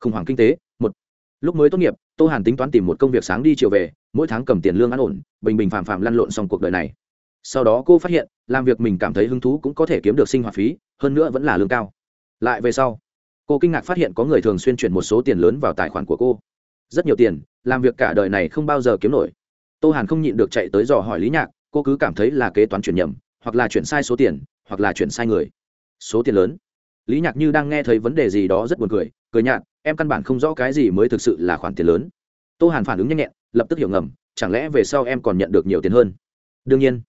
khủng hoảng kinh tế, một, lúc mới tốt nghiệp, tô hàn tính toán tìm một công việc sáng đi chiều về, mỗi tháng cầm tiền lương an ổn, bình bình phàm phàm lăn lộn xong cuộc đời này. Sau đó cô phát hiện, làm việc mình cảm thấy hứng thú cũng có thể kiếm được sinh hoạt phí, hơn nữa vẫn là lương cao. Lại về sau, cô kinh ngạc phát hiện có người thường xuyên chuyển một số tiền lớn vào tài khoản của cô. Rất nhiều tiền, làm việc cả đời này không bao giờ kiếm nổi. Tô hàn không nhịn được chạy tới dò hỏi lý nhạc, cô cứ cảm thấy là kế toán chuyển nhầm, hoặc là chuyển sai số tiền, hoặc là chuyển sai người. Số tiền lớn. Lý nhạc như đang nghe thấy vấn đề gì đó rất buồn cười cười nhạt em căn bản không rõ cái gì mới thực sự là khoản tiền lớn. Tô hàn phản ứng nhanh nhẹn, lập tức hiểu ngầm, chẳng lẽ về sau em còn nhận được nhiều tiền hơn? Đương nhiên.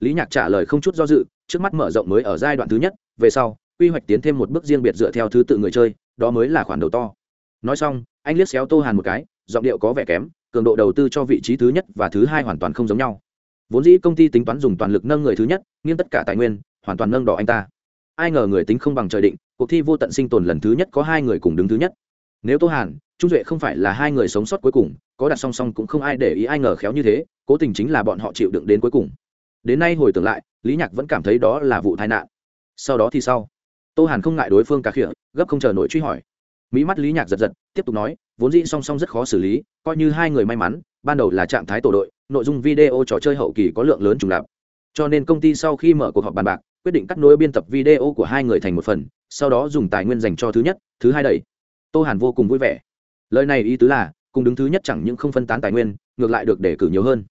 Lý nhạc trả lời không chút do dự, trước mắt mở rộng mới ở giai đoạn thứ nhất, về sau, quy hoạch tiến thêm một bước riêng biệt dựa theo thứ tự người chơi, đó mới là khoản đầu to. Nói xong, anh liếc xéo tô hàn một cái, giọng điệu có vẻ kém, cường độ đầu tư cho vị trí thứ nhất và thứ hai hoàn toàn không giống nhau. Vốn dĩ công ty tính toán dùng toàn lực nâng người thứ nhất, nghiêng tất cả tài nguyên, hoàn toàn nâng đỏ anh ta. Ai ngờ người tính không bằng trời định, cuộc thi vô tận sinh tồn lần thứ nhất có hai người cùng đứng thứ nhất nếu tô hàn, trung duệ không phải là hai người sống sót cuối cùng, có đặt song song cũng không ai để ý ai ngờ khéo như thế, cố tình chính là bọn họ chịu đựng đến cuối cùng. Đến nay hồi tưởng lại, lý nhạc vẫn cảm thấy đó là vụ tai nạn. Sau đó thì sau. Tô hàn không ngại đối phương cà khịa, gấp không chờ nổi truy hỏi. Mỹ mắt lý nhạc giật giật, tiếp tục nói, vốn dĩ song song rất khó xử lý, coi như hai người may mắn, ban đầu là trạng thái tổ đội, nội dung video trò chơi hậu kỳ có lượng lớn trùng lặp. Cho nên công ty sau khi mở cuộc họp bàn bạc, quyết định cắt nối biên tập video của hai người thành một phần, sau đó dùng tài nguyên dành cho thứ nhất, thứ hai đẩy tô hàn vô cùng vui vẻ. Lời này ý tứ là, cùng đứng thứ nhất chẳng những không phân tán tài nguyên, ngược lại được đề cử nhiều hơn.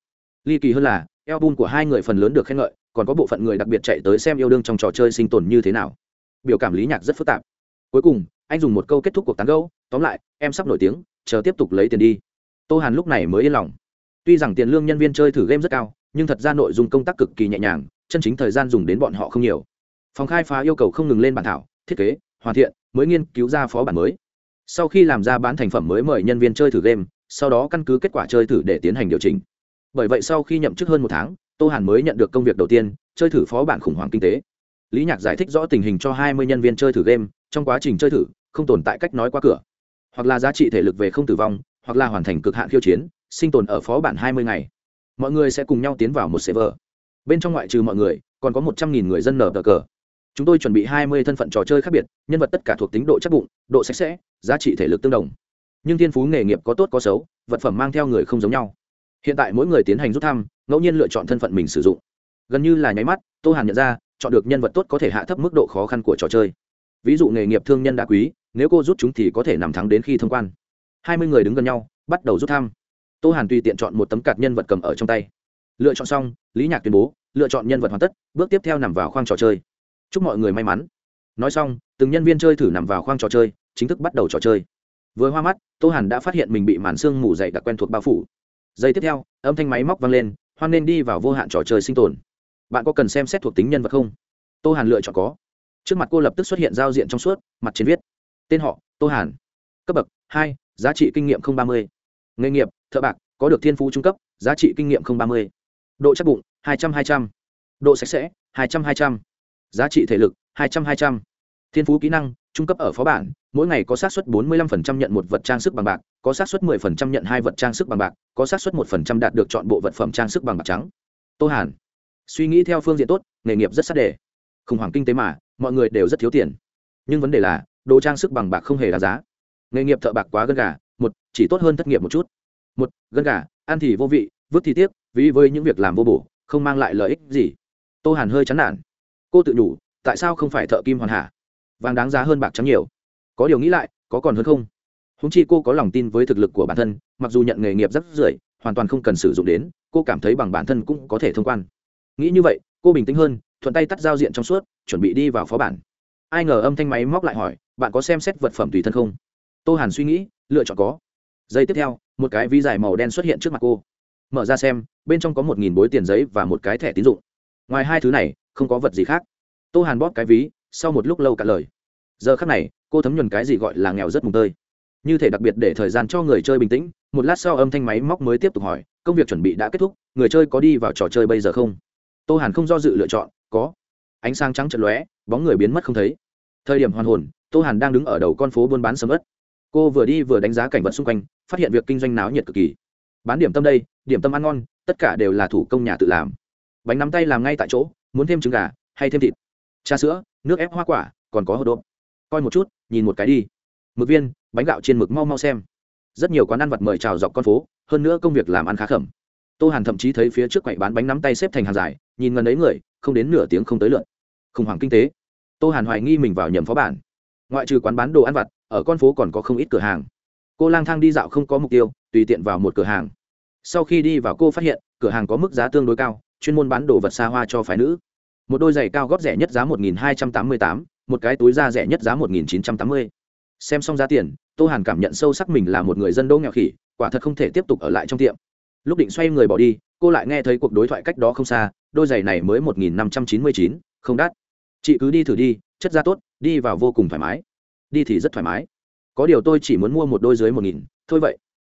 Ly kỳ hơn là, album của hai người phần lớn được khen ngợi, còn có bộ phận người đặc biệt chạy tới xem yêu đương trong trò chơi sinh tồn như thế nào. Biểu cảm lý nhạc rất phức tạp. Cuối cùng, anh dùng một câu kết thúc cuộc tán gẫu, tóm lại, em sắp nổi tiếng, chờ tiếp tục lấy tiền đi. Tô hàn lúc này mới yên lòng. Tuy rằng tiền lương nhân viên chơi thử game rất cao, nhưng thật ra nội dung công tác cực kỳ nhẹ nhàng, chân chính thời gian dùng đến bọn họ không nhiều. Phòng khai phá yêu cầu không ngừng lên bản thảo, thiết kế, hoàn thiện, mới nghiên cứu ra phó bản mới sau khi làm ra bán thành phẩm mới mời nhân viên chơi thử game, sau đó căn cứ kết quả chơi thử để tiến hành điều chỉnh. Bởi vậy sau khi nhậm chức hơn một tháng, tô hàn mới nhận được công việc đầu tiên, chơi thử phó bản khủng hoảng kinh tế. Lý nhạc giải thích rõ tình hình cho hai mươi nhân viên chơi thử game, trong quá trình chơi thử, không tồn tại cách nói qua cửa. Hoặc là giá trị thể lực về không tử vong, hoặc là hoàn thành cực hạn khiêu chiến, sinh tồn ở phó bản hai mươi ngày. Mọi người sẽ cùng nhau tiến vào một server. Bên trong ngoại trừ mọi người, còn có một trăm nghìn người dân nở tờ cờ chúng tôi chuẩn bị hai mươi thân phận trò chơi khác biệt, nhân vật tất cả thuộc tính độ chắc bụng, độ sạch sẽ, giá trị thể lực tương đồng. Nhưng thiên phú nghề nghiệp có tốt có xấu, vật phẩm mang theo người không giống nhau. Hiện tại mỗi người tiến hành rút thăm, ngẫu nhiên lựa chọn thân phận mình sử dụng. Gần như là nháy mắt, tô hàn nhận ra, chọn được nhân vật tốt có thể hạ thấp mức độ khó khăn của trò chơi. Ví dụ nghề nghiệp thương nhân đã quý, nếu cô rút chúng thì có thể nằm thắng đến khi thông quan. Hai mươi người đứng gần nhau, bắt đầu rút thăm. Tô hàn tùy tiện chọn một tấm cạt nhân vật cầm ở trong tay. Lựa chọn xong, lý nhạc tuyên bố, lựa chọn nhân vật hoàn tất, bước tiếp theo nằm vào khoang trò chơi chúc mọi người may mắn. Nói xong, từng nhân viên chơi thử nằm vào khoang trò chơi, chính thức bắt đầu trò chơi. Vừa hoa mắt, tô hàn đã phát hiện mình bị màn xương mù dày đặc quen thuộc bao phủ. Giây tiếp theo, âm thanh máy móc vang lên, hoan nên đi vào vô hạn trò chơi sinh tồn. Bạn có cần xem xét thuộc tính nhân vật không? Tô hàn lựa chọn có. Trước mặt cô lập tức xuất hiện giao diện trong suốt, mặt trên viết. Tên họ, tô hàn. Cấp bậc, hai, giá trị kinh nghiệm ba mươi. Nghề nghiệp, thợ bạc, có được thiên phú trung cấp, giá trị kinh nghiệm ba mươi. Độ chắc bụng, hai trăm hai trăm. Độ sạch sẽ, hai trăm hai trăm giá trị thể lực, hai trăm hai trăm. Thiên phú kỹ năng, trung cấp ở phó bản, mỗi ngày có xác suất bốn mươi 45% nhận một vật trang sức bằng bạc, có xác suất 10% nhận hai vật trang sức bằng bạc, có xác suất 1% đạt được chọn bộ vật phẩm trang sức bằng bạc trắng. Tô hàn, suy nghĩ theo phương diện tốt, nghề nghiệp rất sát đề. Khủng hoảng kinh tế mà, mọi người đều rất thiếu tiền. Nhưng vấn đề là, đồ trang sức bằng bạc không hề đáng giá. Nghề nghiệp thợ bạc quá gân gà, một, chỉ tốt hơn thất nghiệp một chút. Một, gân gà, ăn thì vô vị, vứt thì tiếc, vì với những việc làm vô bổ, không mang lại lợi ích gì. Tô hàn hơi chán nản cô tự nhủ, tại sao không phải thợ kim hoàn hả? Vàng đáng giá hơn bạc trắng nhiều. Có điều nghĩ lại, có còn hơn không? Húng chi cô có lòng tin với thực lực của bản thân, mặc dù nhận nghề nghiệp rất rưỡi, hoàn toàn không cần sử dụng đến, cô cảm thấy bằng bản thân cũng có thể thông quan. Nghĩ như vậy, cô bình tĩnh hơn, thuận tay tắt giao diện trong suốt, chuẩn bị đi vào phó bản. Ai ngờ âm thanh máy móc lại hỏi, bạn có xem xét vật phẩm tùy thân không? Tô hàn suy nghĩ, lựa chọn có. Giây tiếp theo, một cái ví dài màu đen xuất hiện trước mặt cô. Mở ra xem, bên trong có một nghìn bối tiền giấy và một cái thẻ tín dụng ngoài hai thứ này, không có vật gì khác. Tô hàn bóp cái ví, sau một lúc lâu cả lời. Giờ khắc này, cô thấm nhuần cái gì gọi là nghèo rất mùng tơi. Như thể đặc biệt để thời gian cho người chơi bình tĩnh, một lát sau âm thanh máy móc mới tiếp tục hỏi, công việc chuẩn bị đã kết thúc, người chơi có đi vào trò chơi bây giờ không? Tô hàn không do dự lựa chọn, có. Ánh sáng trắng chật lóe, bóng người biến mất không thấy. Thời điểm hoàn hồn, tô hàn đang đứng ở đầu con phố buôn bán sầm ớt. Cô vừa đi vừa đánh giá cảnh vật xung quanh, phát hiện việc kinh doanh náo nhiệt cực kỳ. Bán điểm tâm đây, điểm tâm ăn ngon, tất cả đều là thủ công nhà tự làm bánh nắm tay làm ngay tại chỗ, muốn thêm trứng gà hay thêm thịt. Trà sữa, nước ép hoa quả, còn có hộp độp coi một chút, nhìn một cái đi. Mực viên, bánh gạo trên mực mau mau xem. Rất nhiều quán ăn vặt mời chào dọc con phố, hơn nữa công việc làm ăn khá khẩm. Tô hàn thậm chí thấy phía trước quậy bán bánh nắm tay xếp thành hàng dài, nhìn ngần ấy người, không đến nửa tiếng không tới lượn khủng hoảng kinh tế. Tô hàn hoài nghi mình vào nhầm phó bản. Ngoại trừ quán bán đồ ăn vặt, ở con phố còn có không ít cửa hàng. Cô lang thang đi dạo không có mục tiêu, tùy tiện vào một cửa hàng. Sau khi đi vào cô phát hiện, cửa hàng có mức giá tương đối cao chuyên môn bán đồ vật xa hoa cho phái nữ. Một đôi giày cao gót rẻ nhất giá một nghìn hai trăm tám mươi tám, một cái túi da rẻ nhất giá một nghìn chín trăm tám mươi. Xem xong giá tiền, tô hàn cảm nhận sâu sắc mình là một người dân đô nghèo khỉ, quả thật không thể tiếp tục ở lại trong tiệm. Lúc định xoay người bỏ đi, cô lại nghe thấy cuộc đối thoại cách đó không xa, đôi giày này mới một nghìn năm trăm chín mươi chín, không đắt. Chị cứ đi thử đi, chất da tốt, đi vào vô cùng thoải mái. Đi thì rất thoải mái. Có điều tôi chỉ muốn mua một đôi dưới một nghìn, thôi vậy.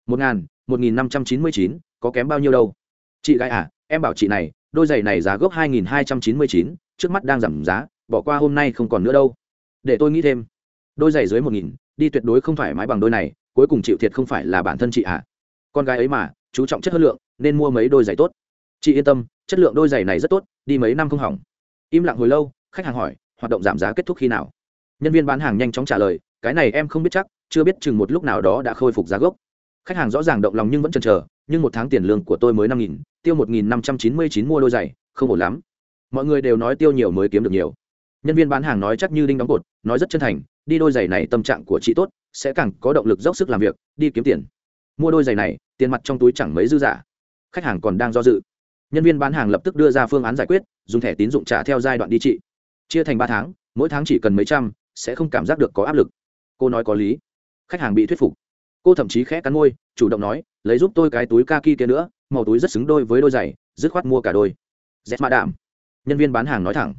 Một ngàn, một nghìn năm trăm chín mươi chín, có kém bao nhiêu đâu. Chị gái à em bảo chị này, đôi giày này giá gốc hai nghìn hai trăm chín mươi chín, trước mắt đang giảm giá, bỏ qua hôm nay không còn nữa đâu. Để tôi nghĩ thêm. Đôi giày dưới một nghìn, đi tuyệt đối không thoải mái bằng đôi này, cuối cùng chịu thiệt không phải là bản thân chị à con gái ấy mà, chú trọng chất hơn lượng, nên mua mấy đôi giày tốt. Chị yên tâm, chất lượng đôi giày này rất tốt, đi mấy năm không hỏng. Im lặng hồi lâu, khách hàng hỏi, hoạt động giảm giá kết thúc khi nào? Nhân viên bán hàng nhanh chóng trả lời, cái này em không biết chắc, chưa biết chừng một lúc nào đó đã khôi phục giá gốc. Khách hàng rõ ràng động lòng nhưng vẫn chần chờ, nhưng một tháng tiền lương của tôi mới năm nghìn tiêu một nghìn năm trăm chín mươi chín mua đôi giày, không ổn lắm. Mọi người đều nói tiêu nhiều mới kiếm được nhiều. Nhân viên bán hàng nói chắc như đinh đóng cột, nói rất chân thành, đi đôi giày này tâm trạng của chị tốt, sẽ càng có động lực dốc sức làm việc, đi kiếm tiền. Mua đôi giày này, tiền mặt trong túi chẳng mấy dư giả khách hàng còn đang do dự. Nhân viên bán hàng lập tức đưa ra phương án giải quyết, dùng thẻ tín dụng trả theo giai đoạn đi trị chia thành ba tháng, mỗi tháng chỉ cần mấy trăm, sẽ không cảm giác được có áp lực. Cô nói có lý. Khách hàng bị thuyết phục. Cô thậm chí khẽ cắn môi, chủ động nói, lấy giúp tôi cái túi kaki kia nữa màu túi rất xứng đôi với đôi giày, dứt khoát mua cả đôi. Z mã đạm. Nhân viên bán hàng nói thẳng.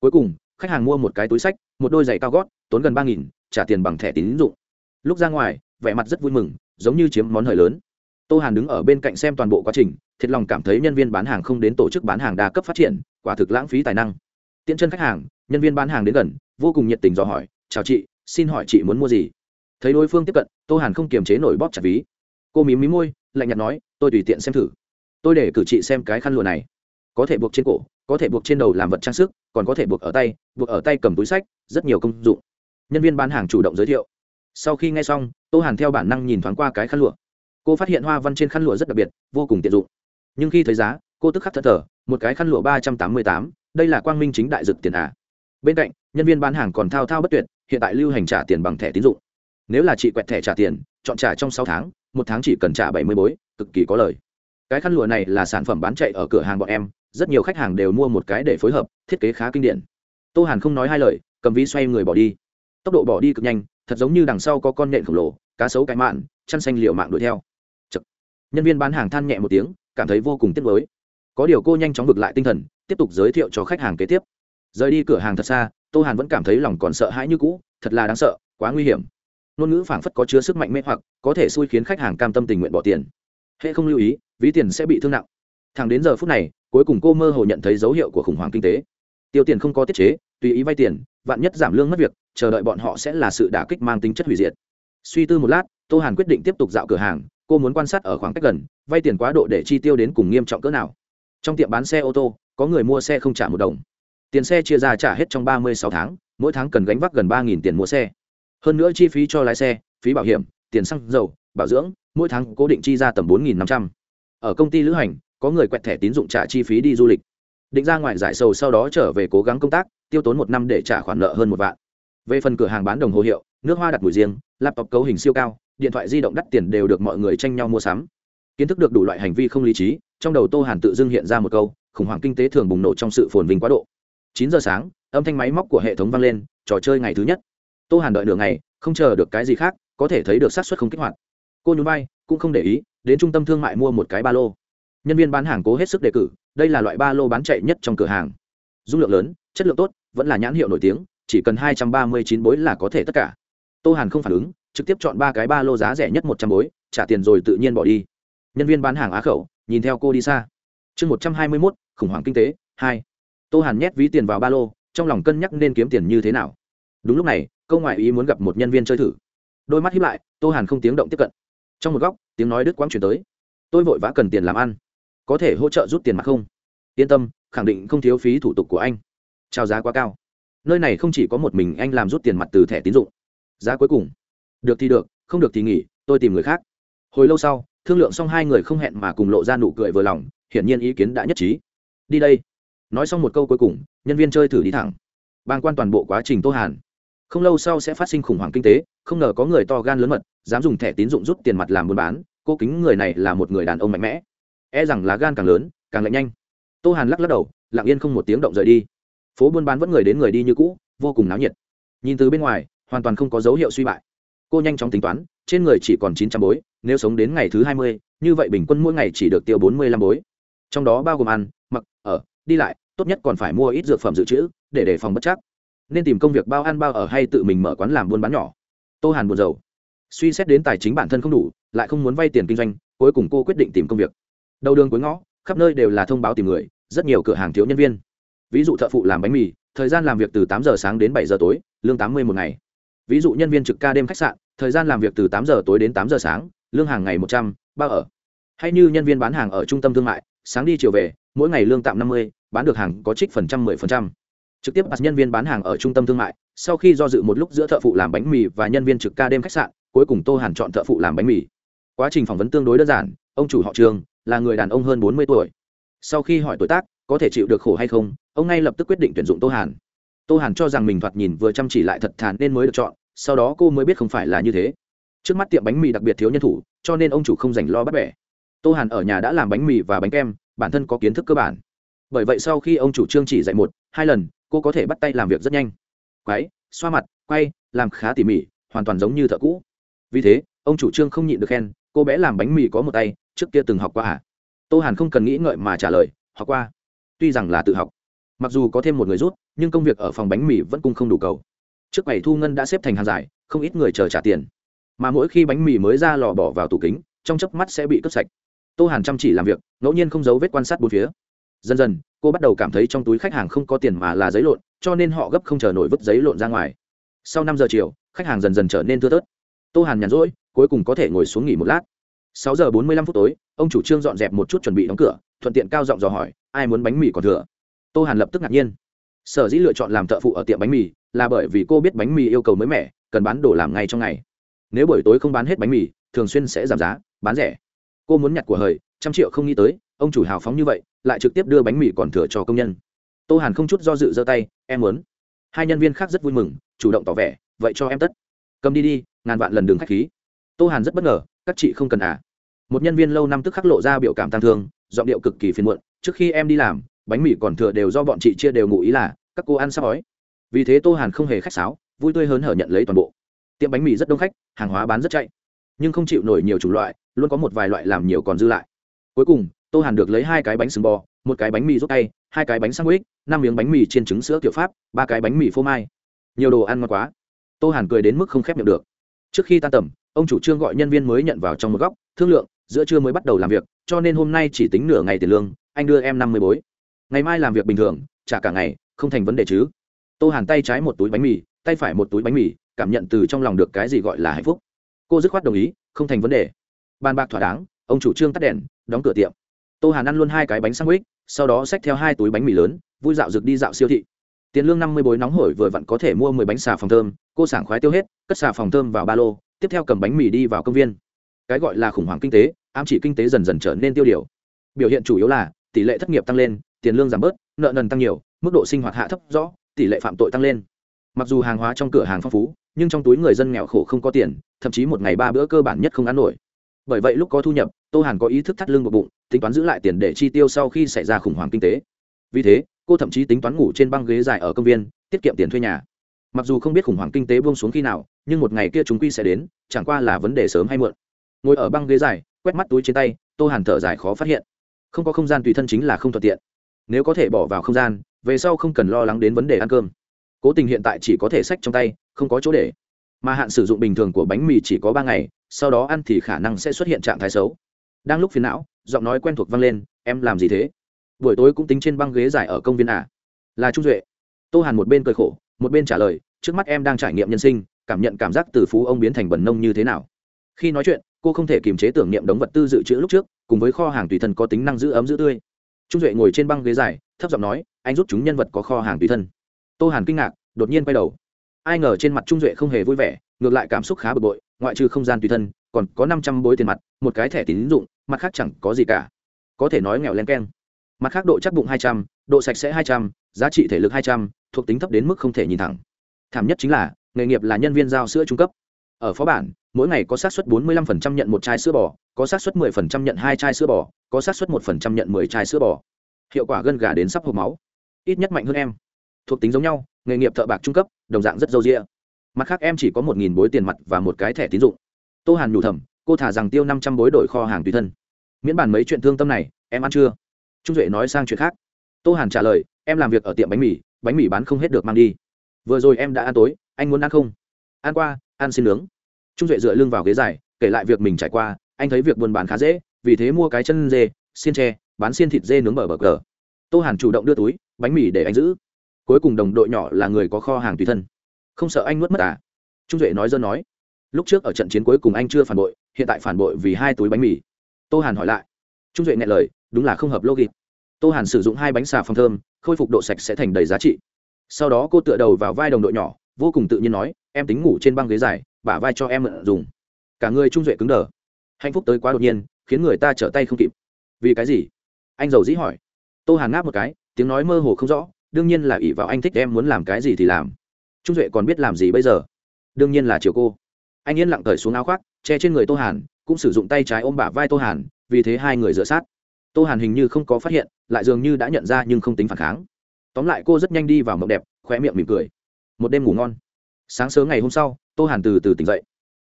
Cuối cùng, khách hàng mua một cái túi sách, một đôi giày cao gót, tốn gần ba nghìn, trả tiền bằng thẻ tín dụng. Lúc ra ngoài, vẻ mặt rất vui mừng, giống như chiếm món hời lớn. Tô hàn đứng ở bên cạnh xem toàn bộ quá trình, thiệt lòng cảm thấy nhân viên bán hàng không đến tổ chức bán hàng đa cấp phát triển, quả thực lãng phí tài năng. Tiện chân khách hàng, nhân viên bán hàng đến gần, vô cùng nhiệt tình dò hỏi, chào chị, xin hỏi chị muốn mua gì? Thấy đối phương tiếp cận, tô hàn không kiềm chế nổi bóp chặt ví cô mím mí môi, lạnh nhạt nói, tôi tùy tiện xem thử. Tôi để cử chị xem cái khăn lụa này. Có thể buộc trên cổ, có thể buộc trên đầu làm vật trang sức, còn có thể buộc ở tay, buộc ở tay cầm túi sách, rất nhiều công dụng. Nhân viên bán hàng chủ động giới thiệu. Sau khi nghe xong, tô hàn theo bản năng nhìn thoáng qua cái khăn lụa. Cô phát hiện hoa văn trên khăn lụa rất đặc biệt, vô cùng tiện dụng. Nhưng khi thấy giá, cô tức khắc thất thờ, một cái khăn lụa ba trăm tám mươi tám, đây là quang minh chính đại dực tiền à. bên cạnh, nhân viên bán hàng còn thao thao bất tuyệt, hiện tại lưu hành trả tiền bằng thẻ tín dụng. Nếu là chị quẹt thẻ trả tiền, chọn trả trong sáu tháng một tháng chỉ cần trả bảy mươi bối, cực kỳ có lời. Cái khăn lụa này là sản phẩm bán chạy ở cửa hàng bọn em, rất nhiều khách hàng đều mua một cái để phối hợp, thiết kế khá kinh điển. Tô hàn không nói hai lời, cầm ví xoay người bỏ đi. Tốc độ bỏ đi cực nhanh, thật giống như đằng sau có con nện khổng lồ, cá sấu cái mạn, chăn xanh liệu mạng đuổi theo. Chật. nhân viên bán hàng than nhẹ một tiếng, cảm thấy vô cùng tiếc nuối. Có điều cô nhanh chóng vực lại tinh thần, tiếp tục giới thiệu cho khách hàng kế tiếp. Rời đi cửa hàng thật xa, tô hàn vẫn cảm thấy lòng còn sợ hãi như cũ, thật là đáng sợ, quá nguy hiểm ngôn ngữ phảng phất có chứa sức mạnh mê hoặc, có thể xui khiến khách hàng cam tâm tình nguyện bỏ tiền. Hệ không lưu ý, ví tiền sẽ bị thương nặng. Thẳng đến giờ phút này, cuối cùng cô mơ hồ nhận thấy dấu hiệu của khủng hoảng kinh tế. Tiêu tiền không có tiết chế, tùy ý vay tiền, vạn nhất giảm lương mất việc, chờ đợi bọn họ sẽ là sự đả kích mang tính chất hủy diệt. Suy tư một lát, tô hàn quyết định tiếp tục dạo cửa hàng, cô muốn quan sát ở khoảng cách gần, vay tiền quá độ để chi tiêu đến cùng nghiêm trọng cỡ nào. Trong tiệm bán xe ô tô, có người mua xe không trả một đồng. Tiền xe chia ra trả hết trong ba mươi sáu tháng, mỗi tháng cần gánh vác gần ba tiền mua xe hơn nữa chi phí cho lái xe, phí bảo hiểm, tiền xăng dầu, bảo dưỡng, mỗi tháng cố định chi ra tầm bốn năm trăm. Ở công ty lữ hành, có người quẹt thẻ tín dụng trả chi phí đi du lịch. Định ra ngoài giải sầu sau đó trở về cố gắng công tác, tiêu tốn một năm để trả khoản nợ hơn một vạn. Về phần cửa hàng bán đồng hồ hiệu, nước hoa đặt mùi riêng, laptop cấu hình siêu cao, điện thoại di động đắt tiền đều được mọi người tranh nhau mua sắm. Kiến thức được đủ loại hành vi không lý trí, trong đầu tô hàn tự dưng hiện ra một câu, khủng hoảng kinh tế thường bùng nổ trong sự phồn vinh quá độ. Chín giờ sáng, âm thanh máy móc của hệ thống vang lên, trò chơi ngày thứ nhất tô hàn đợi nửa ngày, không chờ được cái gì khác, có thể thấy được xác suất không kích hoạt. Cô nhún vai, cũng không để ý, đến trung tâm thương mại mua một cái ba lô. Nhân viên bán hàng cố hết sức đề cử, đây là loại ba lô bán chạy nhất trong cửa hàng. Dung lượng lớn, chất lượng tốt, vẫn là nhãn hiệu nổi tiếng, chỉ cần hai trăm ba mươi chín bối là có thể tất cả. Tô hàn không phản ứng, trực tiếp chọn ba cái ba lô giá rẻ nhất một trăm bối, trả tiền rồi tự nhiên bỏ đi. Nhân viên bán hàng á khẩu, nhìn theo cô đi xa. Chương một trăm hai mươi mốt, khủng hoảng kinh tế, hai. Tô hàn nhét ví tiền vào ba lô, trong lòng cân nhắc nên kiếm tiền như thế nào đúng lúc này, câu ngoại ý muốn gặp một nhân viên chơi thử. Đôi mắt hiếp lại, tô hàn không tiếng động tiếp cận. Trong một góc, tiếng nói đứt quãng chuyển tới. Tôi vội vã cần tiền làm ăn. Có thể hỗ trợ rút tiền mặt không? Yên tâm, khẳng định không thiếu phí thủ tục của anh. Trao giá quá cao. Nơi này không chỉ có một mình anh làm rút tiền mặt từ thẻ tín dụng. Giá cuối cùng. Được thì được, không được thì nghỉ, tôi tìm người khác. Hồi lâu sau, thương lượng xong hai người không hẹn mà cùng lộ ra nụ cười vừa lòng, hiển nhiên ý kiến đã nhất trí. Đi đây. Nói xong một câu cuối cùng, nhân viên chơi thử đi thẳng. Bàn quan toàn bộ quá trình tô hàn không lâu sau sẽ phát sinh khủng hoảng kinh tế, không ngờ có người to gan lớn mật, dám dùng thẻ tín dụng rút tiền mặt làm buôn bán cô kính người này là một người đàn ông mạnh mẽ. E rằng lá gan càng lớn, càng lạnh nhanh. Tô hàn lắc lắc đầu, lặng yên không một tiếng động rời đi. Phố buôn bán vẫn người đến người đi như cũ, vô cùng náo nhiệt. Nhìn từ bên ngoài, hoàn toàn không có dấu hiệu suy bại. Cô nhanh chóng tính toán, trên người chỉ còn chín trăm bối, nếu sống đến ngày thứ hai mươi, như vậy bình quân mỗi ngày chỉ được tiêu bốn mươi lăm bối. Trong đó bao gồm ăn, mặc, ở, đi lại, tốt nhất còn phải mua ít dược phẩm dự trữ, để đề phòng bất chắc nên tìm công việc bao ăn bao ở hay tự mình mở quán làm buôn bán nhỏ. Tô hàn buồn rầu. Suy xét đến tài chính bản thân không đủ, lại không muốn vay tiền kinh doanh, cuối cùng cô quyết định tìm công việc. Đầu đường cuối ngõ, khắp nơi đều là thông báo tìm người, rất nhiều cửa hàng thiếu nhân viên. Ví dụ thợ phụ làm bánh mì, thời gian làm việc từ tám giờ sáng đến bảy giờ tối, lương tám mươi một ngày. Ví dụ nhân viên trực ca đêm khách sạn, thời gian làm việc từ tám giờ tối đến tám giờ sáng, lương hàng ngày một trăm, bao ở. Hay như nhân viên bán hàng ở trung tâm thương mại, sáng đi chiều về, mỗi ngày lương tạm năm mươi, bán được hàng có trích phần trăm mười phần trăm trực tiếp bắt nhân viên bán hàng ở trung tâm thương mại, sau khi do dự một lúc giữa thợ phụ làm bánh mì và nhân viên trực ca đêm khách sạn, cuối cùng tô hàn chọn thợ phụ làm bánh mì. Quá trình phỏng vấn tương đối đơn giản, ông chủ họ trường, là người đàn ông hơn bốn mươi tuổi. Sau khi hỏi tuổi tác, có thể chịu được khổ hay không, ông ngay lập tức quyết định tuyển dụng tô hàn. Tô hàn cho rằng mình thoạt nhìn vừa chăm chỉ lại thật thà nên mới được chọn, sau đó cô mới biết không phải là như thế. Trước mắt tiệm bánh mì đặc biệt thiếu nhân thủ, cho nên ông chủ không dành lo bắt bẻ. Tô hàn ở nhà đã làm bánh mì và bánh kem, bản thân có kiến thức cơ bản. Bởi vậy sau khi ông chủ trương chỉ dạy một, hai lần cô có thể bắt tay làm việc rất nhanh. Quái, xoa mặt, quay, làm khá tỉ mỉ, hoàn toàn giống như thợ cũ. Vì thế, ông chủ trương không nhịn được khen, cô bé làm bánh mì có một tay, trước kia từng học qua à? Tô hàn không cần nghĩ ngợi mà trả lời, học qua. Tuy rằng là tự học. Mặc dù có thêm một người rút nhưng công việc ở phòng bánh mì vẫn cung không đủ cầu. Trước quầy thu ngân đã xếp thành hàng dài, không ít người chờ trả tiền. Mà mỗi khi bánh mì mới ra lò bỏ vào tủ kính, trong chớp mắt sẽ bị cướp sạch. Tô hàn chăm chỉ làm việc, ngẫu nhiên không giấu vết quan sát bốn phía dần dần, cô bắt đầu cảm thấy trong túi khách hàng không có tiền mà là giấy lộn, cho nên họ gấp không chờ nổi vứt giấy lộn ra ngoài. Sau năm giờ chiều, khách hàng dần dần trở nên thưa thớt. Tô hàn nhàn rỗi, cuối cùng có thể ngồi xuống nghỉ một lát. Sáu giờ bốn mươi lăm phút tối, ông chủ trương dọn dẹp một chút chuẩn bị đóng cửa, thuận tiện cao giọng dò hỏi, ai muốn bánh mì còn thừa? Tô hàn lập tức ngạc nhiên. Sở dĩ lựa chọn làm thợ phụ ở tiệm bánh mì là bởi vì cô biết bánh mì yêu cầu mới mẻ, cần bán đồ làm ngay trong ngày. Nếu buổi tối không bán hết bánh mì, thường xuyên sẽ giảm giá, bán rẻ. Cô muốn nhặt của hời, trăm triệu không nghĩ tới ông chủ hào phóng như vậy, lại trực tiếp đưa bánh mì còn thừa cho công nhân. Tô hàn không chút do dự giơ tay, em muốn. Hai nhân viên khác rất vui mừng, chủ động tỏ vẻ, vậy cho em tất. Cầm đi đi, ngàn vạn lần đường khách khí. Tô hàn rất bất ngờ, các chị không cần à? Một nhân viên lâu năm tức khắc lộ ra biểu cảm tang thương, giọng điệu cực kỳ phiền muộn, trước khi em đi làm, bánh mì còn thừa đều do bọn chị chia đều ngụ ý là, các cô ăn sắp ói. Vì thế tô hàn không hề khách sáo, vui tươi hớn hở nhận lấy toàn bộ. Tiệm bánh mì rất đông khách, hàng hóa bán rất chạy, nhưng không chịu nổi nhiều chủng loại, luôn có một vài loại làm nhiều còn dư lại. Cuối cùng tô hàn được lấy hai cái bánh sừng bò, một cái bánh mì rút tay, hai cái bánh sandwich, năm miếng bánh mì trên trứng sữa kiểu pháp, ba cái bánh mì phô mai. Nhiều đồ ăn ngon quá. Tô hàn cười đến mức không khép miệng được. Trước khi tan tầm, ông chủ trương gọi nhân viên mới nhận vào trong một góc, thương lượng, giữa trưa mới bắt đầu làm việc, cho nên hôm nay chỉ tính nửa ngày tiền lương, anh đưa em năm mươi bối. Ngày mai làm việc bình thường trả cả ngày, không thành vấn đề chứ. Tô hàn tay trái một túi bánh mì, tay phải một túi bánh mì, cảm nhận từ trong lòng được cái gì gọi là hạnh phúc. Cô dứt khoát đồng ý, không thành vấn đề. Bàn bạc thỏa đáng, ông chủ trương tắt đèn, đóng cửa tiệm tô hàn ăn luôn hai cái bánh sandwich, sau đó xách theo hai túi bánh mì lớn, vui dạo rực đi dạo siêu thị. Tiền lương năm mươi bối nóng hổi vừa vặn có thể mua mười bánh xà phòng thơm, cô sảng khoái tiêu hết, cất xà phòng thơm vào ba lô, tiếp theo cầm bánh mì đi vào công viên. Cái gọi là khủng hoảng kinh tế, ám chỉ kinh tế dần dần trở nên tiêu điều. Biểu hiện chủ yếu là, tỷ lệ thất nghiệp tăng lên, tiền lương giảm bớt, nợ nần tăng nhiều, mức độ sinh hoạt hạ thấp rõ, tỷ lệ phạm tội tăng lên. Mặc dù hàng hóa trong cửa hàng phong phú, nhưng trong túi người dân nghèo khổ không có tiền, thậm chí một ngày ba bữa cơ bản nhất không ăn nổi. Bởi vậy lúc có thu nhập, tô hàn có ý thức thắt lưng một bụng tính toán giữ lại tiền để chi tiêu sau khi xảy ra khủng hoảng kinh tế. Vì thế, cô thậm chí tính toán ngủ trên băng ghế dài ở công viên, tiết kiệm tiền thuê nhà. Mặc dù không biết khủng hoảng kinh tế buông xuống khi nào, nhưng một ngày kia chúng quy sẽ đến, chẳng qua là vấn đề sớm hay muộn. Ngồi ở băng ghế dài, quét mắt túi trên tay, tô hàn thở dài khó phát hiện. Không có không gian tùy thân chính là không thuận tiện. Nếu có thể bỏ vào không gian, về sau không cần lo lắng đến vấn đề ăn cơm. Cố tình hiện tại chỉ có thể sách trong tay, không có chỗ để. Mà hạn sử dụng bình thường của bánh mì chỉ có ba ngày, sau đó ăn thì khả năng sẽ xuất hiện trạng thái xấu đang lúc phiền não, giọng nói quen thuộc vang lên, em làm gì thế? Buổi tối cũng tính trên băng ghế dài ở công viên à? Là trung duệ. Tô hàn một bên cười khổ, một bên trả lời, trước mắt em đang trải nghiệm nhân sinh, cảm nhận cảm giác từ phú ông biến thành bẩn nông như thế nào? Khi nói chuyện, cô không thể kiềm chế tưởng niệm đống vật tư dự trữ lúc trước, cùng với kho hàng tùy thân có tính năng giữ ấm giữ tươi. Trung duệ ngồi trên băng ghế dài, thấp giọng nói, anh rút chúng nhân vật có kho hàng tùy thân. Tô hàn kinh ngạc, đột nhiên quay đầu. Ai ngờ trên mặt trung duệ không hề vui vẻ, ngược lại cảm xúc khá bực bội, ngoại trừ không gian tùy thân còn có năm trăm bối tiền mặt, một cái thẻ tín dụng, mặt khác chẳng có gì cả. Có thể nói nghèo len keng. Mặt khác độ chắc bụng hai trăm, độ sạch sẽ hai trăm, giá trị thể lực hai trăm, thuộc tính thấp đến mức không thể nhìn thẳng. Thảm nhất chính là, nghề nghiệp là nhân viên giao sữa trung cấp. Ở phó bản, mỗi ngày có xác suất 45% nhận một chai sữa bò, có xác suất 10% nhận hai chai sữa bò, có xác suất 1% nhận 10 chai sữa bò. Hiệu quả gân gà đến sắp hộp máu. Ít nhất mạnh hơn em. Thuộc tính giống nhau, nghề nghiệp thợ bạc trung cấp, đồng dạng rất dâu dịa. Mặt khác em chỉ có một nghìn bối tiền mặt và một cái thẻ tín dụng tô hàn nhủ thầm, cô thả rằng tiêu năm trăm bối đổi kho hàng tùy thân. Miễn bàn mấy chuyện thương tâm này, em ăn chưa? Trung duệ nói sang chuyện khác. Tô hàn trả lời, em làm việc ở tiệm bánh mì bánh mì bán không hết được mang đi. Vừa rồi em đã ăn tối, anh muốn ăn không? Ăn qua, ăn xin nướng. Trung duệ dựa lưng vào ghế dài, kể lại việc mình trải qua, anh thấy việc buôn bán khá dễ, vì thế mua cái chân dê, xiên tre, bán xiên thịt dê nướng bờ bờ cờ. Tô hàn chủ động đưa túi, bánh mì để anh giữ. Cuối cùng đồng đội nhỏ là người có kho hàng tùy thân. Không sợ anh nuốt mất à? Trung duệ nói dân nói lúc trước ở trận chiến cuối cùng anh chưa phản bội, hiện tại phản bội vì hai túi bánh mì. Tô hàn hỏi lại. Trung duệ nghe lời, đúng là không hợp logic. Tô hàn sử dụng hai bánh xà phòng thơm, khôi phục độ sạch sẽ thành đầy giá trị. Sau đó cô tựa đầu vào vai đồng đội nhỏ, vô cùng tự nhiên nói, em tính ngủ trên băng ghế dài, bả vai cho em mượn dùng. Cả người trung duệ cứng đờ. Hạnh phúc tới quá đột nhiên, khiến người ta trở tay không kịp. Vì cái gì? Anh giàu dĩ hỏi. Tô hàn ngáp một cái, tiếng nói mơ hồ không rõ, đương nhiên là ỷ vào anh thích em muốn làm cái gì thì làm. Trung duệ còn biết làm gì bây giờ? Đương nhiên là chiều cô anh yên lặng cởi xuống áo khoác, che trên người tô hàn, cũng sử dụng tay trái ôm bả vai tô hàn, vì thế hai người dựa sát. Tô hàn hình như không có phát hiện, lại dường như đã nhận ra nhưng không tính phản kháng. Tóm lại cô rất nhanh đi vào mộng đẹp, khóe miệng mỉm cười. Một đêm ngủ ngon. Sáng sớm ngày hôm sau, tô hàn từ từ tỉnh dậy.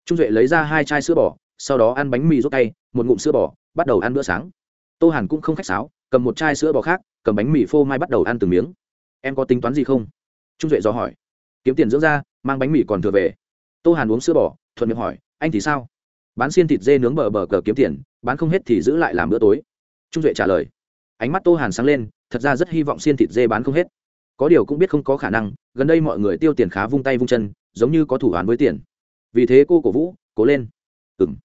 Trung duệ lấy ra hai chai sữa bò, sau đó ăn bánh mì rút tay, một ngụm sữa bò, bắt đầu ăn bữa sáng. Tô hàn cũng không khách sáo, cầm một chai sữa bò khác, cầm bánh mì phô mai bắt đầu ăn từng miếng. Em có tính toán gì không? Trung duệ do hỏi. Kiếm tiền dưỡng ra mang bánh mì còn thừa về tô hàn uống sữa bò, thuận miệng hỏi, anh thì sao? Bán xiên thịt dê nướng bờ bờ cờ kiếm tiền, bán không hết thì giữ lại làm bữa tối. Trung duệ trả lời. Ánh mắt tô hàn sáng lên, thật ra rất hy vọng xiên thịt dê bán không hết. Có điều cũng biết không có khả năng, gần đây mọi người tiêu tiền khá vung tay vung chân, giống như có thủ án với tiền. Vì thế cô cổ vũ, cố lên. Ừ m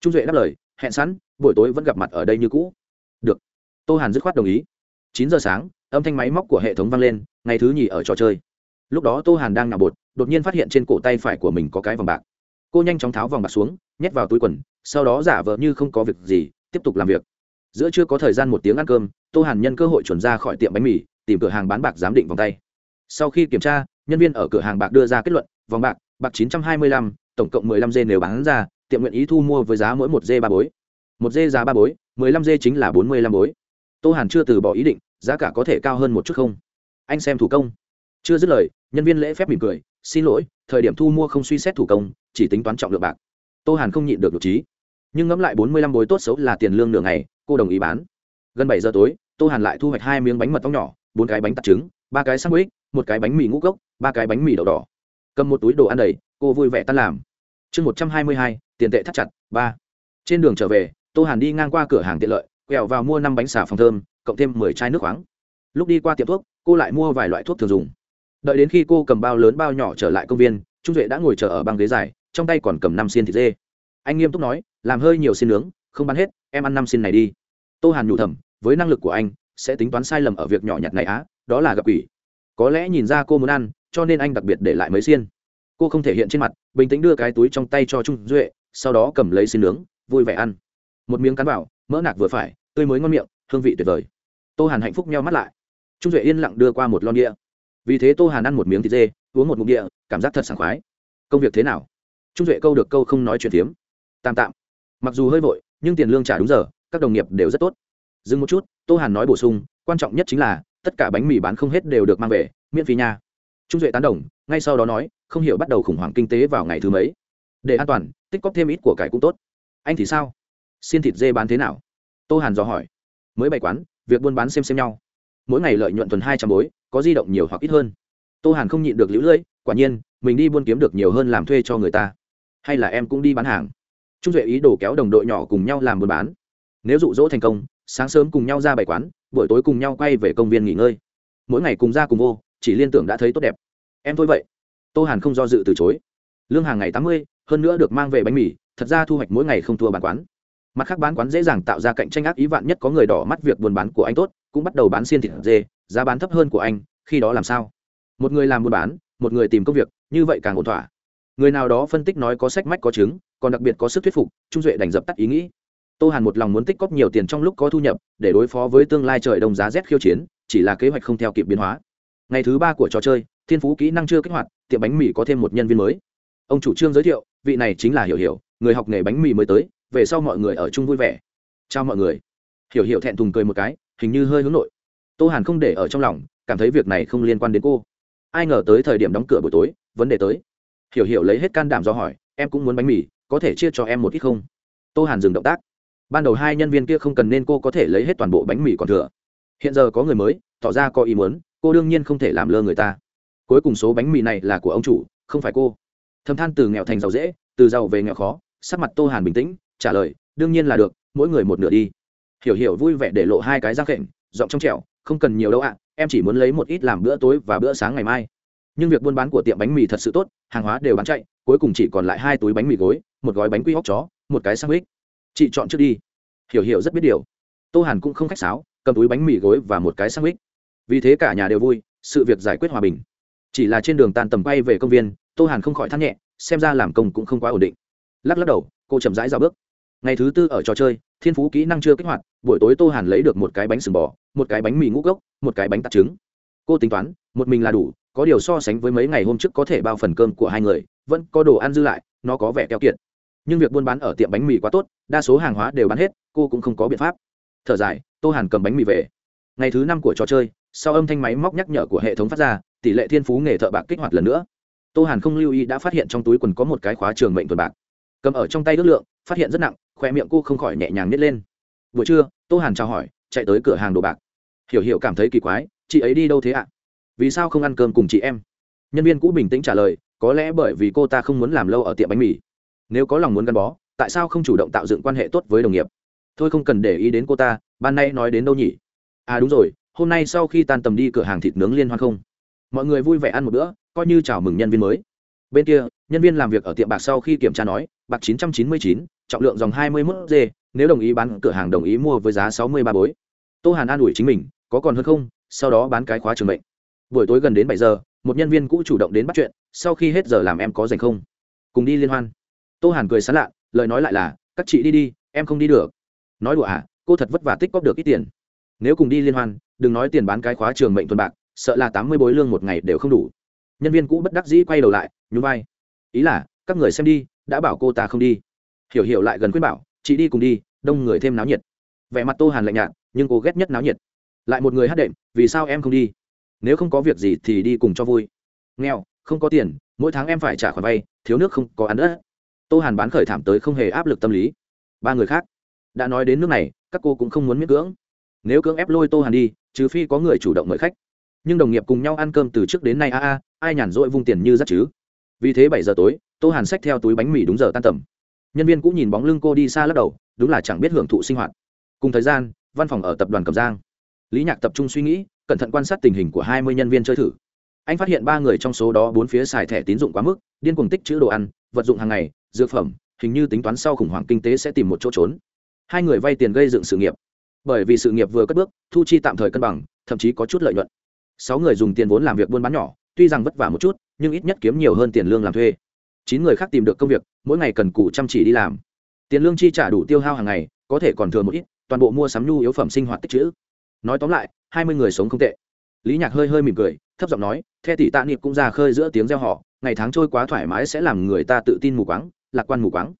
trung duệ đáp lời, hẹn sẵn, buổi tối vẫn gặp mặt ở đây như cũ. Được. Tô hàn dứt khoát đồng ý. Chín giờ sáng, âm thanh máy móc của hệ thống vang lên, ngày thứ nhì ở trò chơi lúc đó tô hàn đang nạo bột, đột nhiên phát hiện trên cổ tay phải của mình có cái vòng bạc. Cô nhanh chóng tháo vòng bạc xuống, nhét vào túi quần, sau đó giả vờ như không có việc gì, tiếp tục làm việc. Giữa chưa có thời gian một tiếng ăn cơm, tô hàn nhân cơ hội chuẩn ra khỏi tiệm bánh mì, tìm cửa hàng bán bạc giám định vòng tay. Sau khi kiểm tra, nhân viên ở cửa hàng bạc đưa ra kết luận, vòng bạc bạc chín trăm hai mươi lăm, tổng cộng mười lăm dê nếu bán ra, tiệm nguyện ý thu mua với giá mỗi một dê ba bối. Một dê giá ba bối, mười lăm dê chính là bốn mươi lăm bối. Tô hàn chưa từ bỏ ý định, giá cả có thể cao hơn một chút không? Anh xem thủ công chưa dứt lời, nhân viên lễ phép mỉm cười, xin lỗi, thời điểm thu mua không suy xét thủ công, chỉ tính toán trọng lượng bạc. Tô hàn không nhịn được đ trí. Nhưng ngẫm lại bốn mươi lăm bối tốt xấu là tiền lương nửa ngày, cô đồng ý bán. Gần bảy giờ tối, tô hàn lại thu hoạch hai miếng bánh mật ong nhỏ, bốn cái bánh tạt trứng, ba cái sandwich, một cái bánh mì ngũ cốc, ba cái bánh mì đậu đỏ. Cầm một túi đồ ăn đầy, cô vui vẻ tan làm. Chương một trăm hai mươi hai, tiền tệ thắt chặt, ba. Trên đường trở về, tô hàn đi ngang qua cửa hàng tiện lợi, quẹo vào mua năm bánh xà phòng thơm, cộng thêm mười chai nước khoáng. Lúc đi qua tiệm thuốc, cô lại mua vài loại thuốc thường dùng đợi đến khi cô cầm bao lớn bao nhỏ trở lại công viên, trung duệ đã ngồi chờ ở băng ghế dài, trong tay còn cầm năm xiên thịt dê. Anh nghiêm túc nói, làm hơi nhiều xiên nướng, không bán hết, em ăn năm xiên này đi. Tô hàn nhủ thầm, với năng lực của anh, sẽ tính toán sai lầm ở việc nhỏ nhặt này á, đó là gặp quỷ. Có lẽ nhìn ra cô muốn ăn, cho nên anh đặc biệt để lại mấy xiên. Cô không thể hiện trên mặt, bình tĩnh đưa cái túi trong tay cho trung duệ, sau đó cầm lấy xiên nướng, vui vẻ ăn. Một miếng cắn vào, mỡ nạc vừa phải, tươi mới ngon miệng, hương vị tuyệt vời. Tô hàn hạnh phúc nhau mắt lại. Trung duệ yên lặng đưa qua một lon đĩa vì thế tô hàn ăn một miếng thịt dê, uống một mục địa, cảm giác thật sảng khoái. Công việc thế nào? Trung duệ câu được câu không nói chuyện phiếm. Tạm tạm. Mặc dù hơi vội, nhưng tiền lương trả đúng giờ, các đồng nghiệp đều rất tốt. Dừng một chút, tô hàn nói bổ sung, quan trọng nhất chính là, tất cả bánh mì bán không hết đều được mang về, miễn phí nha. Trung duệ tán đồng, ngay sau đó nói, không hiểu bắt đầu khủng hoảng kinh tế vào ngày thứ mấy. Để an toàn, tích cóp thêm ít của cải cũng tốt. Anh thì sao? Xin thịt dê bán thế nào? Tô hàn dò hỏi. Mới bày quán, việc buôn bán xem xem nhau. Mỗi ngày lợi nhuận tuần hai trăm bối có di động nhiều hoặc ít hơn. Tô hàn không nhịn được lũ lưỡi, quả nhiên, mình đi buôn kiếm được nhiều hơn làm thuê cho người ta. Hay là em cũng đi bán hàng. Trung duệ ý đồ kéo đồng đội nhỏ cùng nhau làm buôn bán. Nếu dụ dỗ thành công, sáng sớm cùng nhau ra bày quán, buổi tối cùng nhau quay về công viên nghỉ ngơi. Mỗi ngày cùng ra cùng vô, chỉ liên tưởng đã thấy tốt đẹp. Em thôi vậy. Tô hàn không do dự từ chối. Lương hàng ngày tám mươi, hơn nữa được mang về bánh mì, thật ra thu hoạch mỗi ngày không thua bán quán. Mặt khác bán quán dễ dàng tạo ra cạnh tranh ác ý vạn nhất có người đỏ mắt việc buôn bán của anh tốt, cũng bắt đầu bán xiên thịt dê giá bán thấp hơn của anh, khi đó làm sao? Một người làm buôn bán, một người tìm công việc, như vậy càng ổn thỏa. Người nào đó phân tích nói có sách mách có chứng, còn đặc biệt có sức thuyết phục, trung duệ đành dập tắt ý nghĩ. Tô hàn một lòng muốn tích cóp nhiều tiền trong lúc có thu nhập, để đối phó với tương lai trời đông giá rét khiêu chiến, chỉ là kế hoạch không theo kịp biến hóa. Ngày thứ ba của trò chơi, thiên phú kỹ năng chưa kích hoạt, tiệm bánh mì có thêm một nhân viên mới. Ông chủ trương giới thiệu, vị này chính là hiểu hiểu, người học nghề bánh mì mới tới, về sau mọi người ở chung vui vẻ. Chào mọi người. Hiểu hiểu thẹn thùng cười một cái, hình như hơi hướng nội tô hàn không để ở trong lòng, cảm thấy việc này không liên quan đến cô. Ai ngờ tới thời điểm đóng cửa buổi tối, vấn đề tới. Hiểu hiểu lấy hết can đảm do hỏi, em cũng muốn bánh mì, có thể chia cho em một ít không? Tô hàn dừng động tác. Ban đầu hai nhân viên kia không cần nên cô có thể lấy hết toàn bộ bánh mì còn thừa. Hiện giờ có người mới, tỏ ra có ý muốn, cô đương nhiên không thể làm lơ người ta. Cuối cùng số bánh mì này là của ông chủ, không phải cô. Thâm than từ nghèo thành giàu dễ, từ giàu về nghèo khó, sắc mặt tô hàn bình tĩnh, trả lời, đương nhiên là được, mỗi người một nửa đi. Hiểu hiểu vui vẻ để lộ hai cái răng khệnh giọng trong trẻo không cần nhiều đâu ạ, em chỉ muốn lấy một ít làm bữa tối và bữa sáng ngày mai. Nhưng việc buôn bán của tiệm bánh mì thật sự tốt, hàng hóa đều bán chạy, cuối cùng chỉ còn lại hai túi bánh mì gối, một gói bánh quy hóc chó, một cái sandwich. Chị chọn trước đi. Hiểu hiểu rất biết điều. Tô hàn cũng không khách sáo, cầm túi bánh mì gối và một cái sandwich. Vì thế cả nhà đều vui, sự việc giải quyết hòa bình. Chỉ là trên đường tàn tầm bay về công viên, tô hàn không khỏi thắt nhẹ, xem ra làm công cũng không quá ổn định. Lắc lắc đầu, cô chậm rãi ra bước ngày thứ tư ở trò chơi, thiên phú kỹ năng chưa kích hoạt, buổi tối tô hàn lấy được một cái bánh sừng bò, một cái bánh mì ngũ cốc một cái bánh tạt trứng. Cô tính toán, một mình là đủ, có điều so sánh với mấy ngày hôm trước có thể bao phần cơm của hai người, vẫn có đồ ăn dư lại, nó có vẻ keo kiệt. Nhưng việc buôn bán ở tiệm bánh mì quá tốt, đa số hàng hóa đều bán hết, cô cũng không có biện pháp. Thở dài, tô hàn cầm bánh mì về. Ngày thứ năm của trò chơi, sau âm thanh máy móc nhắc nhở của hệ thống phát ra, tỷ lệ thiên phú nghề thợ bạc kích hoạt lần nữa. Tô hàn không lưu ý đã phát hiện trong túi quần có một cái khóa trường mệnh tuần bạc. Cầm ở trong tay ước lượng, phát hiện rất nặng khoe miệng cô không khỏi nhẹ nhàng nít lên. Buổi trưa tô hàn chào hỏi chạy tới cửa hàng đồ bạc. Hiểu hiểu cảm thấy kỳ quái chị ấy đi đâu thế ạ? Vì sao không ăn cơm cùng chị em? Nhân viên cũ bình tĩnh trả lời có lẽ bởi vì cô ta không muốn làm lâu ở tiệm bánh mì. Nếu có lòng muốn gắn bó tại sao không chủ động tạo dựng quan hệ tốt với đồng nghiệp? Thôi không cần để ý đến cô ta ban nay nói đến đâu nhỉ? À đúng rồi hôm nay sau khi tan tầm đi cửa hàng thịt nướng liên hoan không? Mọi người vui vẻ ăn một bữa coi như chào mừng nhân viên mới. Bên kia nhân viên làm việc ở tiệm bạc sau khi kiểm tra nói bạc 999, trọng lượng dòng 21 g, nếu đồng ý bán cửa hàng đồng ý mua với giá 63 bối. Tô hàn an ủi chính mình, có còn hơn không? Sau đó bán cái khóa trường mệnh. Buổi tối gần đến bảy giờ, một nhân viên cũ chủ động đến bắt chuyện, sau khi hết giờ làm em có rảnh không? Cùng đi liên hoan. Tô hàn cười sán lạ, lời nói lại là, các chị đi đi, em không đi được. Nói đùa à cô thật vất vả tích góp được ít tiền. Nếu cùng đi liên hoan, đừng nói tiền bán cái khóa trường mệnh tuần bạc, sợ là tám mươi bối lương một ngày đều không đủ. Nhân viên cũ bất đắc dĩ quay đầu lại, nhún vai. Ý là, các người xem đi, đã bảo cô ta không đi hiểu hiểu lại gần khuyên bảo, chị đi cùng đi, đông người thêm náo nhiệt. Vẻ mặt tô hàn lạnh nhạt, nhưng cô ghét nhất náo nhiệt. Lại một người hát đệm, vì sao em không đi? Nếu không có việc gì thì đi cùng cho vui. Nghèo, không có tiền, mỗi tháng em phải trả khoản vay, thiếu nước không có ăn đất tô hàn bán khởi thảm tới không hề áp lực tâm lý. Ba người khác, đã nói đến nước này, các cô cũng không muốn miễn cưỡng. Nếu cưỡng ép lôi tô hàn đi, trừ phi có người chủ động mời khách. Nhưng đồng nghiệp cùng nhau ăn cơm từ trước đến nay, a a, ai nhàn rỗi vung tiền như rất chứ? Vì thế bảy giờ tối, tô hàn xách theo túi bánh mì đúng giờ tan tầm nhân viên cũng nhìn bóng lưng cô đi xa lắc đầu, đúng là chẳng biết hưởng thụ sinh hoạt. Cùng thời gian, văn phòng ở tập đoàn cầm giang. Lý nhạc tập trung suy nghĩ, cẩn thận quan sát tình hình của hai mươi nhân viên chơi thử. Anh phát hiện ba người trong số đó bốn phía xài thẻ tín dụng quá mức, điên cuồng tích chữ đồ ăn, vật dụng hàng ngày, dược phẩm, hình như tính toán sau khủng hoảng kinh tế sẽ tìm một chỗ trốn. Hai người vay tiền gây dựng sự nghiệp. Bởi vì sự nghiệp vừa cất bước, thu chi tạm thời cân bằng, thậm chí có chút lợi nhuận. Sáu người dùng tiền vốn làm việc buôn bán nhỏ, tuy rằng vất vả một chút, nhưng ít nhất kiếm nhiều hơn tiền lương làm thuê chín người khác tìm được công việc, mỗi ngày cần cù chăm chỉ đi làm. Tiền lương chi trả đủ tiêu hao hàng ngày, có thể còn thừa một ít, toàn bộ mua sắm nhu yếu phẩm sinh hoạt tích chữ nói tóm lại, hai mươi người sống không tệ. Lý nhạc hơi hơi mỉm cười, thấp giọng nói the tỷ tạ niệm cũng ra khơi giữa tiếng reo họ ngày tháng trôi quá thoải mái sẽ làm người ta tự tin mù quáng, lạc quan mù quáng.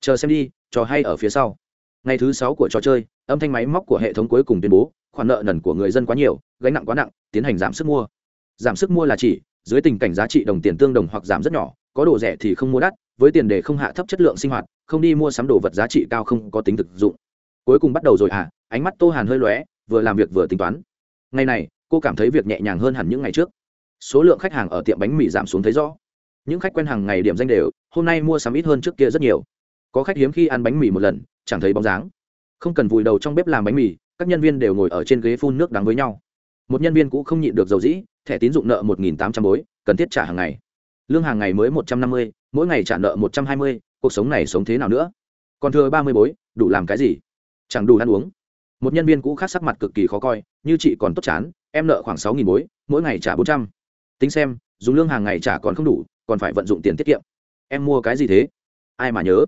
Chờ xem đi, trò hay ở phía sau. Ngày thứ sáu của trò chơi, âm thanh máy móc của hệ thống cuối cùng tuyên bố, khoản nợ nần của người dân quá nhiều, gánh nặng quá nặng, tiến hành giảm sức mua. Giảm sức mua là chỉ, dưới tình cảnh giá trị đồng tiền tương đồng hoặc giảm rất nhỏ có đồ rẻ thì không mua đắt, với tiền đề không hạ thấp chất lượng sinh hoạt, không đi mua sắm đồ vật giá trị cao không có tính thực dụng. Cuối cùng bắt đầu rồi à ánh mắt tô hàn hơi lóe, vừa làm việc vừa tính toán. Ngày này, cô cảm thấy việc nhẹ nhàng hơn hẳn những ngày trước. Số lượng khách hàng ở tiệm bánh mì giảm xuống thấy rõ. Những khách quen hàng ngày điểm danh đều, hôm nay mua sắm ít hơn trước kia rất nhiều. Có khách hiếm khi ăn bánh mì một lần, chẳng thấy bóng dáng. Không cần vùi đầu trong bếp làm bánh mì, các nhân viên đều ngồi ở trên ghế phun nước đắng với nhau. Một nhân viên cũ không nhịn được dầu dĩ, thẻ tín dụng nợ một nghìn tám trăm bối, cần thiết trả hàng ngày lương hàng ngày mới một trăm năm mươi, mỗi ngày trả nợ một trăm hai mươi, cuộc sống này sống thế nào nữa? Còn thừa ba mươi bối, đủ làm cái gì? Chẳng đủ ăn uống. Một nhân viên cũ khác sắc mặt cực kỳ khó coi, như chị còn tốt chán, em nợ khoảng sáu nghìn bối, mỗi ngày trả bốn trăm. Tính xem, dùng lương hàng ngày trả còn không đủ, còn phải vận dụng tiền tiết kiệm. Em mua cái gì thế? Ai mà nhớ?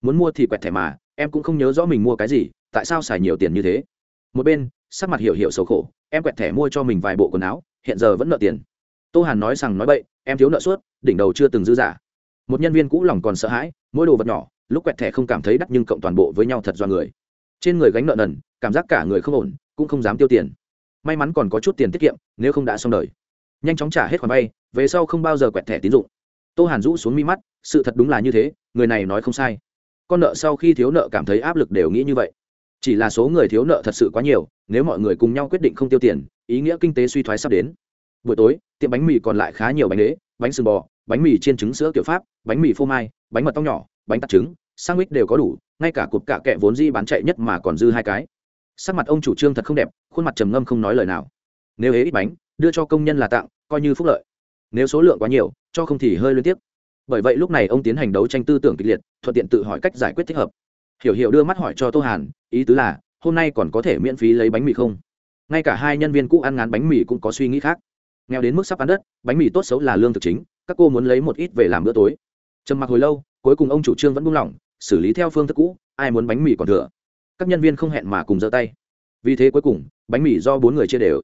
Muốn mua thì quẹt thẻ mà, em cũng không nhớ rõ mình mua cái gì, tại sao xài nhiều tiền như thế? Một bên, sắc mặt hiểu hiểu xấu khổ, em quẹt thẻ mua cho mình vài bộ quần áo, hiện giờ vẫn nợ tiền tô hàn nói rằng nói bậy, em thiếu nợ suốt, đỉnh đầu chưa từng dư giả. Một nhân viên cũ lòng còn sợ hãi, mỗi đồ vật nhỏ, lúc quẹt thẻ không cảm thấy đắt nhưng cộng toàn bộ với nhau thật do người. Trên người gánh nợ nần, cảm giác cả người không ổn, cũng không dám tiêu tiền. May mắn còn có chút tiền tiết kiệm, nếu không đã xong đời. Nhanh chóng trả hết khoản vay, về sau không bao giờ quẹt thẻ tín dụng. Tô hàn rũ xuống mi mắt, sự thật đúng là như thế, người này nói không sai. Con nợ sau khi thiếu nợ cảm thấy áp lực đều nghĩ như vậy. Chỉ là số người thiếu nợ thật sự quá nhiều, nếu mọi người cùng nhau quyết định không tiêu tiền, ý nghĩa kinh tế suy thoái sắp đến buổi tối, tiệm bánh mì còn lại khá nhiều bánh đế, bánh sừng bò, bánh mì chiên trứng sữa kiểu pháp, bánh mì phô mai, bánh mật tóc nhỏ, bánh tạt trứng, sandwich đều có đủ, ngay cả cục cạ kẹ vốn di bán chạy nhất mà còn dư hai cái. Sắc mặt ông chủ trương thật không đẹp, khuôn mặt trầm ngâm không nói lời nào. Nếu ế ít bánh, đưa cho công nhân là tặng, coi như phúc lợi. Nếu số lượng quá nhiều, cho không thì hơi liên tiếp. Bởi vậy lúc này ông tiến hành đấu tranh tư tưởng kịch liệt, thuận tiện tự hỏi cách giải quyết thích hợp. Hiểu hiểu đưa mắt hỏi cho tô hàn, ý tứ là, hôm nay còn có thể miễn phí lấy bánh mì không? Ngay cả hai nhân viên cũ ăn ngán bánh mì cũng có suy nghĩ khác nghèo đến mức sắp ăn đất, bánh mì tốt xấu là lương thực chính, các cô muốn lấy một ít về làm bữa tối. Trầm mặc hồi lâu, cuối cùng ông chủ trương vẫn buông lỏng, xử lý theo phương thức cũ, ai muốn bánh mì còn thừa. Các nhân viên không hẹn mà cùng giơ tay. Vì thế cuối cùng, bánh mì do bốn người chia đều.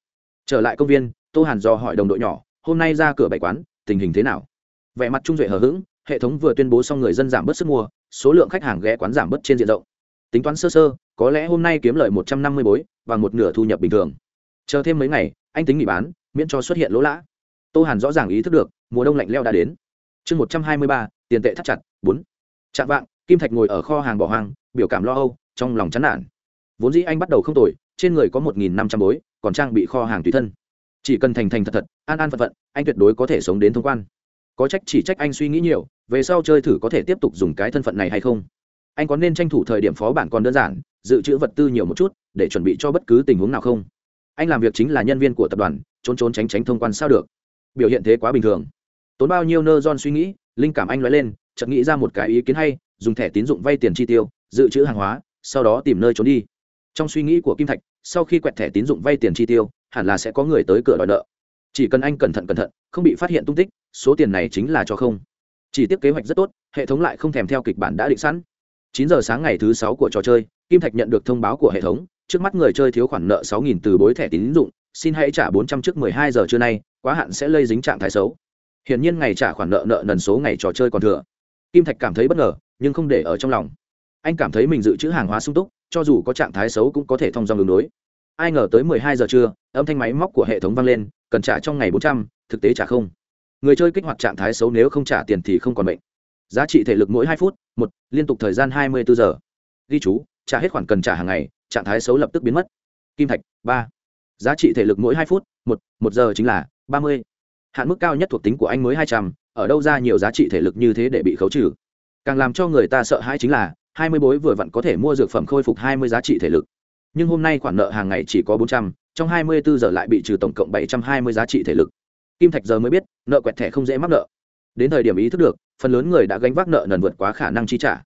Trở lại công viên, tô hàn do hỏi đồng đội nhỏ, hôm nay ra cửa bảy quán, tình hình thế nào? Vẻ mặt trung duệ hờ hững, hệ thống vừa tuyên bố xong người dân giảm bớt sức mua, số lượng khách hàng ghé quán giảm bớt trên diện rộng. Tính toán sơ sơ, có lẽ hôm nay kiếm lợi một trăm năm mươi bối và một nửa thu nhập bình thường. Chờ thêm mấy ngày, anh tính nghỉ bán miễn cho xuất hiện lỗ lã. Tô hàn rõ ràng ý thức được, mùa đông lạnh leo đã đến. Chương một trăm hai mươi ba, tiền tệ thắt chặt, bốn. Chạm vạng, kim thạch ngồi ở kho hàng bỏ hoang, biểu cảm lo âu, trong lòng chán nản. Vốn dĩ anh bắt đầu không tồi, trên người có một nghìn năm trăm bối, còn trang bị kho hàng tùy thân. Chỉ cần thành thành thật thật, an an phận phận, anh tuyệt đối có thể sống đến thông quan. Có trách chỉ trách anh suy nghĩ nhiều, về sau chơi thử có thể tiếp tục dùng cái thân phận này hay không. Anh có nên tranh thủ thời điểm phó bản còn đơn giản, dự trữ vật tư nhiều một chút, để chuẩn bị cho bất cứ tình huống nào không? Anh làm việc chính là nhân viên của tập đoàn, trốn trốn tránh tránh thông quan sao được. Biểu hiện thế quá bình thường. Tốn bao nhiêu nơ don suy nghĩ, linh cảm anh nói lên, chợt nghĩ ra một cái ý kiến hay, dùng thẻ tín dụng vay tiền chi tiêu, dự trữ hàng hóa, sau đó tìm nơi trốn đi. Trong suy nghĩ của kim thạch, sau khi quẹt thẻ tín dụng vay tiền chi tiêu, hẳn là sẽ có người tới cửa đòi nợ. Chỉ cần anh cẩn thận cẩn thận, không bị phát hiện tung tích, số tiền này chính là cho không. Chỉ tiếp kế hoạch rất tốt, hệ thống lại không thèm theo kịch bản đã định sẵn. Chín giờ sáng ngày thứ sáu của trò chơi, kim thạch nhận được thông báo của hệ thống trước mắt người chơi thiếu khoản nợ sáu nghìn từ bối thẻ tín dụng, xin hãy trả bốn trăm trước mười hai giờ trưa nay, quá hạn sẽ lây dính trạng thái xấu. Hiển nhiên ngày trả khoản nợ nợ nần số ngày trò chơi còn thừa. Kim thạch cảm thấy bất ngờ, nhưng không để ở trong lòng. Anh cảm thấy mình dự trữ hàng hóa sung túc, cho dù có trạng thái xấu cũng có thể thông dòng đường đối. Ai ngờ tới mười hai giờ trưa, âm thanh máy móc của hệ thống vang lên, cần trả trong ngày bốn trăm, thực tế trả không. Người chơi kích hoạt trạng thái xấu nếu không trả tiền thì không còn mệnh. giá trị thể lực mỗi hai phút, một, liên tục thời gian hai mươi bốn giờ. Ghi chú, trả hết khoản cần trả hàng ngày trạng thái xấu lập tức biến mất. Kim thạch, ba. Giá trị thể lực mỗi hai phút, một một giờ chính là ba mươi. Hạn mức cao nhất thuộc tính của anh mới hai trăm, ở đâu ra nhiều giá trị thể lực như thế để bị khấu trừ? Càng làm cho người ta sợ hãi chính là hai mươi bối vừa vặn có thể mua dược phẩm khôi phục hai mươi giá trị thể lực. Nhưng hôm nay khoản nợ hàng ngày chỉ có bốn trăm, trong hai mươi bốn giờ lại bị trừ tổng cộng bảy trăm hai mươi giá trị thể lực. Kim thạch giờ mới biết, nợ quẹt thẻ không dễ mắc nợ. Đến thời điểm ý thức được, phần lớn người đã gánh vác nợ nần vượt quá khả năng chi trả.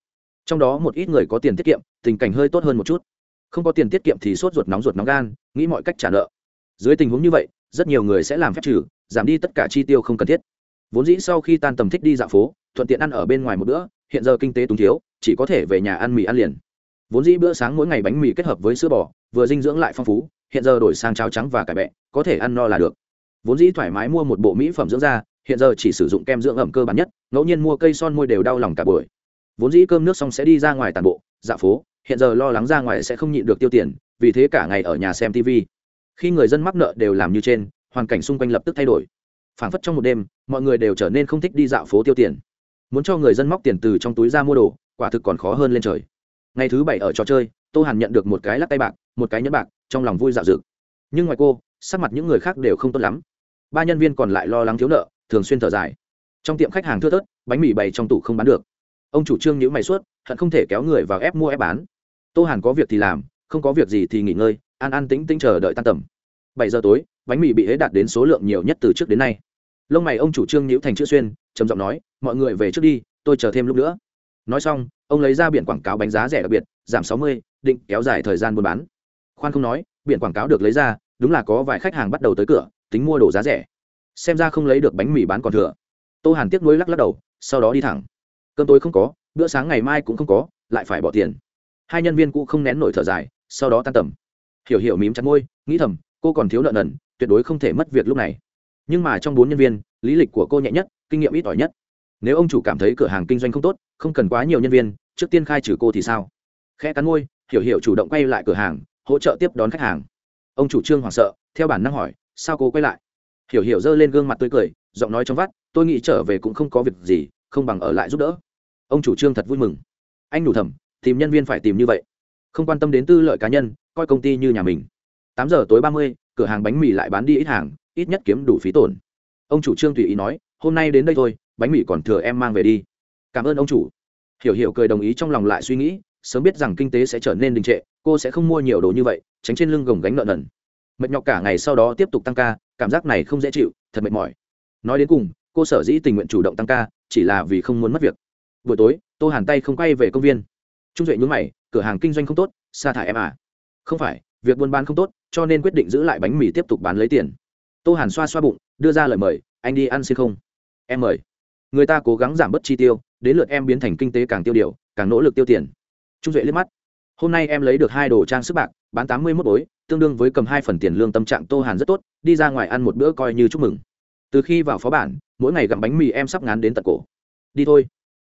Trong đó một ít người có tiền tiết kiệm, tình cảnh hơi tốt hơn một chút không có tiền tiết kiệm thì sốt ruột nóng ruột nóng gan, nghĩ mọi cách trả nợ. Dưới tình huống như vậy, rất nhiều người sẽ làm phép trừ, giảm đi tất cả chi tiêu không cần thiết. Vốn dĩ sau khi tan tầm thích đi dạo phố, thuận tiện ăn ở bên ngoài một bữa, hiện giờ kinh tế túng thiếu, chỉ có thể về nhà ăn mì ăn liền. Vốn dĩ bữa sáng mỗi ngày bánh mì kết hợp với sữa bò, vừa dinh dưỡng lại phong phú, hiện giờ đổi sang cháo trắng và cải bẹ, có thể ăn no là được. Vốn dĩ thoải mái mua một bộ mỹ phẩm dưỡng da, hiện giờ chỉ sử dụng kem dưỡng ẩm cơ bản nhất, ngẫu nhiên mua cây son môi đều đau lòng cả buổi. Vốn dĩ cơm nước xong sẽ đi ra ngoài tàn bộ, dạo phố hiện giờ lo lắng ra ngoài sẽ không nhịn được tiêu tiền, vì thế cả ngày ở nhà xem tv khi người dân mắc nợ đều làm như trên, hoàn cảnh xung quanh lập tức thay đổi. Phảng phất trong một đêm, mọi người đều trở nên không thích đi dạo phố tiêu tiền. Muốn cho người dân móc tiền từ trong túi ra mua đồ, quả thực còn khó hơn lên trời. Ngày thứ bảy ở trò chơi, tô hàn nhận được một cái lắc tay bạc, một cái nhẫn bạc, trong lòng vui dạo dự nhưng ngoài cô, sắc mặt những người khác đều không tốt lắm. Ba nhân viên còn lại lo lắng thiếu nợ, thường xuyên thở dài. Trong tiệm khách hàng thưa thớt, bánh mì bày trong tủ không bán được. Ông chủ trương nhữ mày suốt, hận không thể kéo người vào ép mua ép bán tô hàn có việc thì làm, không có việc gì thì nghỉ ngơi, an an tĩnh tĩnh chờ đợi tan tầm. Bảy giờ tối, bánh mì bị hế đạt đến số lượng nhiều nhất từ trước đến nay. Lông mày ông chủ trương nhữ thành chữ xuyên, trầm giọng nói, mọi người về trước đi, tôi chờ thêm lúc nữa. Nói xong, ông lấy ra biển quảng cáo bánh giá rẻ đặc biệt, giảm sáu mươi, định kéo dài thời gian buôn bán. Khoan không nói, biển quảng cáo được lấy ra, đúng là có vài khách hàng bắt đầu tới cửa, tính mua đồ giá rẻ. Xem ra không lấy được bánh mì bán còn thừa. Tô hàn tiếc nuối lắc lắc đầu, sau đó đi thẳng. Cơm tối không có, bữa sáng ngày mai cũng không có, lại phải bỏ tiền hai nhân viên cũ không nén nổi thở dài, sau đó tan tầm. Hiểu hiểu mím chặt môi, nghĩ thầm, cô còn thiếu nợ nần, tuyệt đối không thể mất việc lúc này. Nhưng mà trong bốn nhân viên, lý lịch của cô nhẹ nhất, kinh nghiệm ít ỏi nhất. Nếu ông chủ cảm thấy cửa hàng kinh doanh không tốt, không cần quá nhiều nhân viên, trước tiên khai trừ cô thì sao? Khẽ cắn môi, hiểu hiểu chủ động quay lại cửa hàng, hỗ trợ tiếp đón khách hàng. Ông chủ trương hoảng sợ, theo bản năng hỏi, sao cô quay lại? Hiểu hiểu giơ lên gương mặt tươi cười, giọng nói trong vắt, tôi nghĩ trở về cũng không có việc gì, không bằng ở lại giúp đỡ. Ông chủ trương thật vui mừng. Anh đủ thầm tìm nhân viên phải tìm như vậy. Không quan tâm đến tư lợi cá nhân, coi công ty như nhà mình. Tám giờ tối ba mươi, cửa hàng bánh mì lại bán đi ít hàng, ít nhất kiếm đủ phí tổn. Ông chủ trương tùy ý nói, hôm nay đến đây thôi, bánh mì còn thừa em mang về đi. Cảm ơn ông chủ. Hiểu hiểu cười đồng ý trong lòng lại suy nghĩ, sớm biết rằng kinh tế sẽ trở nên đình trệ, cô sẽ không mua nhiều đồ như vậy, tránh trên lưng gồng gánh nợ nần. Mệt nhọc cả ngày sau đó tiếp tục tăng ca, cảm giác này không dễ chịu, thật mệt mỏi. Nói đến cùng, cô sở dĩ tình nguyện chủ động tăng ca, chỉ là vì không muốn mất việc. Buổi tối, tô hàn tay không quay về công viên trung duệ nhún mày, cửa hàng kinh doanh không tốt, sa thải em à. Không phải, việc buôn bán không tốt, cho nên quyết định giữ lại bánh mì tiếp tục bán lấy tiền. Tô hàn xoa xoa bụng, đưa ra lời mời, anh đi ăn xin không? Em mời. Người ta cố gắng giảm bớt chi tiêu, đến lượt em biến thành kinh tế càng tiêu điều, càng nỗ lực tiêu tiền. Trung duệ liếc mắt. Hôm nay em lấy được hai đồ trang sức bạc, bán tám mươi mốt bối, tương đương với cầm hai phần tiền lương tâm trạng tô hàn rất tốt, đi ra ngoài ăn một bữa coi như chúc mừng. Từ khi vào phó bản, mỗi ngày gặm bánh mì em sắp ngán đến tận cổ. Đi thôi.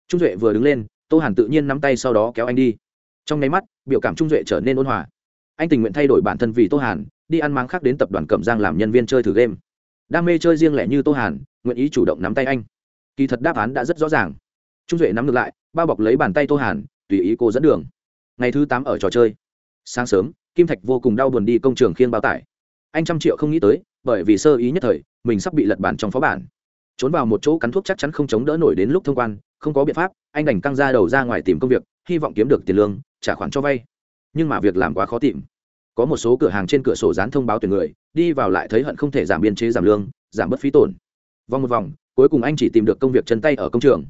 Trung duệ vừa đứng lên tô hàn tự nhiên nắm tay sau đó kéo anh đi. Trong nháy mắt, biểu cảm trung duệ trở nên ôn hòa. Anh tình nguyện thay đổi bản thân vì tô hàn, đi ăn máng khác đến tập đoàn cẩm giang làm nhân viên chơi thử game. Đam mê chơi riêng lẻ như tô hàn, nguyện ý chủ động nắm tay anh. Kỳ thật đáp án đã rất rõ ràng. Trung duệ nắm ngược lại, bao bọc lấy bàn tay tô hàn, tùy ý cô dẫn đường. Ngày thứ tám ở trò chơi. Sáng sớm, kim thạch vô cùng đau buồn đi công trường khiêng bao tải. Anh trăm triệu không nghĩ tới, bởi vì sơ ý nhất thời, mình sắp bị lật bản trong phó bản. Trốn vào một chỗ cắn thuốc chắc chắn không chống đỡ nổi đến lúc thông quan không có biện pháp, anh đành căng ra đầu ra ngoài tìm công việc, hy vọng kiếm được tiền lương, trả khoản cho vay. Nhưng mà việc làm quá khó tìm. Có một số cửa hàng trên cửa sổ dán thông báo tuyển người, đi vào lại thấy hận không thể giảm biên chế giảm lương, giảm bớt phí tổn. Vòng một vòng, cuối cùng anh chỉ tìm được công việc chân tay ở công trường.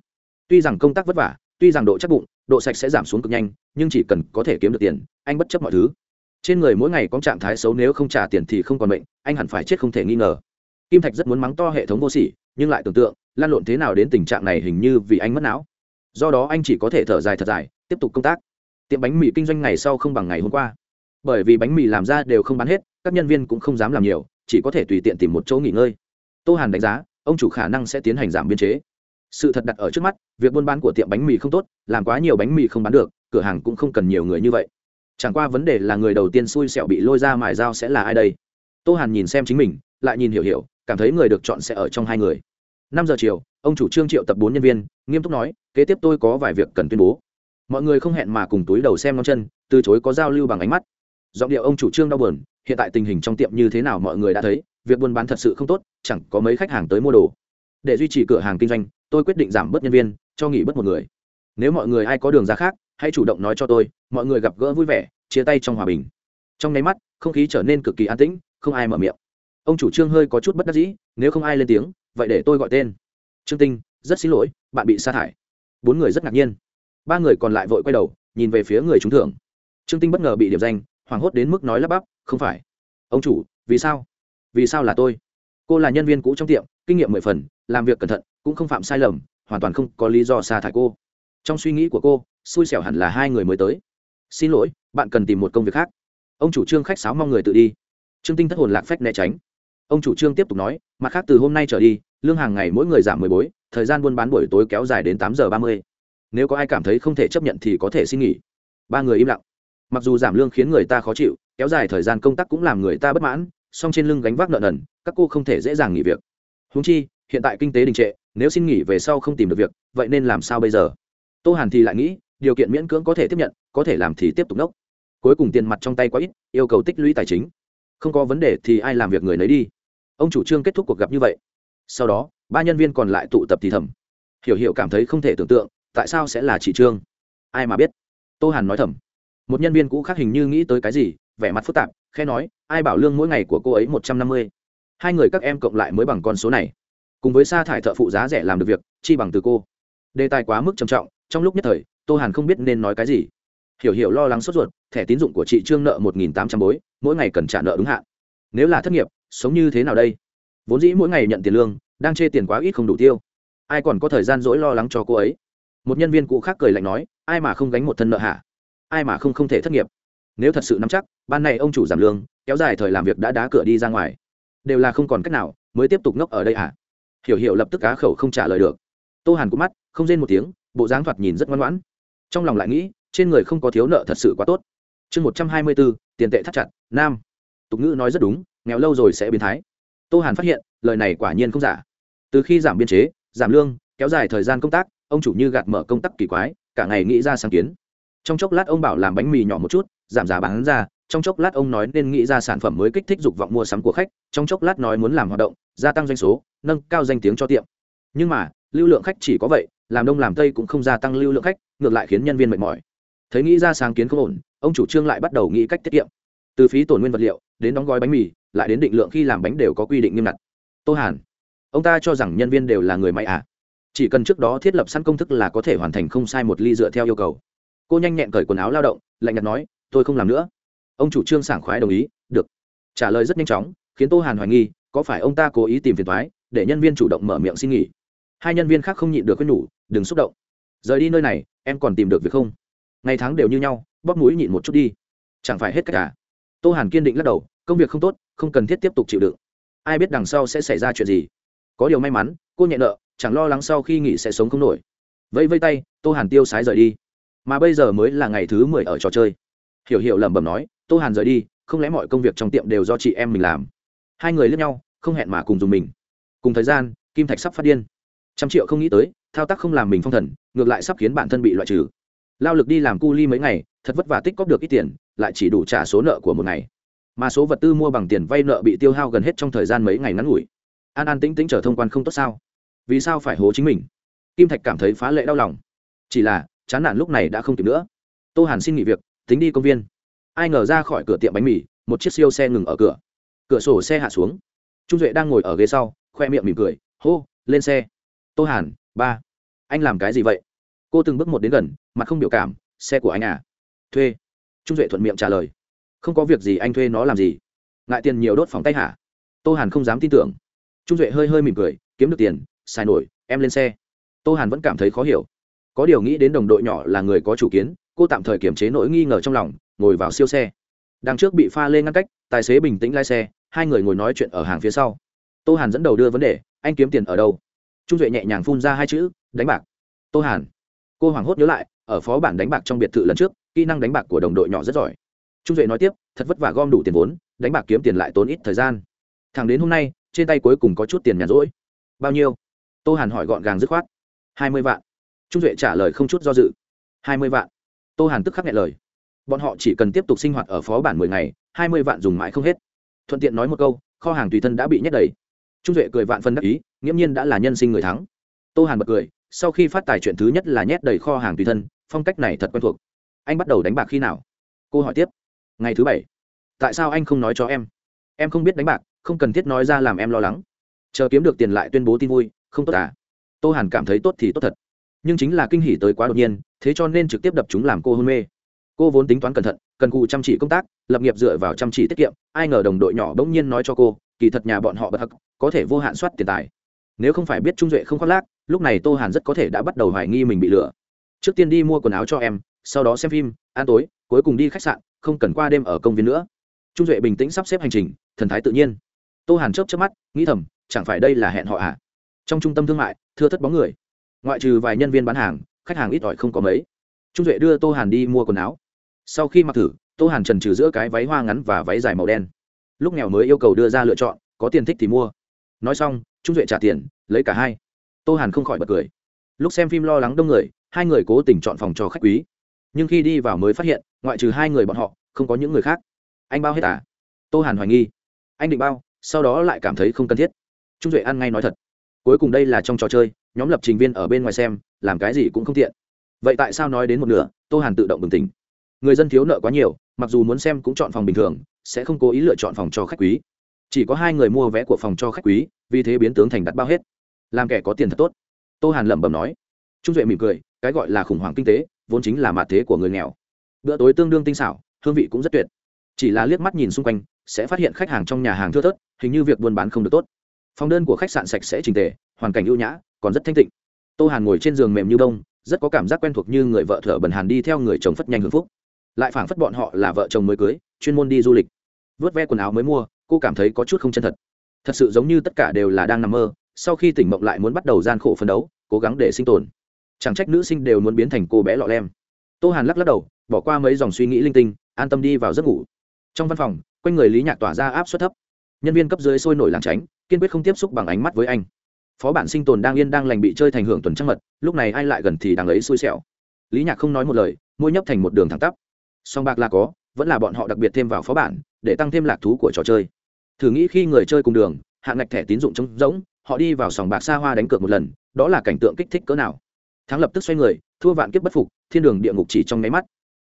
Tuy rằng công tác vất vả, tuy rằng độ chắc bụng, độ sạch sẽ giảm xuống cực nhanh, nhưng chỉ cần có thể kiếm được tiền, anh bất chấp mọi thứ. Trên người mỗi ngày có trạng thái xấu nếu không trả tiền thì không còn bệnh, anh hẳn phải chết không thể nghi ngờ. Kim thạch rất muốn mắng to hệ thống vô sỉ, nhưng lại tưởng tượng lan lộn thế nào đến tình trạng này hình như vì anh mất não. Do đó anh chỉ có thể thở dài thật dài, tiếp tục công tác. Tiệm bánh mì kinh doanh ngày sau không bằng ngày hôm qua. Bởi vì bánh mì làm ra đều không bán hết, các nhân viên cũng không dám làm nhiều, chỉ có thể tùy tiện tìm một chỗ nghỉ ngơi. Tô hàn đánh giá, ông chủ khả năng sẽ tiến hành giảm biên chế. Sự thật đặt ở trước mắt, việc buôn bán của tiệm bánh mì không tốt, làm quá nhiều bánh mì không bán được, cửa hàng cũng không cần nhiều người như vậy. Chẳng qua vấn đề là người đầu tiên xui xẻo bị lôi ra mài dao sẽ là ai đây? Tô hàn nhìn xem chính mình, lại nhìn hiểu hiểu, cảm thấy người được chọn sẽ ở trong hai người năm giờ chiều, ông chủ trương triệu tập bốn nhân viên, nghiêm túc nói, kế tiếp tôi có vài việc cần tuyên bố. Mọi người không hẹn mà cùng túi đầu xem ngón chân, từ chối có giao lưu bằng ánh mắt. Giọng điệu ông chủ trương đau buồn, hiện tại tình hình trong tiệm như thế nào mọi người đã thấy, việc buôn bán thật sự không tốt, chẳng có mấy khách hàng tới mua đồ. Để duy trì cửa hàng kinh doanh, tôi quyết định giảm bớt nhân viên, cho nghỉ bớt một người. Nếu mọi người ai có đường ra khác, hãy chủ động nói cho tôi, mọi người gặp gỡ vui vẻ, chia tay trong hòa bình. Trong nháy mắt, không khí trở nên cực kỳ an tĩnh, không ai mở miệng. Ông chủ trương hơi có chút bất đắc dĩ, nếu không ai lên tiếng vậy để tôi gọi tên. Trương tinh, rất xin lỗi, bạn bị sa thải. Bốn người rất ngạc nhiên. Ba người còn lại vội quay đầu, nhìn về phía người trúng thưởng. Trương tinh bất ngờ bị điểm danh, hoảng hốt đến mức nói lắp bắp, không phải. Ông chủ, vì sao? Vì sao là tôi? Cô là nhân viên cũ trong tiệm, kinh nghiệm mười phần, làm việc cẩn thận, cũng không phạm sai lầm, hoàn toàn không có lý do sa thải cô. Trong suy nghĩ của cô, xui xẻo hẳn là hai người mới tới. Xin lỗi, bạn cần tìm một công việc khác. Ông chủ trương khách sáo mong người tự đi. Trương tinh thất hồn lạc phách né tránh. Ông chủ trương tiếp tục nói, mặt khác từ hôm nay trở đi lương hàng ngày mỗi người giảm mười bối, thời gian buôn bán buổi tối kéo dài đến tám giờ ba mươi. Nếu có ai cảm thấy không thể chấp nhận thì có thể xin nghỉ. Ba người im lặng. Mặc dù giảm lương khiến người ta khó chịu, kéo dài thời gian công tác cũng làm người ta bất mãn, song trên lưng gánh vác nợ nần, các cô không thể dễ dàng nghỉ việc. Húng chi, hiện tại kinh tế đình trệ, nếu xin nghỉ về sau không tìm được việc, vậy nên làm sao bây giờ? Tô hàn thì lại nghĩ, điều kiện miễn cưỡng có thể tiếp nhận, có thể làm thì tiếp tục đốc cuối cùng tiền mặt trong tay quá ít, yêu cầu tích lũy tài chính. Không có vấn đề thì ai làm việc người nấy đi. Ông chủ trương kết thúc cuộc gặp như vậy sau đó, ba nhân viên còn lại tụ tập thì thầm. Hiểu hiểu cảm thấy không thể tưởng tượng, tại sao sẽ là chị trương? Ai mà biết? Tô hàn nói thầm. Một nhân viên cũ khác hình như nghĩ tới cái gì, vẻ mặt phức tạp khe nói, ai bảo lương mỗi ngày của cô ấy một trăm năm mươi? Hai người các em cộng lại mới bằng con số này. Cùng với sa thải thợ phụ giá rẻ làm được việc, chi bằng từ cô. Đề tài quá mức trầm trọng, trong lúc nhất thời, tô hàn không biết nên nói cái gì. Hiểu hiểu lo lắng sốt ruột, thẻ tín dụng của chị trương nợ một nghìn tám trăm bối, mỗi ngày cần trả nợ đúng hạn. Nếu là thất nghiệp, sống như thế nào đây? Vốn dĩ mỗi ngày nhận tiền lương, đang chê tiền quá ít không đủ tiêu. Ai còn có thời gian dỗi lo lắng cho cô ấy? Một nhân viên cũ khác cười lạnh nói, ai mà không gánh một thân nợ hả? Ai mà không không thể thất nghiệp? Nếu thật sự nắm chắc, ban này ông chủ giảm lương, kéo dài thời làm việc đã đá cửa đi ra ngoài. Đều là không còn cách nào, mới tiếp tục ngốc ở đây hả? Hiểu hiểu lập tức cá khẩu không trả lời được. Tô hàn cũng mắt, không rên một tiếng, bộ dáng thoạt nhìn rất ngoan ngoãn. Trong lòng lại nghĩ, trên người không có thiếu nợ thật sự quá tốt. Chương một trăm hai mươi bốn, tiền tệ thắt chặt, nam. Tục ngữ nói rất đúng, nghèo lâu rồi sẽ biến thái tô hàn phát hiện, lời này quả nhiên không giả. Từ khi giảm biên chế, giảm lương, kéo dài thời gian công tác, ông chủ như gạt mở công tác kỳ quái, cả ngày nghĩ ra sáng kiến. Trong chốc lát ông bảo làm bánh mì nhỏ một chút, giảm giá bán ra, trong chốc lát ông nói nên nghĩ ra sản phẩm mới kích thích dục vọng mua sắm của khách, trong chốc lát nói muốn làm hoạt động, gia tăng doanh số, nâng cao danh tiếng cho tiệm. Nhưng mà, lưu lượng khách chỉ có vậy, làm đông làm tây cũng không gia tăng lưu lượng khách, ngược lại khiến nhân viên mệt mỏi. Thấy nghĩ ra sáng kiến không ổn, ông chủ trương lại bắt đầu nghĩ cách tiết kiệm. Từ phí tổn nguyên vật liệu, đến đóng gói bánh mì lại đến định lượng khi làm bánh đều có quy định nghiêm ngặt. Tô hàn, ông ta cho rằng nhân viên đều là người may à? Chỉ cần trước đó thiết lập sẵn công thức là có thể hoàn thành không sai một ly dựa theo yêu cầu. Cô nhanh nhẹn cởi quần áo lao động, lạnh nhạt nói, tôi không làm nữa. Ông chủ trương sảng khoái đồng ý, được. Trả lời rất nhanh chóng, khiến tô hàn hoài nghi, có phải ông ta cố ý tìm phiền thoái để nhân viên chủ động mở miệng xin nghỉ? Hai nhân viên khác không nhịn được khuyên nhủ, đừng xúc động. Rời đi nơi này, em còn tìm được việc không? Ngày tháng đều như nhau, bóp mũi nhịn một chút đi. Chẳng phải hết cách cả tô hàn kiên định lắc đầu công việc không tốt, không cần thiết tiếp tục chịu đựng. Ai biết đằng sau sẽ xảy ra chuyện gì. Có điều may mắn, cô nhẹ nợ, chẳng lo lắng sau khi nghỉ sẽ sống không nổi. Vẫy vây tay, tô hàn tiêu sái rời đi. Mà bây giờ mới là ngày thứ mười ở trò chơi. Hiểu hiểu lẩm bẩm nói, tô hàn rời đi, không lẽ mọi công việc trong tiệm đều do chị em mình làm? Hai người lướt nhau, không hẹn mà cùng dùng mình. Cùng thời gian, kim thạch sắp phát điên. Trăm triệu không nghĩ tới, thao tác không làm mình phong thần, ngược lại sắp khiến bản thân bị loại trừ. Lao lực đi làm cu ly mấy ngày, thật vất vả tích cóp được ít tiền, lại chỉ đủ trả số nợ của một ngày mà số vật tư mua bằng tiền vay nợ bị tiêu hao gần hết trong thời gian mấy ngày ngắn ngủi. An an tĩnh tĩnh trở thông quan không tốt sao? Vì sao phải hố chính mình? Kim thạch cảm thấy phá lệ đau lòng. Chỉ là, chán nản lúc này đã không kịp nữa. Tô hàn xin nghỉ việc, tính đi công viên. Ai ngờ ra khỏi cửa tiệm bánh mì, một chiếc siêu xe ngừng ở cửa. Cửa sổ xe hạ xuống. Trung duệ đang ngồi ở ghế sau, khoe miệng mỉm cười, hô, lên xe. Tô hàn, ba. Anh làm cái gì vậy? Cô từng bước một đến gần, mặt không biểu cảm, xe của anh à? Thuê. Trung duệ thuận miệng trả lời không có việc gì anh thuê nó làm gì? Ngại tiền nhiều đốt phòng tay hả? Tô hàn không dám tin tưởng. Trung duệ hơi hơi mỉm cười, kiếm được tiền, xài nổi, em lên xe. Tô hàn vẫn cảm thấy khó hiểu. Có điều nghĩ đến đồng đội nhỏ là người có chủ kiến, cô tạm thời kiềm chế nỗi nghi ngờ trong lòng, ngồi vào siêu xe. Đằng trước bị pha lên ngăn cách, tài xế bình tĩnh lai xe, hai người ngồi nói chuyện ở hàng phía sau. Tô hàn dẫn đầu đưa vấn đề, anh kiếm tiền ở đâu? Trung duệ nhẹ nhàng phun ra hai chữ, đánh bạc. Tô hàn. Cô hoảng hốt nhớ lại, ở phó bản đánh bạc trong biệt thự lần trước, kỹ năng đánh bạc của đồng đội nhỏ rất giỏi trung duệ nói tiếp, thật vất vả gom đủ tiền vốn, đánh bạc kiếm tiền lại tốn ít thời gian. Thẳng đến hôm nay, trên tay cuối cùng có chút tiền nhàn rỗi. Bao nhiêu? Tô hàn hỏi gọn gàng dứt khoát. Hai mươi vạn. Trung duệ trả lời không chút do dự. Hai mươi vạn. Tô hàn tức khắc nghe lời. Bọn họ chỉ cần tiếp tục sinh hoạt ở phó bản mười ngày, hai mươi vạn dùng mãi không hết. Thuận tiện nói một câu, kho hàng tùy thân đã bị nhét đầy. Trung duệ cười vạn phân đắc ý, nghiễm nhiên đã là nhân sinh người thắng. Tô hàn bật cười, sau khi phát tài chuyện thứ nhất là nhét đầy kho hàng tùy thân, phong cách này thật quen thuộc. Anh bắt đầu đánh bạc khi nào? Cô hỏi tiếp ngày thứ bảy. Tại sao anh không nói cho em? Em không biết đánh bạc, không cần thiết nói ra làm em lo lắng. Chờ kiếm được tiền lại tuyên bố tin vui, không tốt à? Tô hàn cảm thấy tốt thì tốt thật. Nhưng chính là kinh hỉ tới quá đột nhiên, thế cho nên trực tiếp đập chúng làm cô hôn mê. Cô vốn tính toán cẩn thận, cần cù chăm chỉ công tác, lập nghiệp dựa vào chăm chỉ tiết kiệm, ai ngờ đồng đội nhỏ bỗng nhiên nói cho cô, kỳ thật nhà bọn họ bật hắc, có thể vô hạn soát tiền tài. Nếu không phải biết trung duệ không khoác lác, lúc này tô hàn rất có thể đã bắt đầu hoài nghi mình bị lừa. Trước tiên đi mua quần áo cho em, sau đó xem phim, ăn tối cuối cùng đi khách sạn, không cần qua đêm ở công viên nữa. Trung duệ bình tĩnh sắp xếp hành trình, thần thái tự nhiên. Tô hàn chớp chớp mắt, nghĩ thầm, chẳng phải đây là hẹn họ à? Trong trung tâm thương mại, thưa thất bóng người. Ngoại trừ vài nhân viên bán hàng, khách hàng ít ỏi không có mấy. Trung duệ đưa tô hàn đi mua quần áo. Sau khi mặc thử, tô hàn trần trừ giữa cái váy hoa ngắn và váy dài màu đen. Lúc nghèo mới yêu cầu đưa ra lựa chọn, có tiền thích thì mua. Nói xong, trung duệ trả tiền, lấy cả hai. Tô hàn không khỏi bật cười. Lúc xem phim lo lắng đông người, hai người cố tình chọn phòng cho khách quý nhưng khi đi vào mới phát hiện, ngoại trừ hai người bọn họ, không có những người khác. Anh bao hết à? Tô hàn hoài nghi. Anh định bao, sau đó lại cảm thấy không cần thiết. Trung duệ ăn ngay nói thật. Cuối cùng đây là trong trò chơi, nhóm lập trình viên ở bên ngoài xem, làm cái gì cũng không tiện. Vậy tại sao nói đến một nửa, tô hàn tự động bừng tỉnh. Người dân thiếu nợ quá nhiều, mặc dù muốn xem cũng chọn phòng bình thường, sẽ không cố ý lựa chọn phòng cho khách quý. Chỉ có hai người mua vé của phòng cho khách quý, vì thế biến tướng thành đặt bao hết. Làm kẻ có tiền thật tốt. Tô hàn lẩm bẩm nói. Trung duệ mỉm cười, cái gọi là khủng hoảng kinh tế vốn chính là mạt thế của người nghèo. Bữa tối tương đương tinh xảo, hương vị cũng rất tuyệt. Chỉ là liếc mắt nhìn xung quanh, sẽ phát hiện khách hàng trong nhà hàng thưa thớt, hình như việc buôn bán không được tốt. Phòng đơn của khách sạn sạch sẽ trình tề, hoàn cảnh ưu nhã, còn rất thanh tịnh. Tô hàn ngồi trên giường mềm như bông, rất có cảm giác quen thuộc như người vợ thở bần hàn đi theo người chồng phất nhanh hưởng phúc. Lại phảng phất bọn họ là vợ chồng mới cưới, chuyên môn đi du lịch. Vớt ve quần áo mới mua, cô cảm thấy có chút không chân thật. Thật sự giống như tất cả đều là đang nằm mơ, sau khi tỉnh mộng lại muốn bắt đầu gian khổ phấn đấu, cố gắng để sinh tồn chẳng trách nữ sinh đều muốn biến thành cô bé lọ lem. Tô hàn lắc lắc đầu, bỏ qua mấy dòng suy nghĩ linh tinh, an tâm đi vào giấc ngủ. Trong văn phòng, quanh người lý nhạc tỏa ra áp suất thấp. Nhân viên cấp dưới sôi nổi làng tránh, kiên quyết không tiếp xúc bằng ánh mắt với anh. Phó bản sinh tồn đang yên đang lành bị chơi thành hưởng tuần trăng mật, lúc này ai lại gần thì đang ấy xui xẻo. Lý nhạc không nói một lời, môi nhấp thành một đường thẳng tắp. Song bạc là có, vẫn là bọn họ đặc biệt thêm vào phó bản, để tăng thêm lạc thú của trò chơi. Thử nghĩ khi người chơi cùng đường hạng ngạch thẻ tín dụng trống rỗng, họ đi vào sòng bạc xa hoa đánh cược một lần, đó là cảnh tượng kích thích cỡ nào? Thắng lập tức xoay người, thua vạn kiếp bất phục, thiên đường địa ngục chỉ trong nháy mắt.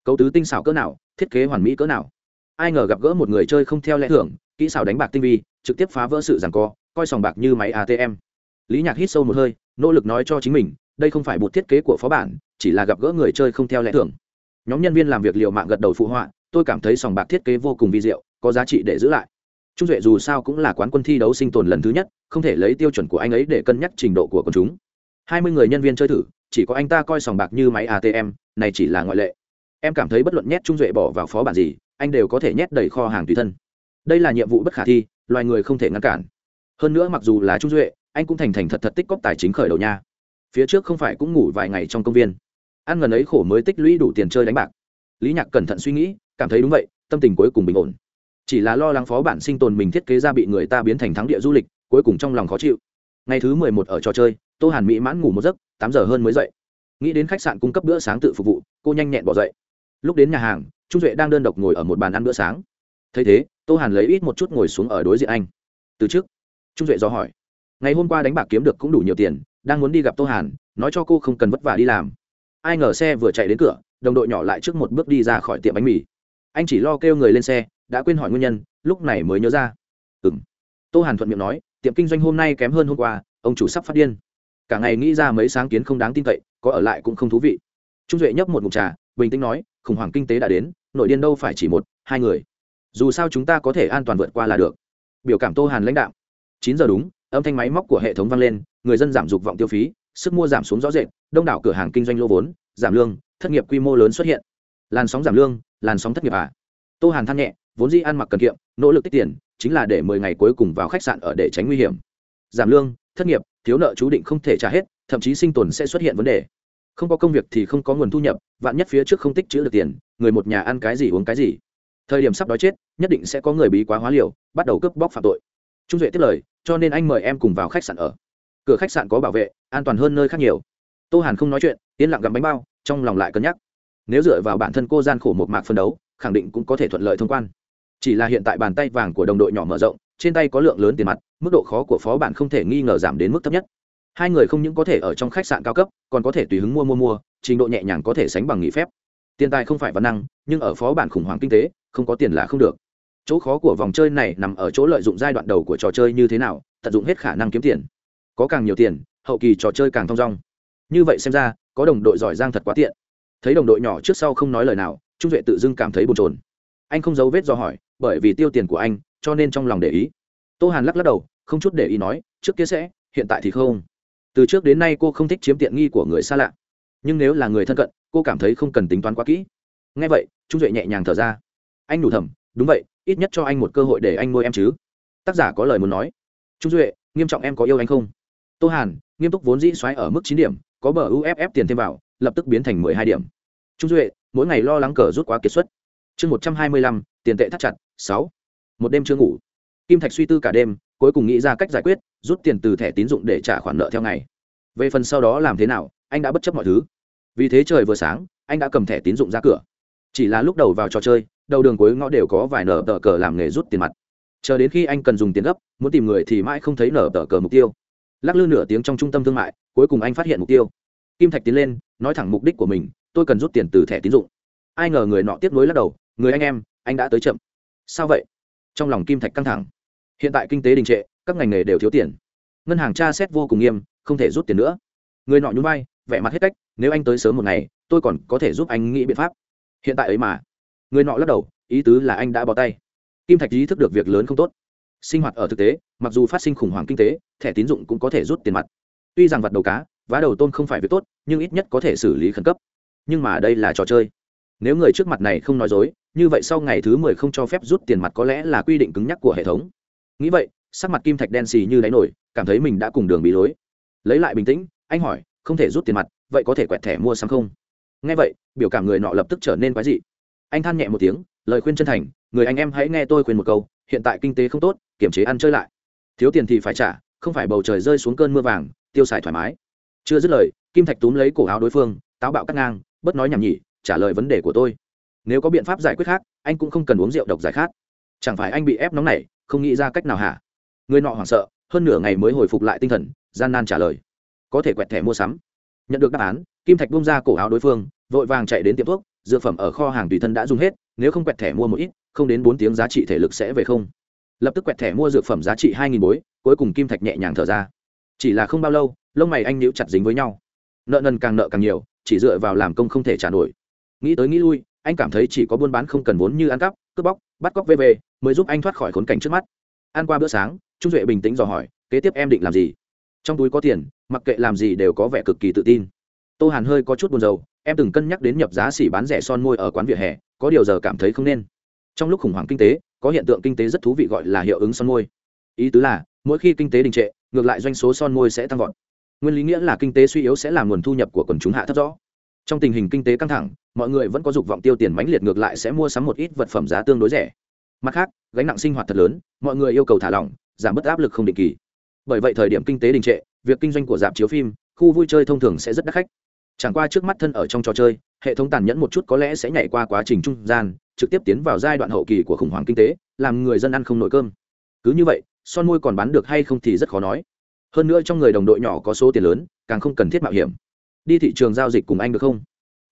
Cấu tứ tinh xảo cỡ nào, thiết kế hoàn mỹ cỡ nào. Ai ngờ gặp gỡ một người chơi không theo lẽ thưởng kỹ xảo đánh bạc tinh vi, trực tiếp phá vỡ sự giằng co, coi sòng bạc như máy atm lý nhạc hít sâu một hơi, nỗ lực nói cho chính mình, đây không phải một thiết kế của phó bản, chỉ là gặp gỡ người chơi không theo lẽ thưởng nhóm nhân viên làm việc liều mạng gật đầu phụ họa, tôi cảm thấy sòng bạc thiết kế vô cùng vi diệu, có giá trị để giữ lại. Trung duệ dù sao cũng là quán quân thi đấu sinh tồn lần thứ nhất, không thể lấy tiêu chuẩn của anh ấy để cân nhắc trình độ của quần chúng. Hai mươi người nhân viên chơi thử chỉ có anh ta coi sòng bạc như máy atm này chỉ là ngoại lệ. Em cảm thấy bất luận nhét trung duệ bỏ vào phó bản gì, anh đều có thể nhét đầy kho hàng tùy thân. Đây là nhiệm vụ bất khả thi, loài người không thể ngăn cản. Hơn nữa mặc dù là trung duệ, anh cũng thành thành thật thật tích cóp tài chính khởi đầu nha. Phía trước không phải cũng ngủ vài ngày trong công viên. Ăn ngần ấy khổ mới tích lũy đủ tiền chơi đánh bạc. Lý nhạc cẩn thận suy nghĩ, cảm thấy đúng vậy, tâm tình cuối cùng bình ổn. Chỉ là lo lắng phó bản sinh tồn mình thiết kế ra bị người ta biến thành thắng địa du lịch, cuối cùng trong lòng khó chịu. Ngày thứ mười một ở trò chơi, tô hàn mỹ mãn ngủ một giấc tám giờ hơn mới dậy. Nghĩ đến khách sạn cung cấp bữa sáng tự phục vụ, cô nhanh nhẹn bỏ dậy. Lúc đến nhà hàng, trung duệ đang đơn độc ngồi ở một bàn ăn bữa sáng. Thấy thế, tô hàn lấy ít một chút ngồi xuống ở đối diện anh. Từ trước? Trung duệ do hỏi. Ngày hôm qua đánh bạc kiếm được cũng đủ nhiều tiền, đang muốn đi gặp tô hàn, nói cho cô không cần vất vả đi làm. Ai ngờ xe vừa chạy đến cửa, đồng đội nhỏ lại trước một bước đi ra khỏi tiệm bánh mì. Anh chỉ lo kêu người lên xe, đã quên hỏi nguyên nhân, lúc này mới nhớ ra. Ừ m tô hàn thuận miệng nói, tiệm kinh doanh hôm nay kém hơn hôm qua, ông chủ sắp phát điên cả ngày nghĩ ra mấy sáng kiến không đáng tin cậy, có ở lại cũng không thú vị. Trung duệ nhấp một mục trà, bình tĩnh nói, khủng hoảng kinh tế đã đến, nội điên đâu phải chỉ một, hai người. Dù sao chúng ta có thể an toàn vượt qua là được. Biểu cảm tô hàn lãnh đạo chín giờ đúng, âm thanh máy móc của hệ thống vang lên, người dân giảm dục vọng tiêu phí, sức mua giảm xuống rõ rệt, đông đảo cửa hàng kinh doanh lô vốn, giảm lương, thất nghiệp quy mô lớn xuất hiện. Làn sóng giảm lương, làn sóng thất nghiệp à? Tô hàn than nhẹ, vốn dĩ ăn mặc cần kiệm, nỗ lực tiết tiền, chính là để mười ngày cuối cùng vào khách sạn ở để tránh nguy hiểm. Giảm lương, thất nghiệp thiếu nợ chú định không thể trả hết, thậm chí sinh tồn sẽ xuất hiện vấn đề. Không có công việc thì không có nguồn thu nhập, vạn nhất phía trước không tích chữ được tiền, người một nhà ăn cái gì uống cái gì. Thời điểm sắp đói chết, nhất định sẽ có người bí quá hóa liều, bắt đầu cướp bóc phạm tội. Trung duệ tiếp lời, cho nên anh mời em cùng vào khách sạn ở. Cửa khách sạn có bảo vệ, an toàn hơn nơi khác nhiều. Tô hàn không nói chuyện, yên lặng gặm bánh bao, trong lòng lại cân nhắc. Nếu dựa vào bản thân cô gian khổ một mạc phân đấu, khẳng định cũng có thể thuận lợi thông quan. Chỉ là hiện tại bàn tay vàng của đồng đội nhỏ mở rộng trên tay có lượng lớn tiền mặt, mức độ khó của phó bản không thể nghi ngờ giảm đến mức thấp nhất. Hai người không những có thể ở trong khách sạn cao cấp, còn có thể tùy hứng mua mua mua, trình độ nhẹ nhàng có thể sánh bằng nghỉ phép. Tiền tài không phải văn năng, nhưng ở phó bản khủng hoảng kinh tế, không có tiền là không được. Chỗ khó của vòng chơi này nằm ở chỗ lợi dụng giai đoạn đầu của trò chơi như thế nào, tận dụng hết khả năng kiếm tiền. Có càng nhiều tiền, hậu kỳ trò chơi càng thong dong. Như vậy xem ra, có đồng đội giỏi giang thật quá tiện. Thấy đồng đội nhỏ trước sau không nói lời nào, trung duệ tự dưng cảm thấy bồn trồn anh không giấu vết do hỏi, bởi vì tiêu tiền của anh cho nên trong lòng để ý. Tô hàn lắc lắc đầu, không chút để ý nói, trước kia sẽ, hiện tại thì không. Từ trước đến nay cô không thích chiếm tiện nghi của người xa lạ. Nhưng nếu là người thân cận, cô cảm thấy không cần tính toán quá kỹ. Ngay vậy, trung duệ nhẹ nhàng thở ra. Anh đủ thầm, đúng vậy, ít nhất cho anh một cơ hội để anh nuôi em chứ. Tác giả có lời muốn nói. Trung duệ, nghiêm trọng em có yêu anh không? Tô hàn, nghiêm túc vốn dĩ xoáy ở mức chín điểm, có bờ uff tiền thêm vào, lập tức biến thành mười hai điểm. Trung duệ, mỗi ngày lo lắng cờ rút quá kiệt xuất. Chương một trăm hai mươi lăm, tiền tệ thắt chặt, sáu một đêm chưa ngủ. Kim thạch suy tư cả đêm, cuối cùng nghĩ ra cách giải quyết, rút tiền từ thẻ tín dụng để trả khoản nợ theo ngày. Về phần sau đó làm thế nào, anh đã bất chấp mọi thứ. Vì thế trời vừa sáng, anh đã cầm thẻ tín dụng ra cửa. Chỉ là lúc đầu vào trò chơi, đầu đường cuối ngõ đều có vài nở tờ cờ làm nghề rút tiền mặt. Chờ đến khi anh cần dùng tiền gấp, muốn tìm người thì mãi không thấy nở tờ cờ mục tiêu. Lắc lư nửa tiếng trong trung tâm thương mại, cuối cùng anh phát hiện mục tiêu. Kim thạch tiến lên, nói thẳng mục đích của mình, tôi cần rút tiền từ thẻ tín dụng. Ai ngờ người nọ tiếp nối lắc đầu, người anh em, anh đã tới chậm. Sao vậy? Trong lòng kim thạch căng thẳng. Hiện tại kinh tế đình trệ, các ngành nghề đều thiếu tiền. Ngân hàng tra xét vô cùng nghiêm, không thể rút tiền nữa. Người nọ nhún vai, vẻ mặt hết cách, nếu anh tới sớm một ngày, tôi còn có thể giúp anh nghĩ biện pháp. Hiện tại ấy mà. Người nọ lắc đầu, ý tứ là anh đã bỏ tay. Kim thạch ý thức được việc lớn không tốt. Sinh hoạt ở thực tế, mặc dù phát sinh khủng hoảng kinh tế, thẻ tín dụng cũng có thể rút tiền mặt. Tuy rằng vặt đầu cá, vá đầu tôn không phải việc tốt, nhưng ít nhất có thể xử lý khẩn cấp. Nhưng mà đây là trò chơi. Nếu người trước mặt này không nói dối như vậy sau ngày thứ mười không cho phép rút tiền mặt có lẽ là quy định cứng nhắc của hệ thống. Nghĩ vậy, sắc mặt kim thạch đen xì như đáy nổi, cảm thấy mình đã cùng đường bị lối lấy lại bình tĩnh, anh hỏi, không thể rút tiền mặt, vậy có thể quẹt thẻ mua sắm không? Nghe vậy, biểu cảm người nọ lập tức trở nên quái dị. Anh than nhẹ một tiếng, lời khuyên chân thành, người anh em hãy nghe tôi khuyên một câu, hiện tại kinh tế không tốt, kiểm chế ăn chơi lại. Thiếu tiền thì phải trả, không phải bầu trời rơi xuống cơn mưa vàng, tiêu xài thoải mái. Chưa dứt lời, kim thạch túm lấy cổ áo đối phương, táo bạo cắt ngang bất nói nhảm nhỉ, trả lời vấn đề của tôi nếu có biện pháp giải quyết khác, anh cũng không cần uống rượu độc giải khát. Chẳng phải anh bị ép nóng này, không nghĩ ra cách nào hả? Người nọ hoảng sợ, hơn nửa ngày mới hồi phục lại tinh thần, gian nan trả lời. Có thể quẹt thẻ mua sắm. Nhận được đáp án, kim thạch bung ra cổ áo đối phương, vội vàng chạy đến tiệm thuốc, dược phẩm ở kho hàng tùy thân đã dùng hết, nếu không quẹt thẻ mua một ít, không đến bốn tiếng giá trị thể lực sẽ về không. Lập tức quẹt thẻ mua dược phẩm giá trị hai nghìn bối, cuối cùng kim thạch nhẹ nhàng thở ra. Chỉ là không bao lâu, lông mày anh níu chặt dính với nhau. Nợ nần càng nợ càng nhiều, chỉ dựa vào làm công không thể trả nổi. Nghĩ tới nghĩ lui anh cảm thấy chỉ có buôn bán không cần vốn như ăn cắp, cướp bóc, bắt cóc vv mới giúp anh thoát khỏi khốn cảnh trước mắt. Ăn qua bữa sáng, trung duệ bình tĩnh dò hỏi, kế tiếp em định làm gì? Trong túi có tiền, mặc kệ làm gì đều có vẻ cực kỳ tự tin. Tô hàn hơi có chút buồn rầu, em từng cân nhắc đến nhập giá xỉ bán rẻ son môi ở quán vỉa hè, có điều giờ cảm thấy không nên. Trong lúc khủng hoảng kinh tế, có hiện tượng kinh tế rất thú vị gọi là hiệu ứng son môi. Ý tứ là, mỗi khi kinh tế đình trệ, ngược lại doanh số son môi sẽ tăng vọt. Nguyên lý nghĩa là kinh tế suy yếu sẽ làm nguồn thu nhập của quần chúng hạ thấp rõ trong tình hình kinh tế căng thẳng, mọi người vẫn có dục vọng tiêu tiền mãnh liệt ngược lại sẽ mua sắm một ít vật phẩm giá tương đối rẻ. Mặt khác, gánh nặng sinh hoạt thật lớn, mọi người yêu cầu thả lỏng, giảm bớt áp lực không định kỳ. Bởi vậy thời điểm kinh tế đình trệ, việc kinh doanh của dạp chiếu phim, khu vui chơi thông thường sẽ rất đắt khách. Chẳng qua trước mắt thân ở trong trò chơi, hệ thống tàn nhẫn một chút có lẽ sẽ nhảy qua quá trình trung gian, trực tiếp tiến vào giai đoạn hậu kỳ của khủng hoảng kinh tế, làm người dân ăn không nổi cơm. Cứ như vậy, son môi còn bán được hay không thì rất khó nói. Hơn nữa trong người đồng đội nhỏ có số tiền lớn, càng không cần thiết mạo hiểm đi thị trường giao dịch cùng anh được không?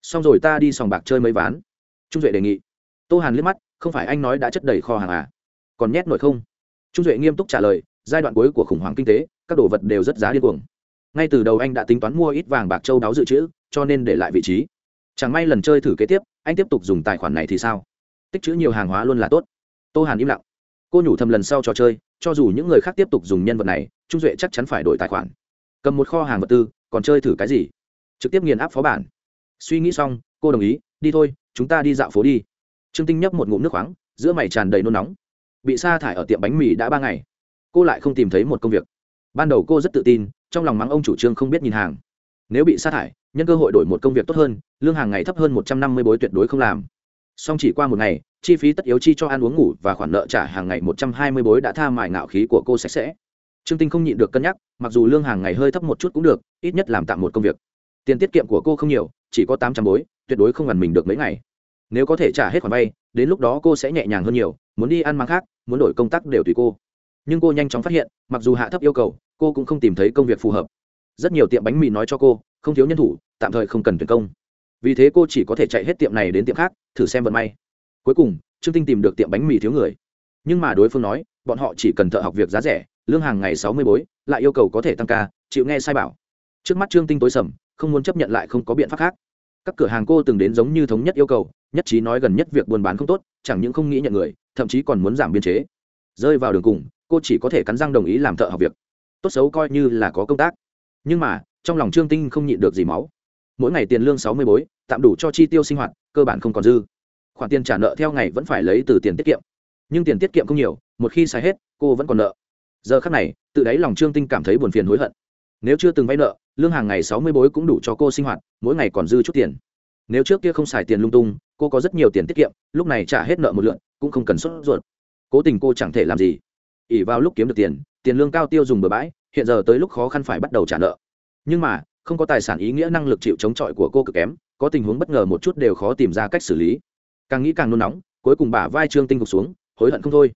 Xong rồi ta đi sòng bạc chơi mấy ván. Trung duệ đề nghị. Tô hàn liếc mắt, không phải anh nói đã chất đầy kho hàng à? Còn nhét nổi không? Trung duệ nghiêm túc trả lời, giai đoạn cuối của khủng hoảng kinh tế, các đồ vật đều rất giá điên cuồng. Ngay từ đầu anh đã tính toán mua ít vàng bạc châu đáo dự trữ, cho nên để lại vị trí. Chẳng may lần chơi thử kế tiếp, anh tiếp tục dùng tài khoản này thì sao? Tích chữ nhiều hàng hóa luôn là tốt. Tô hàn im lặng. Cô nhủ thầm lần sau trò chơi, cho dù những người khác tiếp tục dùng nhân vật này, trung duệ chắc chắn phải đổi tài khoản. Cầm một kho hàng vật tư, còn chơi thử cái gì? Trực tiếp nghiền áp phó bản. Suy nghĩ xong, cô đồng ý, đi thôi, chúng ta đi dạo phố đi. Trương tinh nhấp một ngụm nước khoáng, giữa mày tràn đầy nôn nóng. Bị sa thải ở tiệm bánh mì đã ba ngày. Cô lại không tìm thấy một công việc. Ban đầu cô rất tự tin, trong lòng mắng ông chủ trương không biết nhìn hàng. Nếu bị sa thải, nhân cơ hội đổi một công việc tốt hơn, lương hàng ngày thấp hơn một trăm năm mươi bối tuyệt đối không làm. Song chỉ qua một ngày, chi phí tất yếu chi cho ăn uống ngủ và khoản nợ trả hàng ngày một trăm hai mươi bối đã tha mại ngạo khí của cô sạch sẽ. Trương tinh không nhịn được cân nhắc, mặc dù lương hàng ngày hơi thấp một chút cũng được, ít nhất làm tạm một công việc tiền tiết kiệm của cô không nhiều, chỉ có tám trăm bối, tuyệt đối không gần mình được mấy ngày. Nếu có thể trả hết khoản vay, đến lúc đó cô sẽ nhẹ nhàng hơn nhiều, muốn đi ăn mang khác, muốn đổi công tác đều tùy cô. Nhưng cô nhanh chóng phát hiện, mặc dù hạ thấp yêu cầu, cô cũng không tìm thấy công việc phù hợp. Rất nhiều tiệm bánh mì nói cho cô, không thiếu nhân thủ, tạm thời không cần tuyển công. Vì thế cô chỉ có thể chạy hết tiệm này đến tiệm khác, thử xem vận may. Cuối cùng, trương tinh tìm được tiệm bánh mì thiếu người. Nhưng mà đối phương nói, bọn họ chỉ cần thợ học việc giá rẻ, lương hàng ngày sáu mươi bối, lại yêu cầu có thể tăng ca, chịu nghe sai bảo. Trước mắt trương tinh tối sầm không muốn chấp nhận lại không có biện pháp khác. Các cửa hàng cô từng đến giống như thống nhất yêu cầu, nhất trí nói gần nhất việc buôn bán không tốt, chẳng những không nghĩ nhận người, thậm chí còn muốn giảm biên chế. Rơi vào đường cùng, cô chỉ có thể cắn răng đồng ý làm thợ học việc. Tốt xấu coi như là có công tác. Nhưng mà, trong lòng trương tinh không nhịn được gì máu. Mỗi ngày tiền lương sáu mươi bối, tạm đủ cho chi tiêu sinh hoạt, cơ bản không còn dư. Khoản tiền trả nợ theo ngày vẫn phải lấy từ tiền tiết kiệm. Nhưng tiền tiết kiệm không nhiều, một khi xài hết, cô vẫn còn nợ. Giờ khắc này, tự đáy lòng trương tinh cảm thấy buồn phiền hối hận nếu chưa từng vay nợ, lương hàng ngày sáu mươi bối cũng đủ cho cô sinh hoạt, mỗi ngày còn dư chút tiền. Nếu trước kia không xài tiền lung tung, cô có rất nhiều tiền tiết kiệm, lúc này trả hết nợ một lượn cũng không cần sốt ruột. Cố tình cô chẳng thể làm gì. Ỉ vào lúc kiếm được tiền tiền lương cao tiêu dùng bừa bãi, hiện giờ tới lúc khó khăn phải bắt đầu trả nợ. Nhưng mà, không có tài sản ý nghĩa năng lực chịu chống chọi của cô cực kém, có tình huống bất ngờ một chút đều khó tìm ra cách xử lý. Càng nghĩ càng nôn nóng, cuối cùng bả vai trương tinh gục xuống, hối hận không thôi.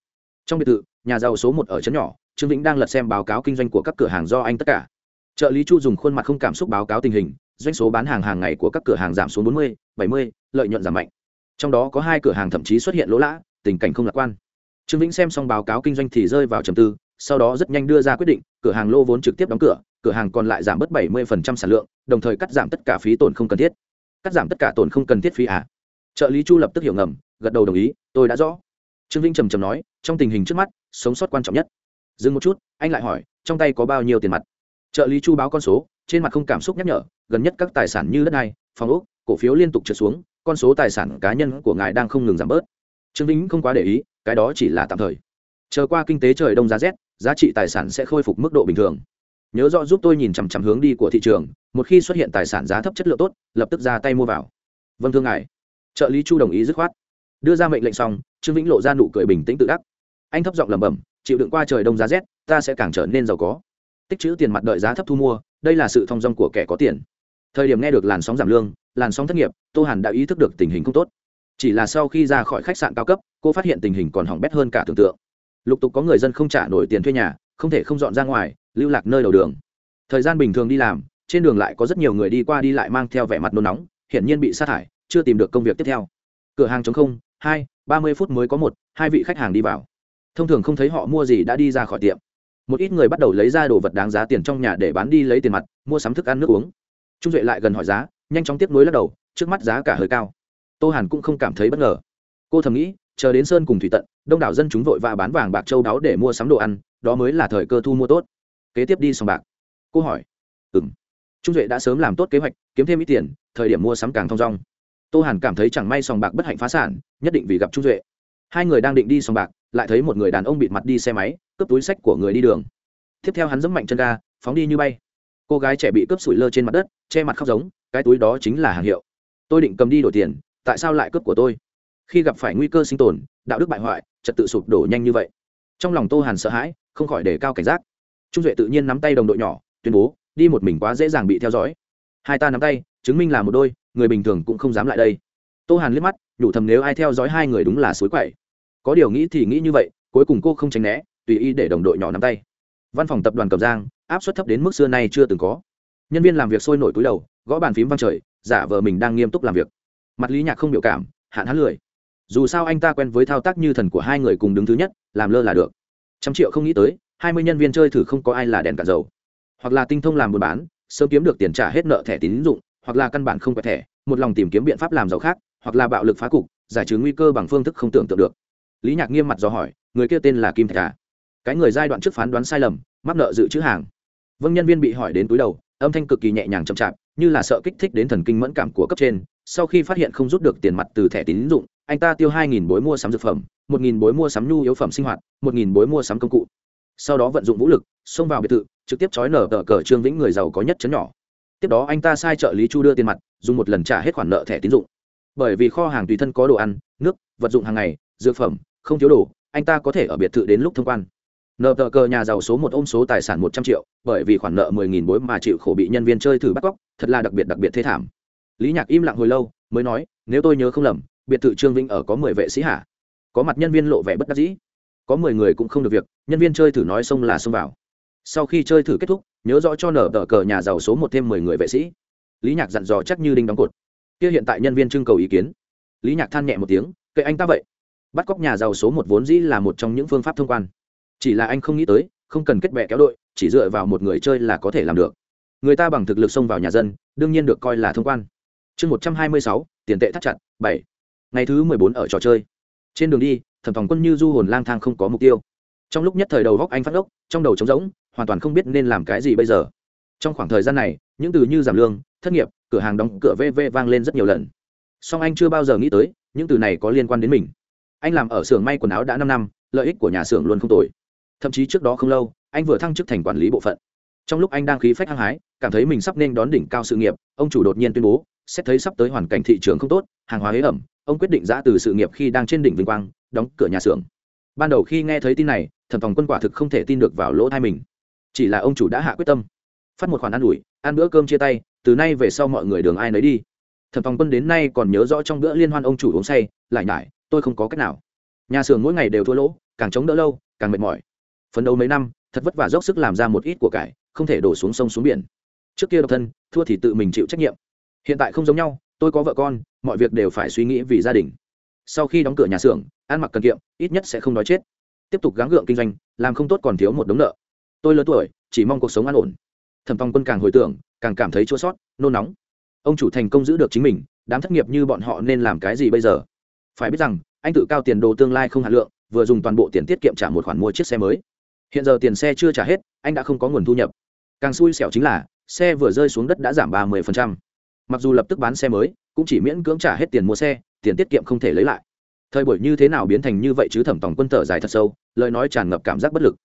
Trong biệt thự, nhà giàu số một ở trấn nhỏ, trương vĩnh đang lật xem báo cáo kinh doanh của các cửa hàng do anh tất cả trợ lý chu dùng khuôn mặt không cảm xúc báo cáo tình hình doanh số bán hàng hàng ngày của các cửa hàng giảm xuống 40, 70, lợi nhuận giảm mạnh. Trong đó có hai cửa hàng thậm chí xuất hiện lỗ lã tình cảnh không lạc quan. Trương vĩnh xem xong báo cáo kinh doanh thì rơi vào trầm tư sau đó rất nhanh đưa ra quyết định cửa hàng lô vốn trực tiếp đóng cửa cửa hàng còn lại giảm bớt 70% sản lượng đồng thời cắt giảm tất cả phí tổn không cần thiết. Cắt giảm tất cả tổn không cần thiết phí à? Trợ lý chu lập tức hiểu ngầm gật đầu đồng ý tôi đã rõ. Trương vĩnh trầm trầm nói trong tình hình trước mắt sống sót quan trọng nhất. Dừng một chút anh lại hỏi trong tay có bao nhiêu tiền mặt? Trợ lý chu báo con số, trên mặt không cảm xúc nhắc nhở, gần nhất các tài sản như đất đai, phòng ốc, cổ phiếu liên tục trượt xuống, con số tài sản cá nhân của ngài đang không ngừng giảm bớt. Trương vĩnh không quá để ý, cái đó chỉ là tạm thời. Chờ qua kinh tế trời đông giá rét, giá trị tài sản sẽ khôi phục mức độ bình thường. Nhớ rõ giúp tôi nhìn chằm chằm hướng đi của thị trường, một khi xuất hiện tài sản giá thấp chất lượng tốt, lập tức ra tay mua vào. Vâng thưa ngài. Trợ lý chu đồng ý dứt khoát. Đưa ra mệnh lệnh xong, trương vĩnh lộ ra nụ cười bình tĩnh tự đắc. Anh thấp giọng lẩm bẩm, chịu đựng qua trời đông giá rét, ta sẽ càng trở nên giàu có tích chữ tiền mặt đợi giá thấp thu mua, đây là sự thong dong của kẻ có tiền. Thời điểm nghe được làn sóng giảm lương, làn sóng thất nghiệp, tô hàn đã ý thức được tình hình không tốt. Chỉ là sau khi ra khỏi khách sạn cao cấp, cô phát hiện tình hình còn hỏng bét hơn cả tưởng tượng. Lục tục có người dân không trả nổi tiền thuê nhà, không thể không dọn ra ngoài, lưu lạc nơi đầu đường. Thời gian bình thường đi làm, trên đường lại có rất nhiều người đi qua đi lại mang theo vẻ mặt nôn nóng, hiển nhiên bị sa thải, chưa tìm được công việc tiếp theo. Cửa hàng chống không, hai, ba mươi phút mới có một, hai vị khách hàng đi vào. Thông thường không thấy họ mua gì đã đi ra khỏi tiệm một ít người bắt đầu lấy ra đồ vật đáng giá tiền trong nhà để bán đi lấy tiền mặt, mua sắm thức ăn nước uống. Trung duệ lại gần hỏi giá, nhanh chóng tiếp nối lắc đầu, trước mắt giá cả hơi cao. Tô hàn cũng không cảm thấy bất ngờ. Cô thầm nghĩ, chờ đến sơn cùng thủy tận, đông đảo dân chúng vội và bán vàng bạc châu đáo để mua sắm đồ ăn, đó mới là thời cơ thu mua tốt. Kế tiếp đi sòng bạc. Cô hỏi ừng trung duệ đã sớm làm tốt kế hoạch, kiếm thêm ít tiền, thời điểm mua sắm càng thong dong. Tô hàn cảm thấy chẳng may sòng bạc bất hạnh phá sản, nhất định vì gặp trung duệ. Hai người đang định đi sòng bạc lại thấy một người đàn ông bịt mặt đi xe máy, cướp túi sách của người đi đường. Tiếp theo hắn dẫm mạnh chân ga, phóng đi như bay. Cô gái trẻ bị cướp sủi lơ trên mặt đất, che mặt khóc giống, cái túi đó chính là hàng hiệu. Tôi định cầm đi đổi tiền, tại sao lại cướp của tôi? Khi gặp phải nguy cơ sinh tồn, đạo đức bại hoại, trật tự sụp đổ nhanh như vậy. Trong lòng tô hàn sợ hãi, không khỏi đề cao cảnh giác. Trung duệ tự nhiên nắm tay đồng đội nhỏ, tuyên bố, đi một mình quá dễ dàng bị theo dõi. Hai ta nắm tay, chứng minh là một đôi, người bình thường cũng không dám lại đây. Tô hàn liếc mắt, nhủ thầm nếu ai theo dõi hai người đúng là suối quậy có điều nghĩ thì nghĩ như vậy, cuối cùng cô không tránh né, tùy ý để đồng đội nhỏ nắm tay. Văn phòng tập đoàn cầm giang, áp suất thấp đến mức xưa nay chưa từng có. Nhân viên làm việc sôi nổi cúi đầu, gõ bàn phím văng trời, giả vờ mình đang nghiêm túc làm việc. Mặt lý nhạc không biểu cảm, hạn hắn lười. Dù sao anh ta quen với thao tác như thần của hai người cùng đứng thứ nhất, làm lơ là được. Trăm triệu không nghĩ tới, hai mươi nhân viên chơi thử không có ai là đèn cả dầu. Hoặc là tinh thông làm buôn bán, sớm kiếm được tiền trả hết nợ thẻ tín dụng, hoặc là căn bản không quẹt thẻ, một lòng tìm kiếm biện pháp làm giàu khác, hoặc là bạo lực phá cục, giải trừ nguy cơ bằng phương thức không tưởng tượng được lý nhạc nghiêm mặt do hỏi, người kia tên là kim thạch à? Cái người giai đoạn trước phán đoán sai lầm, mắc nợ dự trữ hàng. Vâng nhân viên bị hỏi đến túi đầu, âm thanh cực kỳ nhẹ nhàng chậm chạp, như là sợ kích thích đến thần kinh mẫn cảm của cấp trên. Sau khi phát hiện không rút được tiền mặt từ thẻ tín dụng, anh ta tiêu hai nghìn bối mua sắm dược phẩm, một nghìn bối mua sắm nhu yếu phẩm sinh hoạt, một nghìn bối mua sắm công cụ. Sau đó vận dụng vũ lực, xông vào biệt thự, trực tiếp trói nở tờ cờ trương vĩnh người giàu có nhất chấn nhỏ. Tiếp đó anh ta sai trợ lý chu đưa tiền mặt, dùng một lần trả hết khoản nợ thẻ tín dụng. Bởi vì kho hàng tùy thân có đồ ăn, nước, vật dụng hàng ngày, dược phẩm không thiếu đồ, anh ta có thể ở biệt thự đến lúc thông quan. Nợ tờ cờ nhà giàu số một ôm số tài sản một trăm triệu, bởi vì khoản nợ mười nghìn bối mà chịu khổ bị nhân viên chơi thử bắt cóc, thật là đặc biệt đặc biệt thế thảm. Lý nhạc im lặng hồi lâu, mới nói, nếu tôi nhớ không lầm, biệt thự trương vinh ở có mười vệ sĩ hả có mặt nhân viên lộ vẻ bất đắc dĩ. Có mười người cũng không được việc, nhân viên chơi thử nói xông là xông vào. Sau khi chơi thử kết thúc, nhớ rõ cho nở tờ cờ nhà giàu số một thêm mười người vệ sĩ. Lý nhạc dặn dò chắc như đinh đóng cột. Kia hiện tại nhân viên trưng cầu ý kiến. Lý nhạc than nhẹ một tiếng, kệ anh ta vậy bắt cóc nhà giàu số một vốn dĩ là một trong những phương pháp thông quan. Chỉ là anh không nghĩ tới, không cần kết bè kéo đội, chỉ dựa vào một người chơi là có thể làm được. Người ta bằng thực lực xông vào nhà dân, đương nhiên được coi là thông quan. Chương một trăm hai mươi sáu, tiền tệ thắt chặt, bảy. Ngày thứ mười bốn ở trò chơi. Trên đường đi, thẩm thòng quân như du hồn lang thang không có mục tiêu. Trong lúc nhất thời đầu góc anh phát ốc, trong đầu trống rỗng, hoàn toàn không biết nên làm cái gì bây giờ. Trong khoảng thời gian này, những từ như giảm lương, thất nghiệp, cửa hàng đóng cửa vv vang lên rất nhiều lần. Song anh chưa bao giờ nghĩ tới, những từ này có liên quan đến mình anh làm ở xưởng may quần áo đã năm năm, lợi ích của nhà xưởng luôn không tồi. Thậm chí trước đó không lâu, anh vừa thăng chức thành quản lý bộ phận. Trong lúc anh đang khí phách hăng hái, cảm thấy mình sắp nên đón đỉnh cao sự nghiệp, ông chủ đột nhiên tuyên bố, xét thấy sắp tới hoàn cảnh thị trường không tốt, hàng hóa ế ẩm, ông quyết định giã từ sự nghiệp khi đang trên đỉnh vinh quang, đóng cửa nhà xưởng. Ban đầu khi nghe thấy tin này, thẩm phòng quân quả thực không thể tin được vào lỗ thai mình. Chỉ là ông chủ đã hạ quyết tâm. Phát một khoản ăn ủi, ăn bữa cơm chia tay, từ nay về sau mọi người đường ai nấy đi. Thẩm phòng quân đến nay còn nhớ rõ trong bữa liên hoan ông chủ uống say, lại nhải tôi không có cách nào. Nhà xưởng mỗi ngày đều thua lỗ, càng chống đỡ lâu, càng mệt mỏi. Phấn đấu mấy năm, thật vất vả dốc sức làm ra một ít của cải, không thể đổ xuống sông xuống biển. Trước kia độc thân, thua thì tự mình chịu trách nhiệm. Hiện tại không giống nhau, tôi có vợ con, mọi việc đều phải suy nghĩ vì gia đình. Sau khi đóng cửa nhà xưởng, ăn mặc cần kiệm, ít nhất sẽ không nói chết. Tiếp tục gắng gượng kinh doanh, làm không tốt còn thiếu một đống nợ. Tôi lớn tuổi, chỉ mong cuộc sống an ổn. Thẩm phong quân càng hồi tưởng, càng cảm thấy chua sót nôn nóng. Ông chủ thành công giữ được chính mình, đám thất nghiệp như bọn họ nên làm cái gì bây giờ? Phải biết rằng, anh tự cao tiền đồ tương lai không hạt lượng, vừa dùng toàn bộ tiền tiết kiệm trả một khoản mua chiếc xe mới. Hiện giờ tiền xe chưa trả hết, anh đã không có nguồn thu nhập. Càng xui xẻo chính là, xe vừa rơi xuống đất đã giảm ba mươi mặc dù lập tức bán xe mới, cũng chỉ miễn cưỡng trả hết tiền mua xe, tiền tiết kiệm không thể lấy lại. Thời buổi như thế nào biến thành như vậy chứ thẩm tòng quân thở dài thật sâu, lời nói tràn ngập cảm giác bất lực.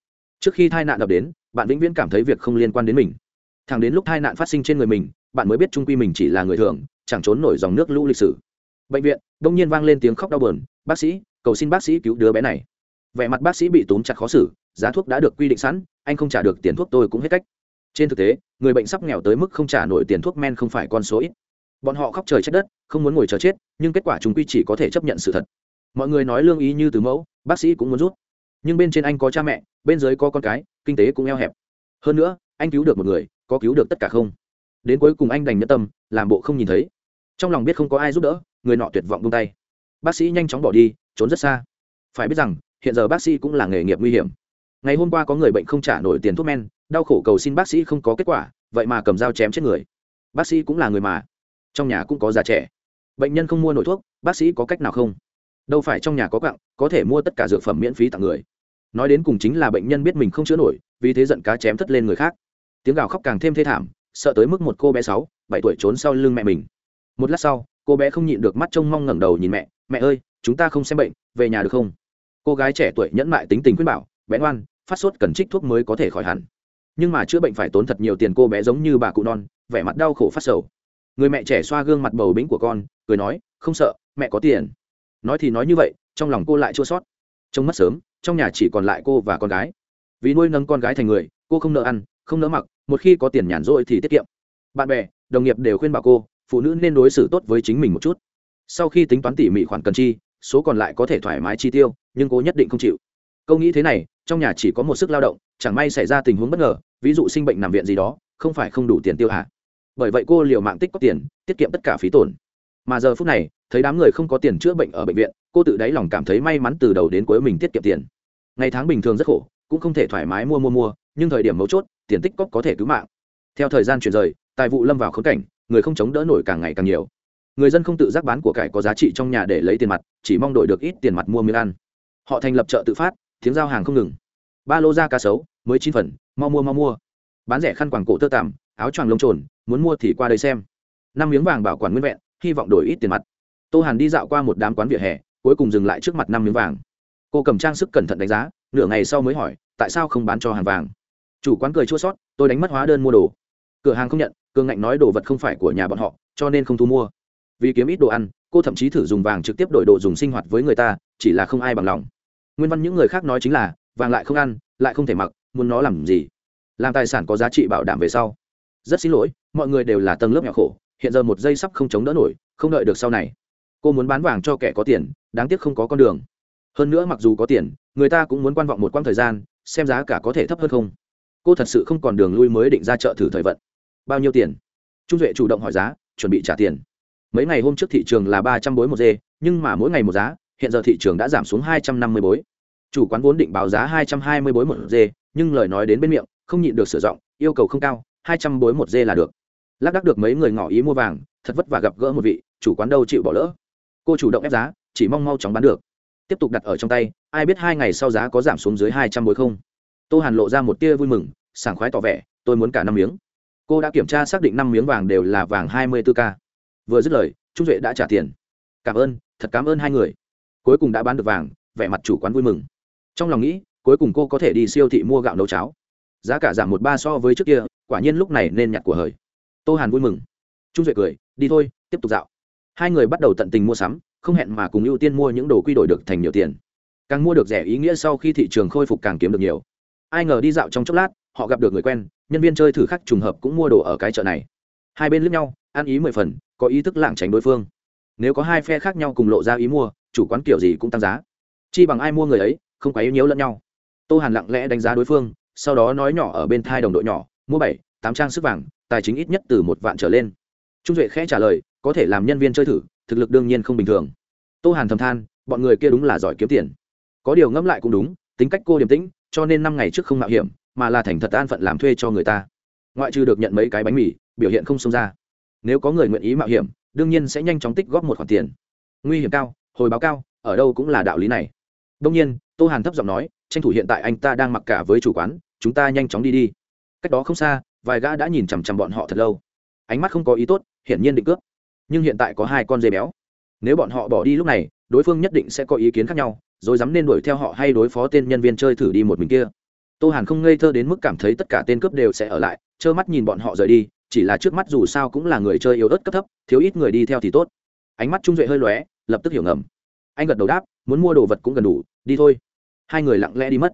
Trước khi tai nạn ập đến, bạn vĩnh viễn cảm thấy việc không liên quan đến mình. Thẳng đến lúc tai nạn phát sinh trên người mình, bạn mới biết trung quy mình chỉ là người thường, chẳng trốn nổi dòng nước lũ lịch sử bệnh viện, đông nhiên vang lên tiếng khóc đau bờn bác sĩ, cầu xin bác sĩ cứu đứa bé này. Vẻ mặt bác sĩ bị tốn chặt khó xử, giá thuốc đã được quy định sẵn, anh không trả được tiền thuốc tôi cũng hết cách. Trên thực tế, người bệnh sắp nghèo tới mức không trả nổi tiền thuốc men không phải con số ít. Bọn họ khóc trời trách đất, không muốn ngồi chờ chết, nhưng kết quả chúng quy chỉ có thể chấp nhận sự thật. Mọi người nói lương ý như từ mẫu, bác sĩ cũng muốn rút. Nhưng bên trên anh có cha mẹ, bên dưới có con cái, kinh tế cũng eo hẹp. Hơn nữa, anh cứu được một người, có cứu được tất cả không? Đến cuối cùng anh đành nhẫn tâm, làm bộ không nhìn thấy. Trong lòng biết không có ai giúp đỡ người nọ tuyệt vọng buông tay. Bác sĩ nhanh chóng bỏ đi, trốn rất xa. Phải biết rằng, hiện giờ bác sĩ cũng là nghề nghiệp nguy hiểm. Ngày hôm qua có người bệnh không trả nổi tiền thuốc men, đau khổ cầu xin bác sĩ không có kết quả, vậy mà cầm dao chém chết người. Bác sĩ cũng là người mà. Trong nhà cũng có già trẻ. Bệnh nhân không mua nổi thuốc, bác sĩ có cách nào không? Đâu phải trong nhà có quặng có thể mua tất cả dược phẩm miễn phí tặng người. Nói đến cùng chính là bệnh nhân biết mình không chữa nổi, vì thế giận cá chém thất lên người khác. Tiếng gào khóc càng thêm thê thảm, sợ tới mức một cô bé sáu, bảy tuổi trốn sau lưng mẹ mình. Một lát sau cô bé không nhịn được mắt trông mong ngẩng đầu nhìn mẹ mẹ ơi, chúng ta không xem bệnh, về nhà được không? Cô gái trẻ tuổi nhẫn mại tính tình khuyên bảo, bé ngoan, phát sốt cần trích thuốc mới có thể khỏi hẳn. Nhưng mà chữa bệnh phải tốn thật nhiều tiền cô bé giống như bà cụ non, vẻ mặt đau khổ phát sầu. Người mẹ trẻ xoa gương mặt bầu bĩnh của con, cười nói, không sợ, mẹ có tiền. Nói thì nói như vậy, trong lòng cô lại chua sót trông mất sớm, trong nhà chỉ còn lại cô và con gái. Vì nuôi nâng con gái thành người, cô không nợ ăn, không nỡ mặc, một khi có tiền nhàn rỗi thì tiết kiệm. Bạn bè, đồng nghiệp đều khuyên bảo cô phụ nữ nên đối xử tốt với chính mình một chút. Sau khi tính toán tỉ mỉ khoản cần chi, số còn lại có thể thoải mái chi tiêu, nhưng cô nhất định không chịu. Câu nghĩ thế này, trong nhà chỉ có một sức lao động, chẳng may xảy ra tình huống bất ngờ, ví dụ sinh bệnh nằm viện gì đó, không phải không đủ tiền tiêu hạ bởi vậy cô liều mạng tích có tiền, tiết kiệm tất cả phí tổn. Mà giờ phút này, thấy đám người không có tiền chữa bệnh ở bệnh viện, cô tự đáy lòng cảm thấy may mắn từ đầu đến cuối mình tiết kiệm tiền. Ngày tháng bình thường rất khổ, cũng không thể thoải mái mua mua mua, nhưng thời điểm mấu chốt, tiền tích cóp có thể cứu mạng. Theo thời gian chuyển rời, tài vụ lâm vào khống cảnh người không chống đỡ nổi càng ngày càng nhiều. Người dân không tự giác bán của cải có giá trị trong nhà để lấy tiền mặt, chỉ mong đổi được ít tiền mặt mua miếng ăn. Họ thành lập chợ tự phát, tiếng giao hàng không ngừng. Ba lô da cá sấu, mới chín phần, mau mua mau mua. Bán rẻ khăn quàng cổ tơ tằm, áo choàng lông trồn, muốn mua thì qua đây xem. Năm miếng vàng bảo quản nguyên vẹn, hy vọng đổi ít tiền mặt. Tô hàn đi dạo qua một đám quán vỉa hè, cuối cùng dừng lại trước mặt năm miếng vàng. Cô cầm trang sức cẩn thận đánh giá, nửa ngày sau mới hỏi, tại sao không bán cho hàng vàng? Chủ quán cười chua sót, tôi đánh mất hóa đơn mua đồ. Cửa hàng không nhận Cương ngạnh nói đồ vật không phải của nhà bọn họ, cho nên không thu mua. Vì kiếm ít đồ ăn, cô thậm chí thử dùng vàng trực tiếp đổi đồ dùng sinh hoạt với người ta, chỉ là không ai bằng lòng. Nguyên văn những người khác nói chính là, vàng lại không ăn, lại không thể mặc, muốn nó làm gì? Làm tài sản có giá trị bảo đảm về sau. Rất xin lỗi, mọi người đều là tầng lớp nhỏ khổ, hiện giờ một giây sắp không chống đỡ nổi, không đợi được sau này. Cô muốn bán vàng cho kẻ có tiền, đáng tiếc không có con đường. Hơn nữa mặc dù có tiền, người ta cũng muốn quan vọng một quãng thời gian, xem giá cả có thể thấp hơn không. Cô thật sự không còn đường lui mới định ra chợ thử thời vận bao nhiêu tiền? Trung duệ chủ động hỏi giá, chuẩn bị trả tiền. Mấy ngày hôm trước thị trường là ba trăm bối một dê, nhưng mà mỗi ngày một giá, hiện giờ thị trường đã giảm xuống hai trăm năm mươi bối. Chủ quán vốn định báo giá hai trăm hai mươi bối một dê, nhưng lời nói đến bên miệng, không nhịn được sửa giọng yêu cầu không cao, hai trăm bối một dê là được. Lác đắc được mấy người ngỏ ý mua vàng, thật vất vả gặp gỡ một vị, chủ quán đâu chịu bỏ lỡ. Cô chủ động ép giá, chỉ mong mau chóng bán được. Tiếp tục đặt ở trong tay, ai biết hai ngày sau giá có giảm xuống dưới hai trăm bối không? Tô hàn lộ ra một tia vui mừng, sảng khoái tỏ vẻ, tôi muốn cả năm miếng cô đã kiểm tra xác định năm miếng vàng đều là vàng hai mươi 24 k vừa dứt lời, trung duệ đã trả tiền. Cảm ơn, thật cảm ơn hai người. Cuối cùng đã bán được vàng, vẻ mặt chủ quán vui mừng. Trong lòng nghĩ, cuối cùng cô có thể đi siêu thị mua gạo nấu cháo. Giá cả giảm một ba so với trước kia, quả nhiên lúc này nên nhặt của hời. Tô hàn vui mừng. Trung duệ cười, đi thôi, tiếp tục dạo. Hai người bắt đầu tận tình mua sắm, không hẹn mà cùng ưu tiên mua những đồ quy đổi được thành nhiều tiền. Càng mua được rẻ ý nghĩa sau khi thị trường khôi phục càng kiếm được nhiều. Ai ngờ đi dạo trong chốc lát họ gặp được người quen, nhân viên chơi thử khách trùng hợp cũng mua đồ ở cái chợ này. Hai bên lướt nhau, ăn ý mười phần, có ý thức lảng tránh đối phương. Nếu có hai phe khác nhau cùng lộ ra ý mua, chủ quán kiểu gì cũng tăng giá. Chi bằng ai mua người ấy, không quá yếu nhiễu lẫn nhau. Tô hàn lặng lẽ đánh giá đối phương, sau đó nói nhỏ ở bên thai đồng đội nhỏ, mua bảy, tám trang sức vàng, tài chính ít nhất từ một vạn trở lên. Trung duệ khẽ trả lời, có thể làm nhân viên chơi thử, thực lực đương nhiên không bình thường. Tô hàn thầm than, bọn người kia đúng là giỏi kiếm tiền. Có điều ngẫm lại cũng đúng, tính cách cô điềm tĩnh, cho nên năm ngày trước không mạo hiểm mà là thành thật an phận làm thuê cho người ta. Ngoại trừ được nhận mấy cái bánh mì, biểu hiện không xông ra. Nếu có người nguyện ý mạo hiểm, đương nhiên sẽ nhanh chóng tích góp một khoản tiền. Nguy hiểm cao, hồi báo cao, ở đâu cũng là đạo lý này. Đông nhiên, tô hàn thấp giọng nói, tranh thủ hiện tại anh ta đang mặc cả với chủ quán, chúng ta nhanh chóng đi đi. Cách đó không xa, vài gã đã nhìn chằm chằm bọn họ thật lâu. Ánh mắt không có ý tốt, hiển nhiên định cướp nhưng hiện tại có hai con dê béo. Nếu bọn họ bỏ đi lúc này, đối phương nhất định sẽ có ý kiến khác nhau, rồi dám nên đuổi theo họ hay đối phó tên nhân viên chơi thử đi một mình kia tô hàn không ngây thơ đến mức cảm thấy tất cả tên cướp đều sẽ ở lại, trơ mắt nhìn bọn họ rời đi, chỉ là trước mắt dù sao cũng là người chơi yếu ớt cấp thấp, thiếu ít người đi theo thì tốt. Ánh mắt trung duệ hơi lóe, lập tức hiểu ngầm. Anh gật đầu đáp, muốn mua đồ vật cũng gần đủ, đi thôi. Hai người lặng lẽ đi mất.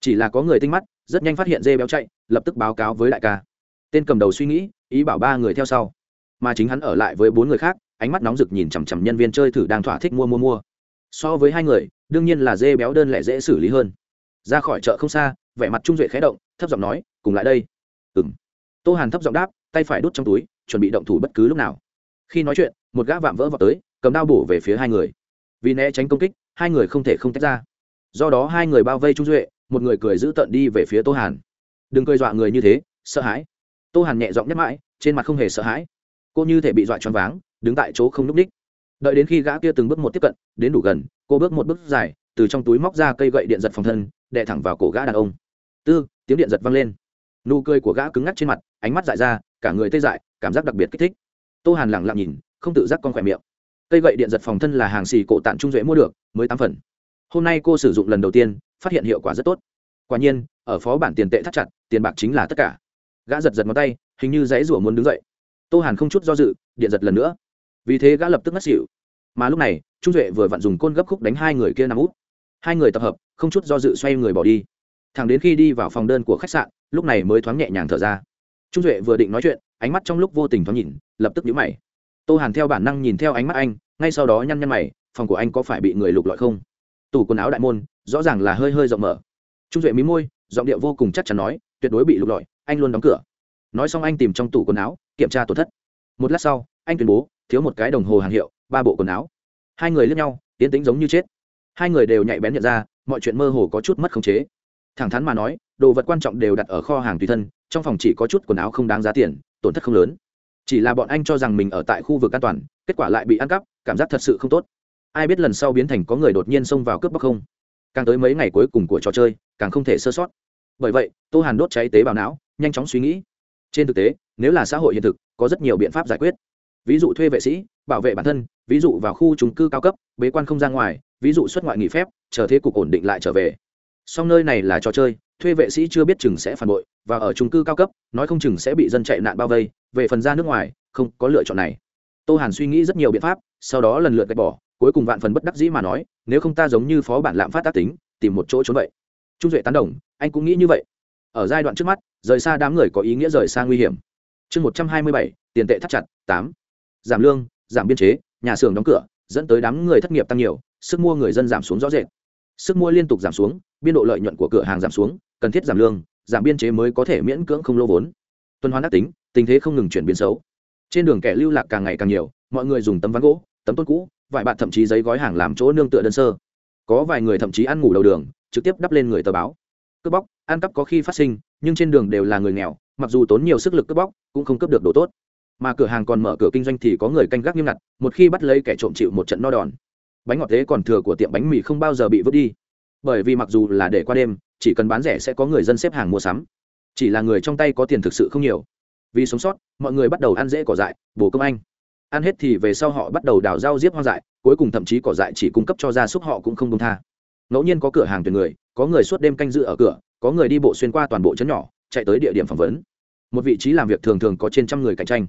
Chỉ là có người tinh mắt, rất nhanh phát hiện dê béo chạy, lập tức báo cáo với đại ca. Tên cầm đầu suy nghĩ, ý bảo ba người theo sau. Mà chính hắn ở lại với bốn người khác, ánh mắt nóng rực nhìn chằm chằm nhân viên chơi thử đang thỏa thích mua mua mua. So với hai người, đương nhiên là dê béo đơn lẻ dễ xử lý hơn. Ra khỏi chợ không xa vẻ mặt trung duệ khẽ động, thấp giọng nói, cùng lại đây. Ừng tô hàn thấp giọng đáp, tay phải đút trong túi, chuẩn bị động thủ bất cứ lúc nào. Khi nói chuyện, một gã vạm vỡ vào tới, cầm đao bổ về phía hai người. Vì né tránh công kích, hai người không thể không tách ra. Do đó hai người bao vây trung duệ, một người cười giữ tận đi về phía tô hàn. Đừng cười dọa người như thế, sợ hãi. Tô hàn nhẹ giọng nhắc mãi, trên mặt không hề sợ hãi. Cô như thể bị dọa choáng váng, đứng tại chỗ không núp ních. Đợi đến khi gã kia từng bước một tiếp cận, đến đủ gần, cô bước một bước dài, từ trong túi móc ra cây gậy điện giật phòng thân, đè thẳng vào cổ gã đàn ông tư, tiếng điện giật vang lên. Nụ cười của gã cứng ngắc trên mặt, ánh mắt dại ra, cả người tê dại, cảm giác đặc biệt kích thích. Tô hàn lẳng lặng nhìn, không tự giác con khỏe miệng. Cây gậy điện giật phòng thân là hàng xì cổ tạng trung duệ mua được, mới tám phần. Hôm nay cô sử dụng lần đầu tiên, phát hiện hiệu quả rất tốt. Quả nhiên, ở phó bản tiền tệ thắt chặt, tiền bạc chính là tất cả. Gã giật giật ngón tay, hình như dãy rủa muốn đứng dậy. Tô hàn không chút do dự, điện giật lần nữa. Vì thế gã lập tức ngất xỉu. Mà lúc này, trung duệ vừa vặn dùng côn gấp khúc đánh hai người kia nằm út hai người tập hợp, không chút do dự xoay người bỏ đi thằng đến khi đi vào phòng đơn của khách sạn, lúc này mới thoáng nhẹ nhàng thở ra. Trung duệ vừa định nói chuyện, ánh mắt trong lúc vô tình thoáng nhìn, lập tức nhíu mày. Tô hàn theo bản năng nhìn theo ánh mắt anh, ngay sau đó nhăn nhăn mày, phòng của anh có phải bị người lục lọi không? Tủ quần áo đại môn, rõ ràng là hơi hơi rộng mở. Trung duệ mí môi, giọng điệu vô cùng chắc chắn nói, tuyệt đối bị lục lọi, anh luôn đóng cửa. Nói xong anh tìm trong tủ quần áo, kiểm tra tổn thất. Một lát sau, anh tuyên bố, thiếu một cái đồng hồ hàng hiệu, ba bộ quần áo. Hai người lướt nhau, tiến tính giống như chết. Hai người đều nhạy bén nhận ra, mọi chuyện mơ hồ có chút mất khống chế thẳng thắn mà nói, đồ vật quan trọng đều đặt ở kho hàng tùy thân, trong phòng chỉ có chút quần áo không đáng giá tiền, tổn thất không lớn. Chỉ là bọn anh cho rằng mình ở tại khu vực an toàn, kết quả lại bị ăn cắp, cảm giác thật sự không tốt. Ai biết lần sau biến thành có người đột nhiên xông vào cướp bóc không? Càng tới mấy ngày cuối cùng của trò chơi, càng không thể sơ sót. Bởi vậy, tô hàn đốt cháy tế bào não, nhanh chóng suy nghĩ. Trên thực tế, nếu là xã hội hiện thực, có rất nhiều biện pháp giải quyết. Ví dụ thuê vệ sĩ, bảo vệ bản thân, ví dụ vào khu trung cư cao cấp, bế quan không ra ngoài, ví dụ xuất ngoại nghỉ phép, chờ thế cục ổn định lại trở về song nơi này là trò chơi, thuê vệ sĩ chưa biết chừng sẽ phản bội, và ở trung cư cao cấp, nói không chừng sẽ bị dân chạy nạn bao vây, về phần ra nước ngoài, không có lựa chọn này. Tô hàn suy nghĩ rất nhiều biện pháp, sau đó lần lượt gạch bỏ, cuối cùng vạn phần bất đắc dĩ mà nói, nếu không ta giống như phó bản lạm phát tác tính, tìm một chỗ trốn vậy. Trung duệ tán đồng, anh cũng nghĩ như vậy. Ở giai đoạn trước mắt, rời xa đám người có ý nghĩa rời xa nguy hiểm. Chương một trăm hai mươi bảy, tiền tệ thắt chặt, tám. Giảm lương, giảm biên chế, nhà xưởng đóng cửa, dẫn tới đám người thất nghiệp tăng nhiều, sức mua người dân giảm xuống rõ rệt sức mua liên tục giảm xuống, biên độ lợi nhuận của cửa hàng giảm xuống, cần thiết giảm lương, giảm biên chế mới có thể miễn cưỡng không lô vốn. Tuần hoàn đắc tính, tình thế không ngừng chuyển biến xấu. Trên đường kẻ lưu lạc càng ngày càng nhiều, mọi người dùng tấm ván gỗ, tấm tôn cũ, vài bạn thậm chí giấy gói hàng làm chỗ nương tựa đơn sơ. Có vài người thậm chí ăn ngủ đầu đường, trực tiếp đắp lên người tờ báo. Cướp bóc, ăn cắp có khi phát sinh, nhưng trên đường đều là người nghèo, mặc dù tốn nhiều sức lực cướp bóc, cũng không cướp được đồ tốt. Mà cửa hàng còn mở cửa kinh doanh thì có người canh gác nghiêm ngặt, một khi bắt lấy kẻ trộm chịu một trận no đòn bánh ngọt thế còn thừa của tiệm bánh mì không bao giờ bị vứt đi. Bởi vì mặc dù là để qua đêm, chỉ cần bán rẻ sẽ có người dân xếp hàng mua sắm. Chỉ là người trong tay có tiền thực sự không nhiều. Vì sống sót, mọi người bắt đầu ăn dễ cỏ dại, bổ công anh. Ăn hết thì về sau họ bắt đầu đào rau diếp hoang dại, cuối cùng thậm chí cỏ dại chỉ cung cấp cho gia súc họ cũng không công tha. Ngẫu nhiên có cửa hàng tuyển người, có người suốt đêm canh giữ ở cửa, có người đi bộ xuyên qua toàn bộ chấn nhỏ, chạy tới địa điểm phỏng vấn. Một vị trí làm việc thường thường có trên trăm người cạnh tranh.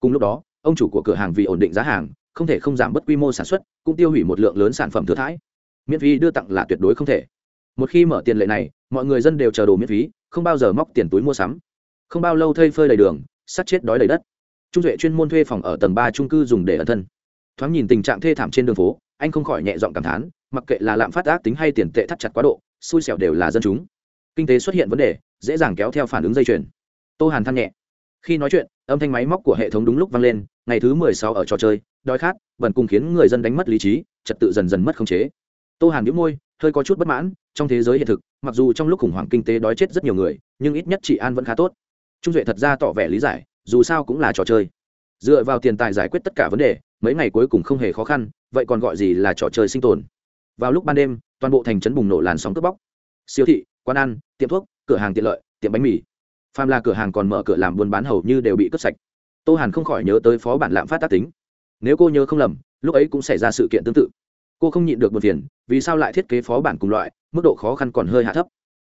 Cùng lúc đó, ông chủ của cửa hàng vì ổn định giá hàng không thể không giảm bớt quy mô sản xuất, cũng tiêu hủy một lượng lớn sản phẩm thừa thãi. Miễn phí đưa tặng là tuyệt đối không thể. Một khi mở tiền lệ này, mọi người dân đều chờ đồ miễn phí, không bao giờ móc tiền túi mua sắm. Không bao lâu thây phơi đầy đường, sắt chết đói đầy đất. Trung duệ chuyên môn thuê phòng ở tầng ba trung cư dùng để ẩn thân. Thoáng nhìn tình trạng thê thảm trên đường phố, anh không khỏi nhẹ giọng cảm thán, mặc kệ là lạm phát ác tính hay tiền tệ thắt chặt quá độ, xui xẻo đều là dân chúng. Kinh tế xuất hiện vấn đề, dễ dàng kéo theo phản ứng dây chuyền. Tô hàn than nhẹ. Khi nói chuyện, âm thanh máy móc của hệ thống đúng lúc vang lên, ngày thứ mười sáu ở trò chơi đói khát, bẩn cùng khiến người dân đánh mất lý trí, trật tự dần dần mất khống chế. Tô hàn nhíu môi, hơi có chút bất mãn, trong thế giới hiện thực, mặc dù trong lúc khủng hoảng kinh tế đói chết rất nhiều người, nhưng ít nhất chị an vẫn khá tốt. Trung duệ thật ra tỏ vẻ lý giải, dù sao cũng là trò chơi. Dựa vào tiền tài giải quyết tất cả vấn đề, mấy ngày cuối cùng không hề khó khăn, vậy còn gọi gì là trò chơi sinh tồn? Vào lúc ban đêm, toàn bộ thành trấn bùng nổ làn sóng cướp bóc. Siêu thị, quán ăn, tiệm thuốc, cửa hàng tiện lợi, tiệm bánh mì. Phàm là cửa hàng còn mở cửa làm buôn bán hầu như đều bị cướp sạch. Tô hàn không khỏi nhớ tới phó bản lạm phát tác tính nếu cô nhớ không lầm, lúc ấy cũng xảy ra sự kiện tương tự. Cô không nhịn được một phiền, vì sao lại thiết kế phó bản cùng loại, mức độ khó khăn còn hơi hạ thấp.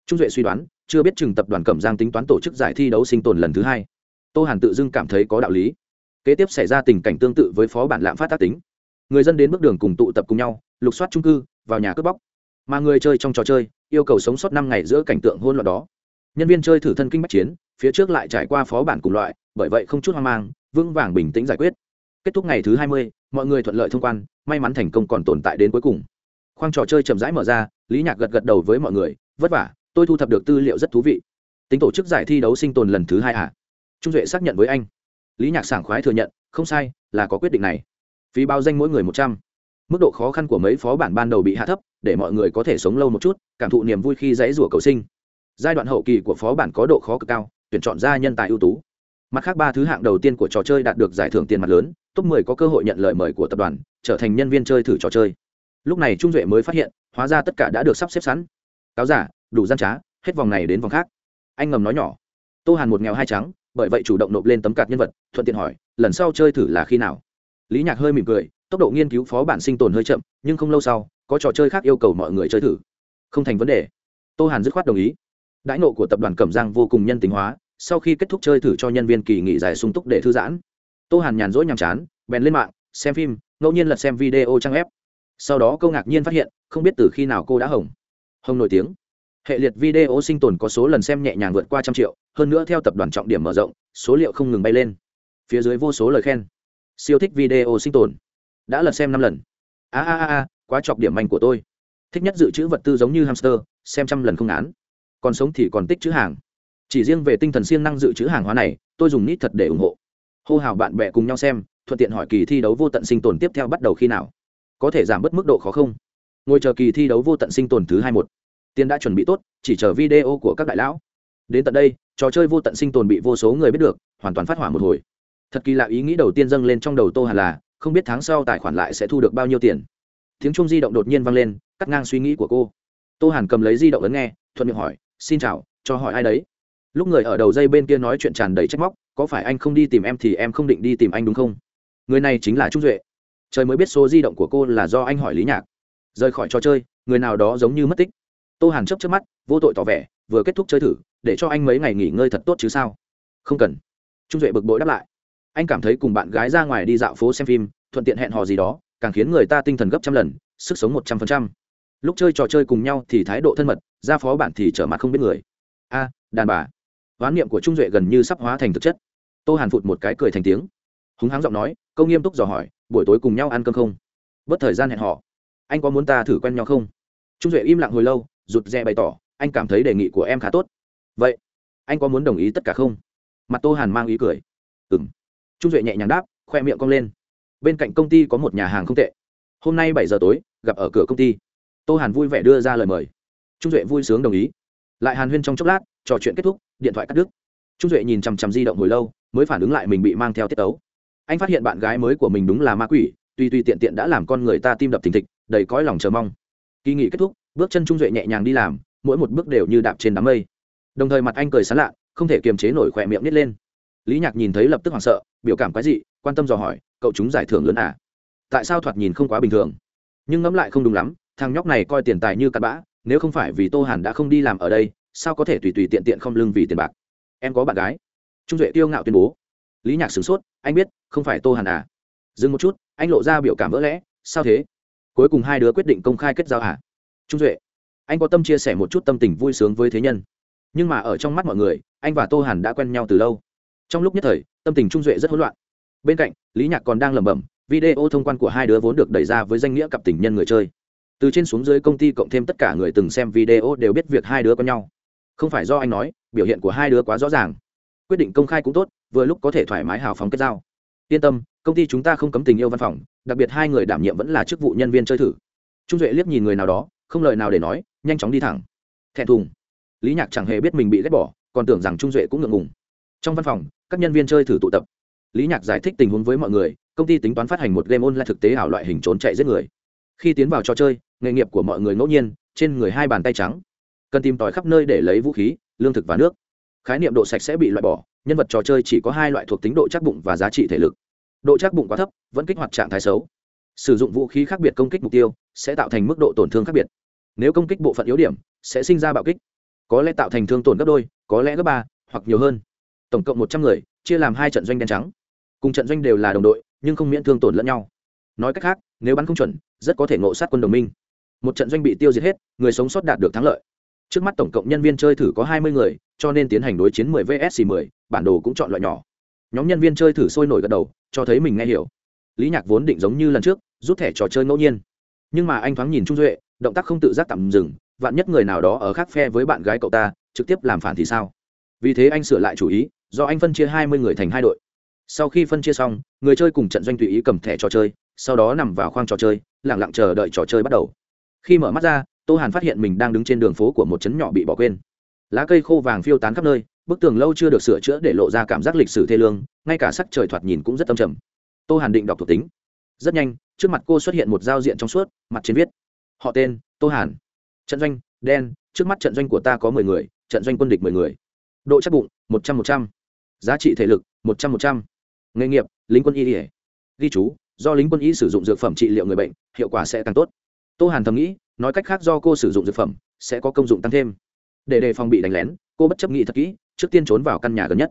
Trung duệ suy đoán, chưa biết chừng tập đoàn cẩm giang tính toán tổ chức giải thi đấu sinh tồn lần thứ hai. Tô hàn tự dưng cảm thấy có đạo lý. Kế tiếp xảy ra tình cảnh tương tự với phó bản lạm phát tác tính. Người dân đến bước đường cùng tụ tập cùng nhau, lục soát trung cư, vào nhà cướp bóc. Mà người chơi trong trò chơi, yêu cầu sống sót năm ngày giữa cảnh tượng hôn loạn đó. Nhân viên chơi thử thân kinh bách chiến, phía trước lại trải qua phó bản cùng loại, bởi vậy không chút hoang mang, vững vàng bình tĩnh giải quyết kết thúc ngày thứ hai mươi, mọi người thuận lợi thông quan, may mắn thành công còn tồn tại đến cuối cùng. Khoang trò chơi chậm rãi mở ra, lý nhạc gật gật đầu với mọi người, vất vả, tôi thu thập được tư liệu rất thú vị. Tính tổ chức giải thi đấu sinh tồn lần thứ hai à? Trung duệ xác nhận với anh. Lý nhạc sảng khoái thừa nhận, không sai, là có quyết định này. Phí bao danh mỗi người một trăm. Mức độ khó khăn của mấy phó bản ban đầu bị hạ thấp, để mọi người có thể sống lâu một chút, cảm thụ niềm vui khi dãy rủa cầu sinh. Giai đoạn hậu kỳ của phó bản có độ khó cực cao, tuyển chọn ra nhân tài ưu tú mặt khác ba thứ hạng đầu tiên của trò chơi đạt được giải thưởng tiền mặt lớn, top 10 có cơ hội nhận lời mời của tập đoàn, trở thành nhân viên chơi thử trò chơi. Lúc này trung duệ mới phát hiện, hóa ra tất cả đã được sắp xếp sẵn. Cáo giả, đủ gian trá, hết vòng này đến vòng khác. Anh ngầm nói nhỏ. Tô hàn một nghèo hai trắng, bởi vậy chủ động nộp lên tấm card nhân vật, thuận tiện hỏi, lần sau chơi thử là khi nào? Lý nhạc hơi mỉm cười, tốc độ nghiên cứu phó bản sinh tồn hơi chậm, nhưng không lâu sau, có trò chơi khác yêu cầu mọi người chơi thử. Không thành vấn đề. Tô hàn dứt khoát đồng ý. Đãi nộ của tập đoàn cẩm giang vô cùng nhân tính hóa sau khi kết thúc chơi thử cho nhân viên kỳ nghỉ dài sung túc để thư giãn, tô hàn nhàn rỗi nhàm chán, bèn lên mạng, xem phim, ngẫu nhiên lật xem video trang ép sau đó câu ngạc nhiên phát hiện, không biết từ khi nào cô đã hồng. Hồng nổi tiếng. Hệ liệt video sinh tồn có số lần xem nhẹ nhàng vượt qua trăm triệu, hơn nữa theo tập đoàn trọng điểm mở rộng, số liệu không ngừng bay lên. Phía dưới vô số lời khen. Siêu thích video sinh tồn. Đã lật xem năm lần. A a a quá chọc điểm mạnh của tôi. Thích nhất dự trữ vật tư giống như hamster, xem trăm lần không án còn sống thì còn tích chữ hàng chỉ riêng về tinh thần siêng năng dự trữ hàng hóa này, tôi dùng nít thật để ủng hộ. Hô hào bạn bè cùng nhau xem, thuận tiện hỏi kỳ thi đấu vô tận sinh tồn tiếp theo bắt đầu khi nào. Có thể giảm bớt mức độ khó không? Ngồi chờ kỳ thi đấu vô tận sinh tồn thứ hai một. Tiền đã chuẩn bị tốt, chỉ chờ video của các đại lão. Đến tận đây, trò chơi vô tận sinh tồn bị vô số người biết được, hoàn toàn phát hỏa một hồi. Thật kỳ lạ ý nghĩ đầu tiên dâng lên trong đầu tô hà là, không biết tháng sau tài khoản lại sẽ thu được bao nhiêu tiền. Tiếng trung di động đột nhiên vang lên, cắt ngang suy nghĩ của cô. Tô hàn cầm lấy di động ấn nghe, thuận miệng hỏi, xin chào, cho hỏi ai đấy? Lúc người ở đầu dây bên kia nói chuyện tràn đầy trách móc, có phải anh không đi tìm em thì em không định đi tìm anh đúng không? Người này chính là trung duệ. Trời mới biết số di động của cô là do anh hỏi lý nhạc. Rời khỏi trò chơi, người nào đó giống như mất tích. Tô hàn chấp chấp mắt, vô tội tỏ vẻ, vừa kết thúc chơi thử, để cho anh mấy ngày nghỉ ngơi thật tốt chứ sao? Không cần. Trung duệ bực bội đáp lại. Anh cảm thấy cùng bạn gái ra ngoài đi dạo phố xem phim, thuận tiện hẹn hò gì đó, càng khiến người ta tinh thần gấp trăm lần, sức sống một trăm phần trăm. Lúc chơi trò chơi cùng nhau thì thái độ thân mật ra phó bạn thì trở mặt không biết người. A, đàn bà oán niệm của trung duệ gần như sắp hóa thành thực chất. Tô hàn phụt một cái cười thành tiếng. Húng háng giọng nói, câu nghiêm túc dò hỏi, buổi tối cùng nhau ăn cơm không? Bất thời gian hẹn họ anh có muốn ta thử quen nhau không? Trung duệ im lặng hồi lâu, rụt rè bày tỏ, anh cảm thấy đề nghị của em khá tốt. Vậy, anh có muốn đồng ý tất cả không? Mặt tô hàn mang ý cười. Ừ m trung duệ nhẹ nhàng đáp, khoe miệng cong lên. Bên cạnh công ty có một nhà hàng không tệ. Hôm nay bảy giờ tối, gặp ở cửa công ty. Tô hàn vui vẻ đưa ra lời mời. Trung duệ vui sướng đồng ý lại hàn huyên trong chốc lát, trò chuyện kết thúc, điện thoại cắt đứt. Trung duệ nhìn chằm chằm di động hồi lâu, mới phản ứng lại mình bị mang theo tiết ấu anh phát hiện bạn gái mới của mình đúng là ma quỷ tuy tuy tiện tiện đã làm con người ta tim đập thình thịch, đầy cõi lòng chờ mong. Kỳ nghỉ kết thúc, bước chân trung duệ nhẹ nhàng đi làm, mỗi một bước đều như đạp trên đám mây. Đồng thời mặt anh cười sán lạ, không thể kiềm chế nổi khỏe miệng nít lên. Lý nhạc nhìn thấy lập tức hoảng sợ, biểu cảm quái dị, quan tâm dò hỏi, cậu chúng giải thưởng lớn à? Tại sao thoạt nhìn không quá bình thường? Nhưng ngẫm lại không đúng lắm, thằng nhóc này coi tiền tài như cặn bã nếu không phải vì tô hàn đã không đi làm ở đây, sao có thể tùy tùy tiện tiện không lưng vì tiền bạc? Em có bạn gái. Trung duệ tiêu ngạo tuyên bố. Lý nhạc sửng sốt, anh biết, không phải tô hàn à? Dừng một chút, anh lộ ra biểu cảm vỡ lẽ, sao thế? Cuối cùng hai đứa quyết định công khai kết giao à trung duệ, anh có tâm chia sẻ một chút tâm tình vui sướng với thế nhân. Nhưng mà ở trong mắt mọi người, anh và tô hàn đã quen nhau từ lâu. Trong lúc nhất thời, tâm tình trung duệ rất hỗn loạn. Bên cạnh, lý nhạc còn đang lẩm bẩm, video thông quan của hai đứa vốn được đẩy ra với danh nghĩa cặp tình nhân người chơi từ trên xuống dưới công ty cộng thêm tất cả người từng xem video đều biết việc hai đứa có nhau. Không phải do anh nói, biểu hiện của hai đứa quá rõ ràng. Quyết định công khai cũng tốt, vừa lúc có thể thoải mái hào phóng kết giao. Yên tâm, công ty chúng ta không cấm tình yêu văn phòng, đặc biệt hai người đảm nhiệm vẫn là chức vụ nhân viên chơi thử. Trung duệ liếc nhìn người nào đó, không lời nào để nói, nhanh chóng đi thẳng. Thẹn thùng. Lý nhạc chẳng hề biết mình bị ghét bỏ, còn tưởng rằng trung duệ cũng ngượng ngùng. Trong văn phòng, các nhân viên chơi thử tụ tập. Lý nhạc giải thích tình huống với mọi người, công ty tính toán phát hành một game online thực tế ảo loại hình trốn chạy giết người khi tiến vào trò chơi, nghề nghiệp của mọi người ngẫu nhiên, trên người hai bàn tay trắng. Cần tìm tòi khắp nơi để lấy vũ khí, lương thực và nước. Khái niệm độ sạch sẽ bị loại bỏ, nhân vật trò chơi chỉ có hai loại thuộc tính độ chắc bụng và giá trị thể lực. Độ chắc bụng quá thấp, vẫn kích hoạt trạng thái xấu. Sử dụng vũ khí khác biệt công kích mục tiêu, sẽ tạo thành mức độ tổn thương khác biệt. Nếu công kích bộ phận yếu điểm, sẽ sinh ra bạo kích. Có lẽ tạo thành thương tổn gấp đôi, có lẽ gấp ba, hoặc nhiều hơn. Tổng cộng một trăm người, chia làm hai trận doanh đen trắng. Cùng trận doanh đều là đồng đội, nhưng không miễn thương tổn lẫn nhau nói cách khác nếu bắn không chuẩn rất có thể ngộ sát quân đồng minh. Một trận doanh bị tiêu diệt hết người sống sót đạt được thắng lợi. Trước mắt tổng cộng nhân viên chơi thử có hai mươi người cho nên tiến hành đối chiến 10 vs 10, bản đồ cũng chọn loại nhỏ. Nhóm nhân viên chơi thử sôi nổi gật đầu cho thấy mình nghe hiểu. Lý nhạc vốn định giống như lần trước rút thẻ trò chơi ngẫu nhiên. Nhưng mà anh thoáng nhìn trung duệ động tác không tự giác tạm dừng vạn nhất người nào đó ở khác phe với bạn gái cậu ta trực tiếp làm phản thì sao? Vì thế anh sửa lại chủ ý do anh phân chia hai mươi người thành hai đội sau khi phân chia xong, người chơi cùng trận doanh tùy ý cầm thẻ trò chơi, sau đó nằm vào khoang trò chơi lẳng lặng chờ đợi trò chơi bắt đầu. Khi mở mắt ra, tô hàn phát hiện mình đang đứng trên đường phố của một trấn nhỏ bị bỏ quên. Lá cây khô vàng phiêu tán khắp nơi, bức tường lâu chưa được sửa chữa để lộ ra cảm giác lịch sử thê lương, ngay cả sắc trời thoạt nhìn cũng rất âm trầm. Tô hàn định đọc thuộc tính. Rất nhanh, trước mặt cô xuất hiện một giao diện trong suốt, mặt trên viết, họ tên, tô hàn. Trận doanh, đen, trước mắt trận doanh của ta có mười người, trận doanh quân địch mười người. Độ chắc bụng, một trăm một trăm. Giá trị thể lực, một trăm một trăm nghề nghiệp, lính quân y ỉa ghi chú, do lính quân y sử dụng dược phẩm trị liệu người bệnh, hiệu quả sẽ càng tốt. Tô hàn thầm nghĩ, nói cách khác do cô sử dụng dược phẩm, sẽ có công dụng tăng thêm. Để đề phòng bị đánh lén, cô bất chấp nghĩ thật kỹ, trước tiên trốn vào căn nhà gần nhất.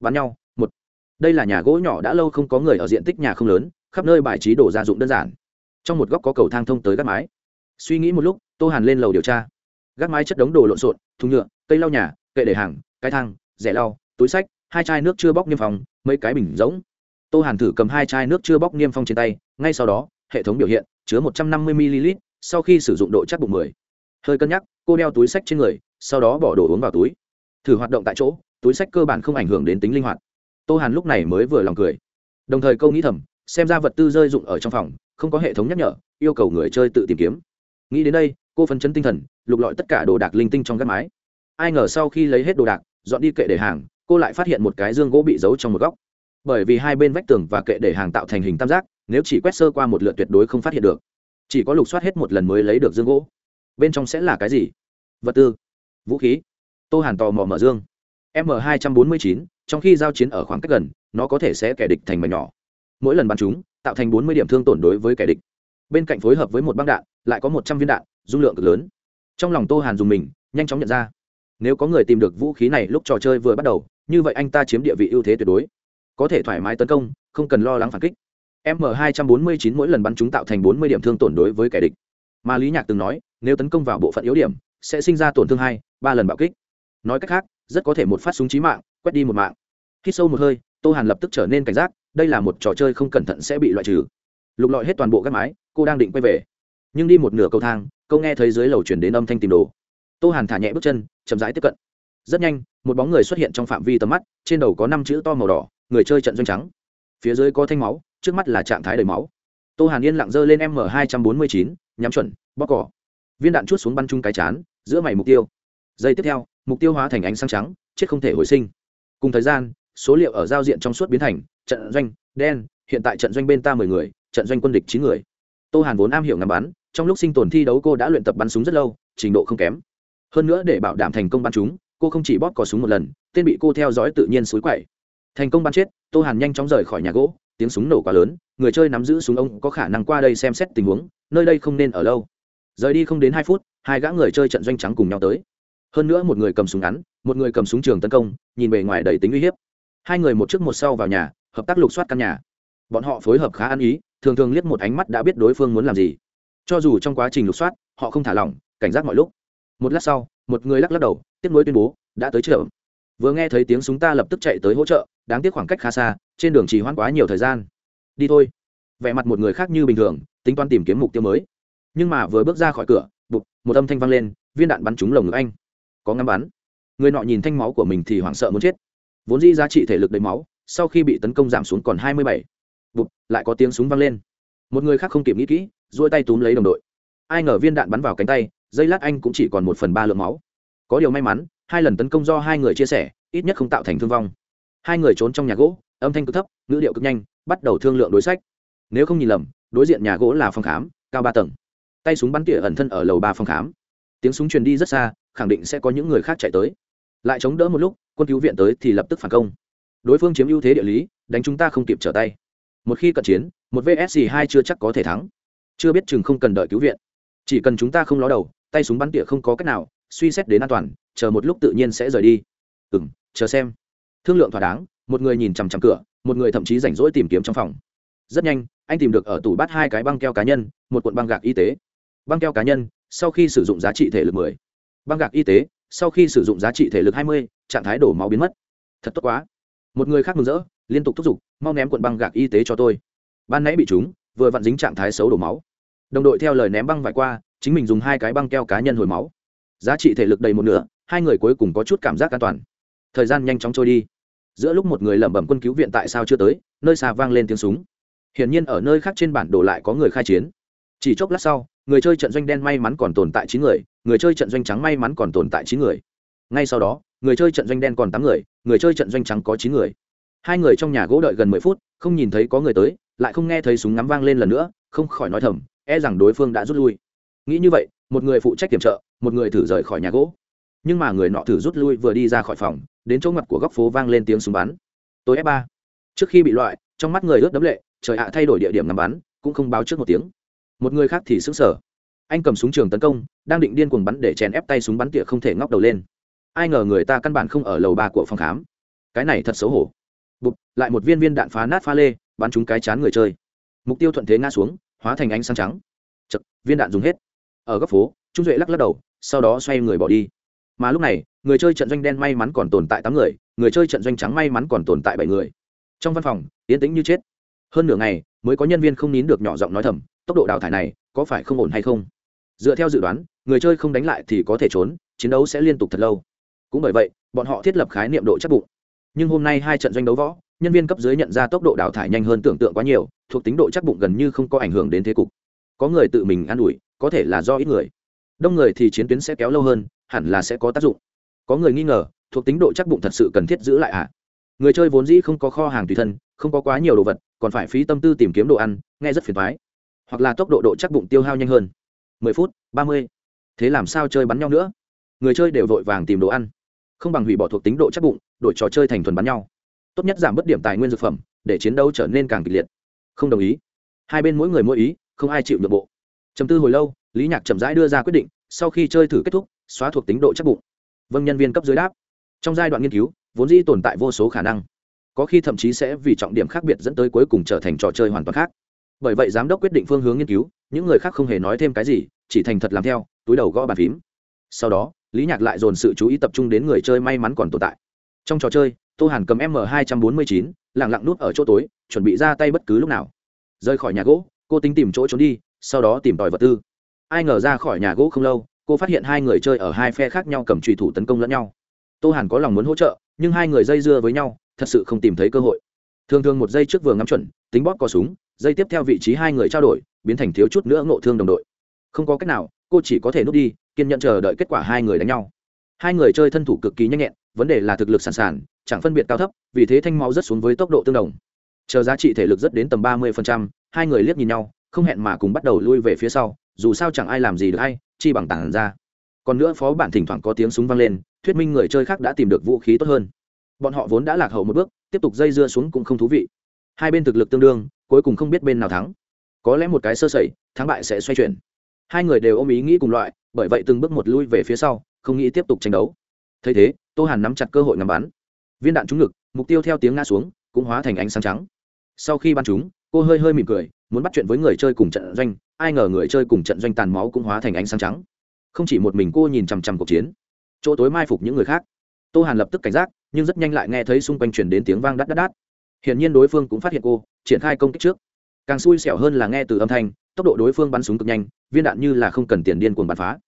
Bắn nhau, một. Đây là nhà gỗ nhỏ đã lâu không có người ở diện tích nhà không lớn, khắp nơi bài trí đồ gia dụng đơn giản. Trong một góc có cầu thang thông tới gác mái. Suy nghĩ một lúc, tô hàn lên lầu điều tra. Gác mái chất đống đồ lộn xộn, thùng nhựa, cây lau nhà, kệ để hàng, cái thang, rẻ lau, túi sách hai chai nước chưa bóc niêm phong, mấy cái bình rỗng. Tô hàn thử cầm hai chai nước chưa bóc niêm phong trên tay, ngay sau đó, hệ thống biểu hiện, chứa một trăm năm mươi ml sau khi sử dụng độ chắc bụng mười. Hơi cân nhắc, cô đeo túi sách trên người, sau đó bỏ đồ uống vào túi. Thử hoạt động tại chỗ, túi sách cơ bản không ảnh hưởng đến tính linh hoạt. Tô hàn lúc này mới vừa lòng cười. Đồng thời câu nghĩ thầm, xem ra vật tư rơi dụng ở trong phòng, không có hệ thống nhắc nhở, yêu cầu người chơi tự tìm kiếm. Nghĩ đến đây, cô phấn chấn tinh thần, lục lọi tất cả đồ đạc linh tinh trong gác mái. Ai ngờ sau khi lấy hết đồ đạc, dọn đi kệ để hàng cô lại phát hiện một cái dương gỗ bị giấu trong một góc. Bởi vì hai bên vách tường và kệ để hàng tạo thành hình tam giác, nếu chỉ quét sơ qua một lượt tuyệt đối không phát hiện được. Chỉ có lục soát hết một lần mới lấy được dương gỗ. Bên trong sẽ là cái gì? Vật tư, vũ khí. Tô hàn tò mò mở dương. M hai trăm bốn mươi chín, trong khi giao chiến ở khoảng cách gần, nó có thể sẽ kẻ địch thành mảnh nhỏ. Mỗi lần bắn chúng, tạo thành bốn mươi điểm thương tổn đối với kẻ địch. Bên cạnh phối hợp với một băng đạn, lại có một trăm viên đạn, dung lượng cực lớn. Trong lòng tô hàn dùng mình, nhanh chóng nhận ra, nếu có người tìm được vũ khí này lúc trò chơi vừa bắt đầu như vậy anh ta chiếm địa vị ưu thế tuyệt đối. Có thể thoải mái tấn công, không cần lo lắng phản kích. M 249 mỗi lần bắn chúng tạo thành 40 điểm thương tổn đối với kẻ địch. Mà lý nhạc từng nói, nếu tấn công vào bộ phận yếu điểm, sẽ sinh ra tổn thương hai, ba lần bạo kích. Nói cách khác, rất có thể một phát súng chí mạng, quét đi một mạng. Khi sâu một hơi, tô hàn lập tức trở nên cảnh giác, đây là một trò chơi không cẩn thận sẽ bị loại trừ. Lục lọi hết toàn bộ các mái, cô đang định quay về. Nhưng đi một nửa cầu thang câu nghe thấy dưới lầu chuyển đến âm thanh tìm đồ. Tô hàn thả nhẹ bước chân, chậm rãi tiếp cận rất nhanh, một bóng người xuất hiện trong phạm vi tầm mắt, trên đầu có năm chữ to màu đỏ, người chơi trận doanh trắng. Phía dưới có thanh máu, trước mắt là trạng thái đầy máu. Tô hàn yên lặng dơ lên m hai trăm bốn mươi chín, nhắm chuẩn bóc cỏ. Viên đạn chút xuống bắn chung cái chán, giữa mày mục tiêu. Giây tiếp theo, mục tiêu hóa thành ánh sáng trắng, chết không thể hồi sinh. Cùng thời gian, số liệu ở giao diện trong suốt biến thành, trận doanh, đen, hiện tại trận doanh bên ta mười người, trận doanh quân địch chín người. Tô hàn vốn am hiểu ngắm bắn, trong lúc sinh tồn thi đấu cô đã luyện tập bắn súng rất lâu, trình độ không kém. Hơn nữa để bảo đảm thành công bắn chúng cô không chỉ bóp cò súng một lần, tên bị cô theo dõi tự nhiên suối quậy. Thành công bắn chết, tô hàn nhanh chóng rời khỏi nhà gỗ, tiếng súng nổ quá lớn, người chơi nắm giữ súng ông có khả năng qua đây xem xét tình huống, nơi đây không nên ở lâu. Rời đi không đến hai phút, hai gã người chơi trận doanh trắng cùng nhau tới. Hơn nữa một người cầm súng ngắn, một người cầm súng trường tấn công, nhìn bề ngoài đầy tính uy hiếp. Hai người một trước một sau vào nhà, hợp tác lục soát căn nhà. Bọn họ phối hợp khá ăn ý, thường thường liếc một ánh mắt đã biết đối phương muốn làm gì. Cho dù trong quá trình lục soát, họ không thả lỏng, cảnh giác mọi lúc một lát sau, một người lắc lắc đầu, tiếp nối tuyên bố, đã tới chợ vừa nghe thấy tiếng súng ta lập tức chạy tới hỗ trợ, đáng tiếc khoảng cách khá xa, trên đường chỉ hoãn quá nhiều thời gian. Đi thôi. Vẻ mặt một người khác như bình thường, tính toán tìm kiếm mục tiêu mới. Nhưng mà vừa bước ra khỏi cửa, bụp, một âm thanh vang lên, viên đạn bắn trúng lồng ngực anh. Có ngắm bắn. Người nọ nhìn thanh máu của mình thì hoảng sợ muốn chết. Vốn dĩ giá trị thể lực đầy máu, sau khi bị tấn công giảm xuống còn hai mươi bảy. Lại có tiếng súng vang lên. Một người khác không kịp nghĩ kỹ, duỗi tay túm lấy đồng đội. Ai ngờ viên đạn bắn vào cánh tay dây lát anh cũng chỉ còn một phần ba lượng máu. Có điều may mắn, hai lần tấn công do hai người chia sẻ, ít nhất không tạo thành thương vong. Hai người trốn trong nhà gỗ, âm thanh cực thấp, ngữ điệu cực nhanh, bắt đầu thương lượng đối sách. Nếu không nhìn lầm, đối diện nhà gỗ là phòng khám, cao ba tầng. Tay súng bắn tỉa ẩn thân ở lầu ba phòng khám. Tiếng súng truyền đi rất xa, khẳng định sẽ có những người khác chạy tới. Lại chống đỡ một lúc, quân cứu viện tới thì lập tức phản công. Đối phương chiếm ưu thế địa lý, đánh chúng ta không kịp trở tay. Một khi cận chiến, một vsc hai chưa chắc có thể thắng. Chưa biết chừng không cần đợi cứu viện chỉ cần chúng ta không ló đầu tay súng bắn tỉa không có cách nào suy xét đến an toàn chờ một lúc tự nhiên sẽ rời đi. Ừ m chờ xem. Thương lượng thỏa đáng một người nhìn chằm chằm cửa một người thậm chí rảnh rỗi tìm kiếm trong phòng. Rất nhanh anh tìm được ở tủ bát hai cái băng keo cá nhân một cuộn băng gạc y tế. Băng keo cá nhân sau khi sử dụng giá trị thể lực 10. băng gạc y tế sau khi sử dụng giá trị thể lực 20, trạng thái đổ máu biến mất. Thật tốt quá. Một người khác mừng rỡ liên tục thúc giục mau ném cuộn băng gạc y tế cho tôi. Ban nãy bị chúng vừa vặn dính trạng thái xấu đổ máu đồng đội theo lời ném băng vải qua, chính mình dùng hai cái băng keo cá nhân hồi máu. Giá trị thể lực đầy một nửa, hai người cuối cùng có chút cảm giác an toàn. Thời gian nhanh chóng trôi đi. Giữa lúc một người lẩm bẩm quân cứu viện tại sao chưa tới, nơi xa vang lên tiếng súng. Hiển nhiên ở nơi khác trên bản đồ lại có người khai chiến. Chỉ chốc lát sau, người chơi trận doanh đen may mắn còn tồn tại chín người người chơi trận doanh trắng may mắn còn tồn tại chín người. Ngay sau đó, người chơi trận doanh đen còn tám người người chơi trận doanh trắng có chín người. Hai người trong nhà gỗ đợi gần mười phút, không nhìn thấy có người tới, lại không nghe thấy súng ngắm vang lên lần nữa, không khỏi nói thầm e rằng đối phương đã rút lui. Nghĩ như vậy, một người phụ trách kiểm trợ, một người thử rời khỏi nhà gỗ. Nhưng mà người nọ thử rút lui vừa đi ra khỏi phòng, đến chỗ mặt của góc phố vang lên tiếng súng bắn. Tôi f ba. Trước khi bị loại, trong mắt người ướt đấm lệ, trời ạ, thay đổi địa điểm ngắm bắn, cũng không báo trước một tiếng. Một người khác thì sững sờ. Anh cầm súng trường tấn công, đang định điên cuồng bắn để chèn ép tay súng bắn tỉa không thể ngóc đầu lên. Ai ngờ người ta căn bản không ở lầu ba của phòng khám. Cái này thật xấu hổ. Bụp, lại một viên viên đạn phá nát pha lê, bắn trúng cái chán người chơi. Mục tiêu thuận thế ngã xuống hóa thành ánh sáng trắng. Chật, viên đạn dùng hết. Ở góc phố, trung duệ lắc lắc đầu, sau đó xoay người bỏ đi. Mà lúc này, người chơi trận doanh đen may mắn còn tồn tại tám người người chơi trận doanh trắng may mắn còn tồn tại bảy người. Trong văn phòng, yên tĩnh như chết. Hơn nửa ngày, mới có nhân viên không nín được nhỏ giọng nói thầm, tốc độ đào thải này, có phải không ổn hay không? Dựa theo dự đoán, người chơi không đánh lại thì có thể trốn, chiến đấu sẽ liên tục thật lâu. Cũng bởi vậy, bọn họ thiết lập khái niệm độ chắc bụng. Nhưng hôm nay hai trận doanh đấu võ nhân viên cấp dưới nhận ra tốc độ đào thải nhanh hơn tưởng tượng quá nhiều, thuộc tính độ chắc bụng gần như không có ảnh hưởng đến thế cục. Có người tự mình an ủi, có thể là do ít người. Đông người thì chiến tuyến sẽ kéo lâu hơn, hẳn là sẽ có tác dụng. Có người nghi ngờ, thuộc tính độ chắc bụng thật sự cần thiết giữ lại ạ. À? người chơi vốn dĩ không có kho hàng tùy thân, không có quá nhiều đồ vật, còn phải phí tâm tư tìm kiếm đồ ăn, nghe rất phiền thoái hoặc là tốc độ độ chắc bụng tiêu hao nhanh hơn. Mười phút, ba mươi. Thế làm sao chơi bắn nhau nữa? Người chơi đều vội vàng tìm đồ ăn. Không bằng hủy bỏ thuộc tính độ chắc bụng, đổi trò chơi thành thuần bắn nhau tốt nhất giảm bớt điểm tài nguyên dược phẩm, để chiến đấu trở nên càng kịch liệt. Không đồng ý. Hai bên mỗi người mỗi ý, không ai chịu nhượng bộ. Chầm tư hồi lâu, lý nhạc chậm rãi đưa ra quyết định, sau khi chơi thử kết thúc, xóa thuộc tính độ chắc bụng. Vâng nhân viên cấp dưới đáp. Trong giai đoạn nghiên cứu, vốn dĩ tồn tại vô số khả năng. Có khi thậm chí sẽ vì trọng điểm khác biệt dẫn tới cuối cùng trở thành trò chơi hoàn toàn khác. Bởi vậy giám đốc quyết định phương hướng nghiên cứu, những người khác không hề nói thêm cái gì, chỉ thành thật làm theo, túi đầu gõ bàn phím. Sau đó, lý nhạc lại dồn sự chú ý tập trung đến người chơi may mắn còn tồn tại. Trong trò chơi tô hàn cầm m hai trăm bốn mươi chín lẳng lặng nút ở chỗ tối, chuẩn bị ra tay bất cứ lúc nào. Rời khỏi nhà gỗ, cô tính tìm chỗ trốn đi, sau đó tìm tòi vật tư. Ai ngờ ra khỏi nhà gỗ không lâu, cô phát hiện hai người chơi ở hai phe khác nhau cầm trùy thủ tấn công lẫn nhau. Tô hàn có lòng muốn hỗ trợ, nhưng hai người dây dưa với nhau, thật sự không tìm thấy cơ hội. Thường thường một giây trước vừa ngắm chuẩn, tính bóp có súng dây tiếp theo vị trí hai người trao đổi, biến thành thiếu chút nữa ngộ thương đồng đội. Không có cách nào, cô chỉ có thể núp đi, kiên nhận chờ đợi kết quả hai người đánh nhau. Hai người chơi thân thủ cực kỳ nhanh nhẹn, vấn đề là thực lực sẵn sàng chẳng phân biệt cao thấp, vì thế thanh máu rất xuống với tốc độ tương đồng. Chờ giá trị thể lực rất đến tầm ba mươi hai người liếc nhìn nhau, không hẹn mà cùng bắt đầu lui về phía sau, dù sao chẳng ai làm gì được hay, chi bằng tảng ra. Còn nữa phó bản thỉnh thoảng có tiếng súng vang lên, thuyết minh người chơi khác đã tìm được vũ khí tốt hơn. Bọn họ vốn đã lạc hậu một bước, tiếp tục dây dưa xuống cũng không thú vị. Hai bên thực lực tương đương, cuối cùng không biết bên nào thắng. Có lẽ một cái sơ sẩy, thắng bại sẽ xoay chuyển. Hai người đều ôm ý nghĩ cùng loại, bởi vậy từng bước một lui về phía sau, không nghĩ tiếp tục tranh đấu. Thấy thế, tô hàn nắm chặt cơ hội ngắm bắn viên đạn trúng ngực, mục tiêu theo tiếng ngã xuống, cũng hóa thành ánh sáng trắng. Sau khi bắn chúng, cô hơi hơi mỉm cười, muốn bắt chuyện với người chơi cùng trận doanh, ai ngờ người chơi cùng trận doanh tàn máu cũng hóa thành ánh sáng trắng. Không chỉ một mình cô nhìn chằm chằm cuộc chiến, chỗ tối mai phục những người khác. Tô hàn lập tức cảnh giác, nhưng rất nhanh lại nghe thấy xung quanh chuyển đến tiếng vang đắt đắt đắt. Hiển nhiên đối phương cũng phát hiện cô, triển khai công kích trước. Càng xui xẻo hơn là nghe từ âm thanh, tốc độ đối phương bắn súng cực nhanh, viên đạn như là không cần tiền điên cuồng bắn phá.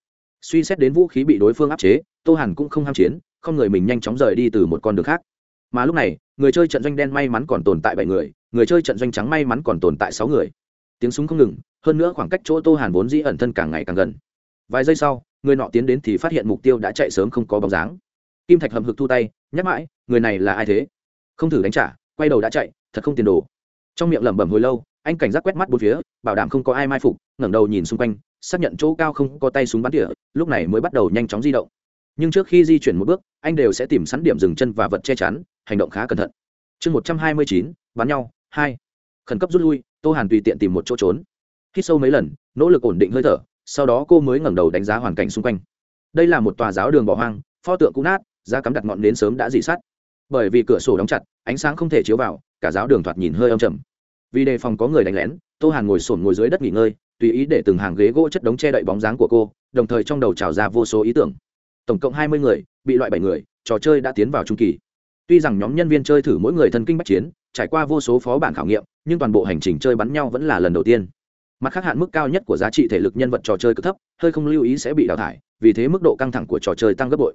Suy xét đến vũ khí bị đối phương áp chế, tô hàn cũng không ham chiến không người mình nhanh chóng rời đi từ một con đường khác. Mà lúc này, người chơi trận doanh đen may mắn còn tồn tại bảy người người chơi trận doanh trắng may mắn còn tồn tại sáu người. Tiếng súng không ngừng, hơn nữa khoảng cách chỗ tô hàn vốn dĩ ẩn thân càng ngày càng gần. Vài giây sau, người nọ tiến đến thì phát hiện mục tiêu đã chạy sớm không có bóng dáng. Kim thạch hầm hực thu tay, nhắc mãi, người này là ai thế? Không thử đánh trả, quay đầu đã chạy, thật không tiền đồ. Trong miệng lẩm bẩm hồi lâu, anh cảnh giác quét mắt bốn phía, bảo đảm không có ai mai phục, ngẩng đầu nhìn xung quanh, xác nhận chỗ cao không có tay súng bắn tỉa, lúc này mới bắt đầu nhanh chóng di động nhưng trước khi di chuyển một bước, anh đều sẽ tìm sẵn điểm dừng chân và vật che chắn, hành động khá cẩn thận. Chương một trăm hai mươi chín, bắn nhau, hai. Khẩn cấp rút lui, tô hàn tùy tiện tìm một chỗ trốn. Hít sâu mấy lần, nỗ lực ổn định hơi thở, sau đó cô mới ngẩng đầu đánh giá hoàn cảnh xung quanh. Đây là một tòa giáo đường bỏ hoang, pho tượng cũ nát, giá cắm đặt ngọn nến sớm đã dị sát bởi vì cửa sổ đóng chặt, ánh sáng không thể chiếu vào, cả giáo đường thoạt nhìn hơi âm trầm. Vì đề phòng có người đánh lén, tô hàn ngồi sổn ngồi dưới đất nghỉ ngơi, tùy ý để từng hàng ghế gỗ chất đống che đậy bóng dáng của cô, đồng thời trong đầu trào ra vô số ý tưởng tổng cộng hai mươi người, bị loại bảy người, trò chơi đã tiến vào trung kỳ. Tuy rằng nhóm nhân viên chơi thử mỗi người thần kinh bách chiến, trải qua vô số phó bản khảo nghiệm, nhưng toàn bộ hành trình chơi bắn nhau vẫn là lần đầu tiên. Mặt khác hạn mức cao nhất của giá trị thể lực nhân vật trò chơi cực thấp, hơi không lưu ý sẽ bị đào thải, vì thế mức độ căng thẳng của trò chơi tăng gấp bội.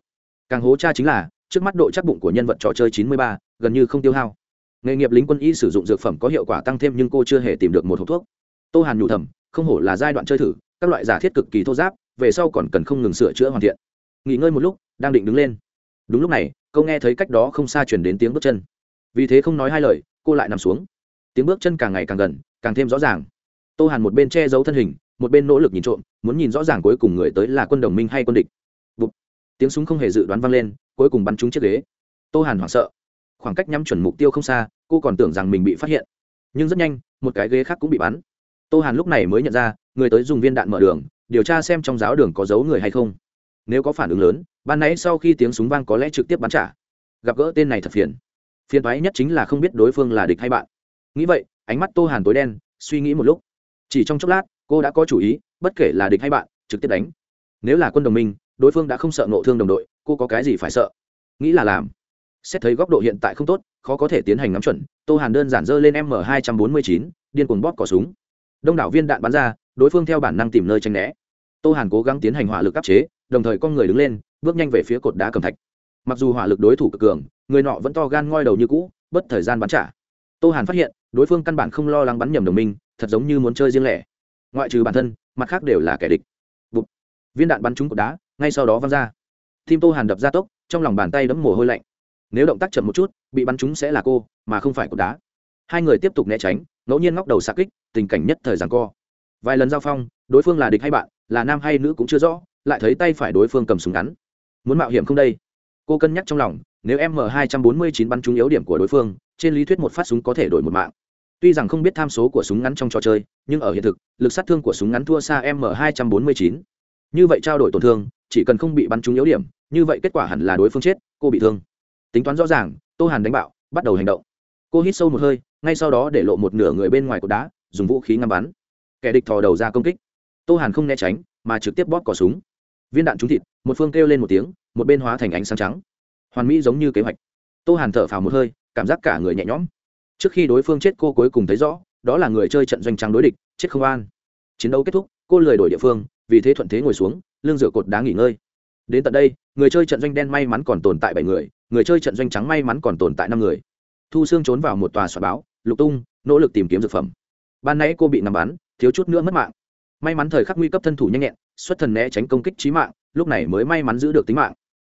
Càng hố cha chính là, trước mắt độ chắc bụng của nhân vật trò chơi chín mươi ba, gần như không tiêu hao. Nghề nghiệp lính quân y sử dụng dược phẩm có hiệu quả tăng thêm nhưng cô chưa hề tìm được một hộp thuốc. Tô hàn nhủ thầm, không hổ là giai đoạn chơi thử, các loại giả thiết cực kỳ thô giáp, về sau còn cần không ngừng sửa chữa hoàn thiện nghỉ ngơi một lúc, đang định đứng lên. Đúng lúc này, câu nghe thấy cách đó không xa chuyển đến tiếng bước chân. Vì thế không nói hai lời, cô lại nằm xuống. Tiếng bước chân càng ngày càng gần, càng thêm rõ ràng. Tô hàn một bên che giấu thân hình, một bên nỗ lực nhìn trộm, muốn nhìn rõ ràng cuối cùng người tới là quân đồng minh hay quân địch. Bụt. tiếng súng không hề dự đoán vang lên, cuối cùng bắn trúng chiếc ghế. Tô hàn hoảng sợ. Khoảng cách nhắm chuẩn mục tiêu không xa, cô còn tưởng rằng mình bị phát hiện. Nhưng rất nhanh, một cái ghế khác cũng bị bắn. Tô hàn lúc này mới nhận ra, người tới dùng viên đạn mở đường, điều tra xem trong giáo đường có dấu người hay không nếu có phản ứng lớn, ban nãy sau khi tiếng súng vang có lẽ trực tiếp bắn trả. Gặp gỡ tên này thật phiền. Phiền thoái nhất chính là không biết đối phương là địch hay bạn. Nghĩ vậy, ánh mắt tô hàn tối đen, suy nghĩ một lúc. Chỉ trong chốc lát, cô đã có chủ ý, bất kể là địch hay bạn, trực tiếp đánh. Nếu là quân đồng minh, đối phương đã không sợ nộ thương đồng đội, cô có cái gì phải sợ? Nghĩ là làm. Xét thấy góc độ hiện tại không tốt, khó có thể tiến hành ngắm chuẩn, tô hàn đơn giản dơ lên m hai trăm bốn mươi chín, điên cuồng bóp cỏ súng. Đông đảo viên đạn bắn ra, đối phương theo bản năng tìm nơi tranh né. Tô hàn cố gắng tiến hành hỏa lực áp chế đồng thời con người đứng lên, bước nhanh về phía cột đá cầm thạch. Mặc dù hỏa lực đối thủ cực cường, người nọ vẫn to gan ngoi đầu như cũ, bất thời gian bắn trả. Tô hàn phát hiện, đối phương căn bản không lo lắng bắn nhầm đồng minh, thật giống như muốn chơi riêng lẻ. Ngoại trừ bản thân, mặt khác đều là kẻ địch. Bụt. viên đạn bắn trúng cột đá, ngay sau đó văng ra. Tim tô hàn đập ra tốc, trong lòng bàn tay đấm mồ hôi lạnh. Nếu động tác chậm một chút, bị bắn trúng sẽ là cô, mà không phải cột đá. Hai người tiếp tục né tránh, ngẫu nhiên ngóc đầu xạ kích, tình cảnh nhất thời giằng co. Vài lần giao phong, đối phương là địch hay bạn, là nam hay nữ cũng chưa rõ lại thấy tay phải đối phương cầm súng ngắn. Muốn mạo hiểm không đây? Cô cân nhắc trong lòng, nếu m 249 bắn trúng yếu điểm của đối phương, trên lý thuyết một phát súng có thể đổi một mạng. Tuy rằng không biết tham số của súng ngắn trong trò chơi, nhưng ở hiện thực, lực sát thương của súng ngắn thua xa m 249 như vậy trao đổi tổn thương, chỉ cần không bị bắn trúng yếu điểm, như vậy kết quả hẳn là đối phương chết, cô bị thương. Tính toán rõ ràng, tô hàn đánh bạo, bắt đầu hành động. Cô hít sâu một hơi, ngay sau đó để lộ một nửa người bên ngoài cột đá, dùng vũ khí ngắm bắn. Kẻ địch thò đầu ra công kích. Tô hàn không né tránh, mà trực tiếp bóp cỏ súng viên đạn trúng thịt, một phương kêu lên một tiếng, một bên hóa thành ánh sáng trắng. Hoàn mỹ giống như kế hoạch. Tô hàn thở phào một hơi, cảm giác cả người nhẹ nhõm. Trước khi đối phương chết, cô cuối cùng thấy rõ, đó là người chơi trận doanh trắng đối địch, chết không an. Chiến đấu kết thúc, cô lười đổi địa phương, vì thế thuận thế ngồi xuống, lưng rửa cột đá nghỉ ngơi. Đến tận đây, người chơi trận doanh đen may mắn còn tồn tại bảy người người chơi trận doanh trắng may mắn còn tồn tại năm người. Thu xương trốn vào một tòa soạn báo, lục tung, nỗ lực tìm kiếm dược phẩm. Ban nãy cô bị nằm bắn, thiếu chút nữa mất mạng may mắn thời khắc nguy cấp thân thủ nhanh nhẹn, xuất thần né tránh công kích trí mạng, lúc này mới may mắn giữ được tính mạng.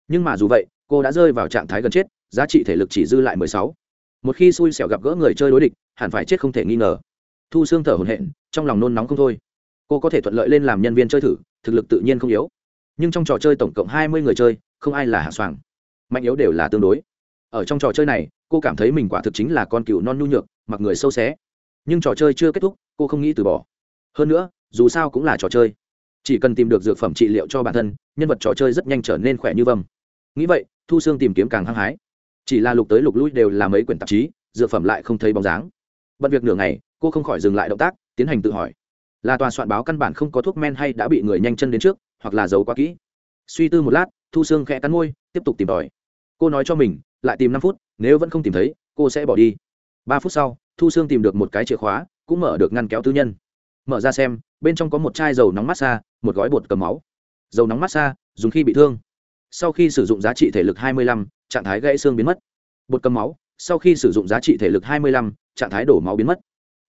Nhưng mà dù vậy, cô đã rơi vào trạng thái gần chết, giá trị thể lực chỉ dư lại mười sáu. Một khi xui xẻo gặp gỡ người chơi đối địch, hẳn phải chết không thể nghi ngờ. Thu xương thở hồn hện trong lòng nôn nóng không thôi. Cô có thể thuận lợi lên làm nhân viên chơi thử, thực lực tự nhiên không yếu. Nhưng trong trò chơi tổng cộng hai mươi người chơi, không ai là hạ soàng. Mạnh yếu đều là tương đối. Ở trong trò chơi này, cô cảm thấy mình quả thực chính là con cựu non nhu nhược, mặc người sâu xé. Nhưng trò chơi chưa kết thúc, cô không nghĩ từ bỏ. Hơn nữa dù sao cũng là trò chơi. Chỉ cần tìm được dược phẩm trị liệu cho bản thân, nhân vật trò chơi rất nhanh trở nên khỏe như vâm nghĩ vậy, thu xương tìm kiếm càng hăng hái. Chỉ là lục tới lục lui đều là mấy quyển tạp chí, dược phẩm lại không thấy bóng dáng. Bận việc nửa ngày, cô không khỏi dừng lại động tác, tiến hành tự hỏi. Là tòa soạn báo căn bản không có thuốc men hay đã bị người nhanh chân đến trước, hoặc là giấu quá kỹ. Suy tư một lát, thu xương khẽ cắn môi, tiếp tục tìm tòi. Cô nói cho mình, lại tìm năm phút, nếu vẫn không tìm thấy, cô sẽ bỏ đi. Ba phút sau, thu xương tìm được một cái chìa khóa, cũng mở được ngăn kéo tư nhân mở ra xem bên trong có một chai dầu nóng massage một gói bột cầm máu. Dầu nóng massage dùng khi bị thương. Sau khi sử dụng giá trị thể lực 25, trạng thái gãy xương biến mất. Bột cầm máu sau khi sử dụng giá trị thể lực 25, trạng thái đổ máu biến mất.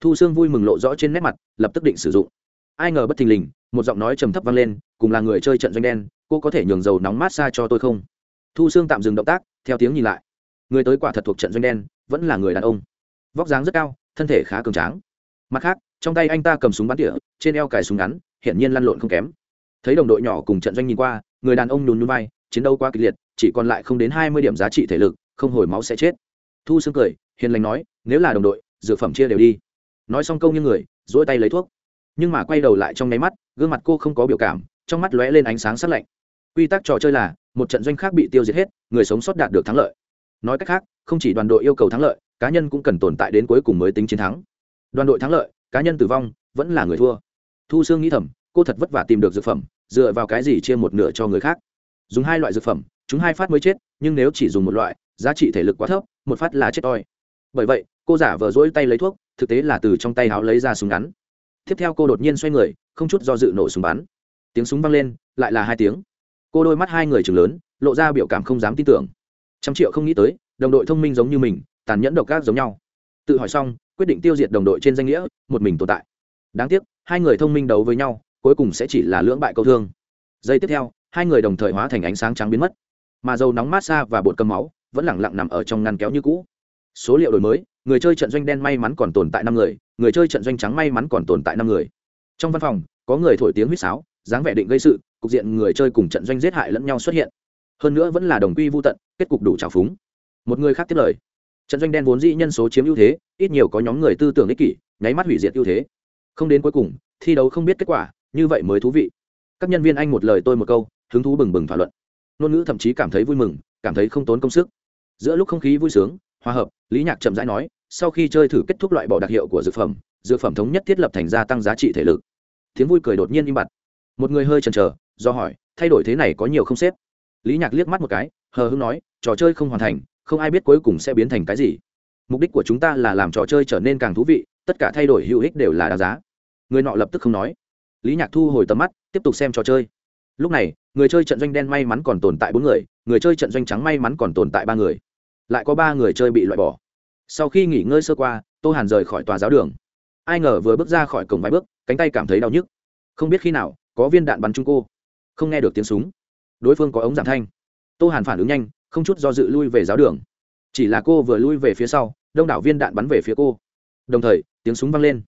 Thu xương vui mừng lộ rõ trên nét mặt lập tức định sử dụng. Ai ngờ bất thình lình một giọng nói trầm thấp vang lên cùng là người chơi trận doanh đen cô có thể nhường dầu nóng massage cho tôi không? Thu xương tạm dừng động tác theo tiếng nhìn lại. Người tới quả thật thuộc trận doanh đen vẫn là người đàn ông. Vóc dáng rất cao thân thể khá cường tráng mặt khác, trong tay anh ta cầm súng bắn tỉa, trên eo cài súng ngắn, hiển nhiên lăn lộn không kém. Thấy đồng đội nhỏ cùng trận doanh nhìn qua, người đàn ông nhún nhún vai, chiến đấu quá kịch liệt, chỉ còn lại không đến hai mươi điểm giá trị thể lực, không hồi máu sẽ chết. Thu sương cười, hiền lành nói, nếu là đồng đội, dược phẩm chia đều đi. Nói xong câu như người dỗi tay lấy thuốc. Nhưng mà quay đầu lại trong nháy mắt, gương mặt cô không có biểu cảm, trong mắt lóe lên ánh sáng sắt lạnh. Quy tắc trò chơi là, một trận doanh khác bị tiêu diệt hết, người sống sót đạt được thắng lợi. Nói cách khác, không chỉ đoàn đội yêu cầu thắng lợi, cá nhân cũng cần tồn tại đến cuối cùng mới tính chiến thắng đoàn đội thắng lợi, cá nhân tử vong, vẫn là người thua. Thu sương nghĩ thầm, cô thật vất vả tìm được dược phẩm, dựa vào cái gì chia một nửa cho người khác? Dùng hai loại dược phẩm, chúng hai phát mới chết, nhưng nếu chỉ dùng một loại, giá trị thể lực quá thấp, một phát là chết oi bởi vậy, cô giả vờ rỗi tay lấy thuốc, thực tế là từ trong tay áo lấy ra súng ngắn. Tiếp theo cô đột nhiên xoay người, không chút do dự nổ súng bắn. Tiếng súng vang lên, lại là hai tiếng. Cô đôi mắt hai người chừng lớn, lộ ra biểu cảm không dám tin tưởng. Trăm triệu không nghĩ tới, đồng đội thông minh giống như mình, tàn nhẫn độc ác giống nhau. Tự hỏi xong quyết định tiêu diệt đồng đội trên danh nghĩa, một mình tồn tại. Đáng tiếc, hai người thông minh đấu với nhau, cuối cùng sẽ chỉ là lưỡng bại câu thương. Giây tiếp theo, hai người đồng thời hóa thành ánh sáng trắng biến mất. Mà dầu nóng mát xa và bột cầm máu vẫn lẳng lặng nằm ở trong ngăn kéo như cũ. Số liệu đổi mới, người chơi trận doanh đen may mắn còn tồn tại năm người người chơi trận doanh trắng may mắn còn tồn tại năm người. Trong văn phòng, có người thổi tiếng huýt sáo, dáng vẻ định gây sự, cục diện người chơi cùng trận doanh giết hại lẫn nhau xuất hiện. Hơn nữa vẫn là đồng quy vô tận, kết cục đủ trào phúng. Một người khác tiếp lời. Trận doanh đen vốn dĩ nhân số chiếm ưu thế ít nhiều có nhóm người tư tưởng ích kỷ, nháy mắt hủy diệt ưu thế. Không đến cuối cùng, thi đấu không biết kết quả, như vậy mới thú vị. Các nhân viên anh một lời tôi một câu, hứng thú bừng bừng thảo luận. Ngôn ngữ thậm chí cảm thấy vui mừng, cảm thấy không tốn công sức. Giữa lúc không khí vui sướng, hòa hợp, lý nhạc chậm rãi nói, sau khi chơi thử kết thúc loại bỏ đặc hiệu của dược phẩm dược phẩm thống nhất thiết lập thành gia tăng giá trị thể lực. Tiếng vui cười đột nhiên im bặt. Một người hơi chần chờ, do hỏi, thay đổi thế này có nhiều không xếp? Lý nhạc liếc mắt một cái, hờ hưng nói, trò chơi không hoàn thành, không ai biết cuối cùng sẽ biến thành cái gì mục đích của chúng ta là làm trò chơi trở nên càng thú vị, tất cả thay đổi hữu ích đều là đáng giá. Người nọ lập tức không nói. Lý nhạc thu hồi tầm mắt, tiếp tục xem trò chơi. Lúc này, người chơi trận doanh đen may mắn còn tồn tại bốn người người chơi trận doanh trắng may mắn còn tồn tại ba người. Lại có ba người chơi bị loại bỏ. Sau khi nghỉ ngơi sơ qua, tô hàn rời khỏi tòa giáo đường. Ai ngờ vừa bước ra khỏi cổng vài bước, cánh tay cảm thấy đau nhức. Không biết khi nào, có viên đạn bắn trúng cô. Không nghe được tiếng súng. Đối phương có ống giảm thanh. Tô hàn phản ứng nhanh, không chút do dự lui về giáo đường. Chỉ là cô vừa lui về phía sau đông đảo viên đạn bắn về phía cô. Đồng thời, tiếng súng vang lên.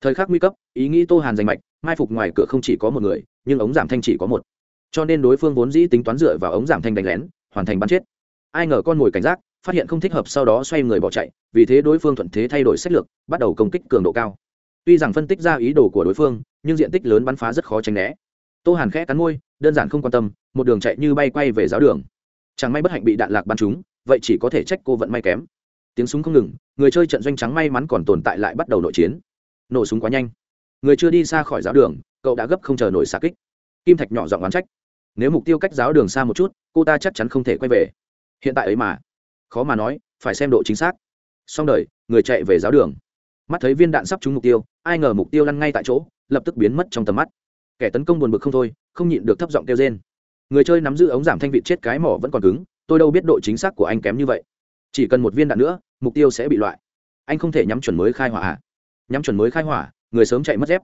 Thời khắc nguy cấp, ý nghĩ tô hàn giành mạch, mai phục ngoài cửa không chỉ có một người, nhưng ống giảm thanh chỉ có một. Cho nên đối phương vốn dĩ tính toán dựa vào ống giảm thanh đánh lén, hoàn thành bắn chết. Ai ngờ con mồi cảnh giác, phát hiện không thích hợp sau đó xoay người bỏ chạy, vì thế đối phương thuận thế thay đổi sách lược, bắt đầu công kích cường độ cao. Tuy rằng phân tích ra ý đồ của đối phương, nhưng diện tích lớn bắn phá rất khó tránh né. Tô hàn khẽ cắn môi, đơn giản không quan tâm, một đường chạy như bay quay về giáo đường. Chẳng may bất hạnh bị đạn lạc bắn trúng, vậy chỉ có thể trách cô vận may kém tiếng súng không ngừng, người chơi trận doanh trắng may mắn còn tồn tại lại bắt đầu nội chiến. Nổ súng quá nhanh. Người chưa đi xa khỏi giáo đường, cậu đã gấp không chờ nổi xạ kích. Kim thạch nhỏ giọng oán trách. Nếu mục tiêu cách giáo đường xa một chút, cô ta chắc chắn không thể quay về. Hiện tại ấy mà. Khó mà nói, phải xem độ chính xác. Xong đời, người chạy về giáo đường. Mắt thấy viên đạn sắp trúng mục tiêu, ai ngờ mục tiêu lăn ngay tại chỗ, lập tức biến mất trong tầm mắt. Kẻ tấn công buồn bực không thôi, không nhịn được thấp giọng kêu trên người chơi nắm giữ ống giảm thanh vị chết cái mỏ vẫn còn cứng, tôi đâu biết độ chính xác của anh kém như vậy chỉ cần một viên đạn nữa, mục tiêu sẽ bị loại. Anh không thể nhắm chuẩn mới khai hỏa à? nhắm chuẩn mới khai hỏa, người sớm chạy mất dép.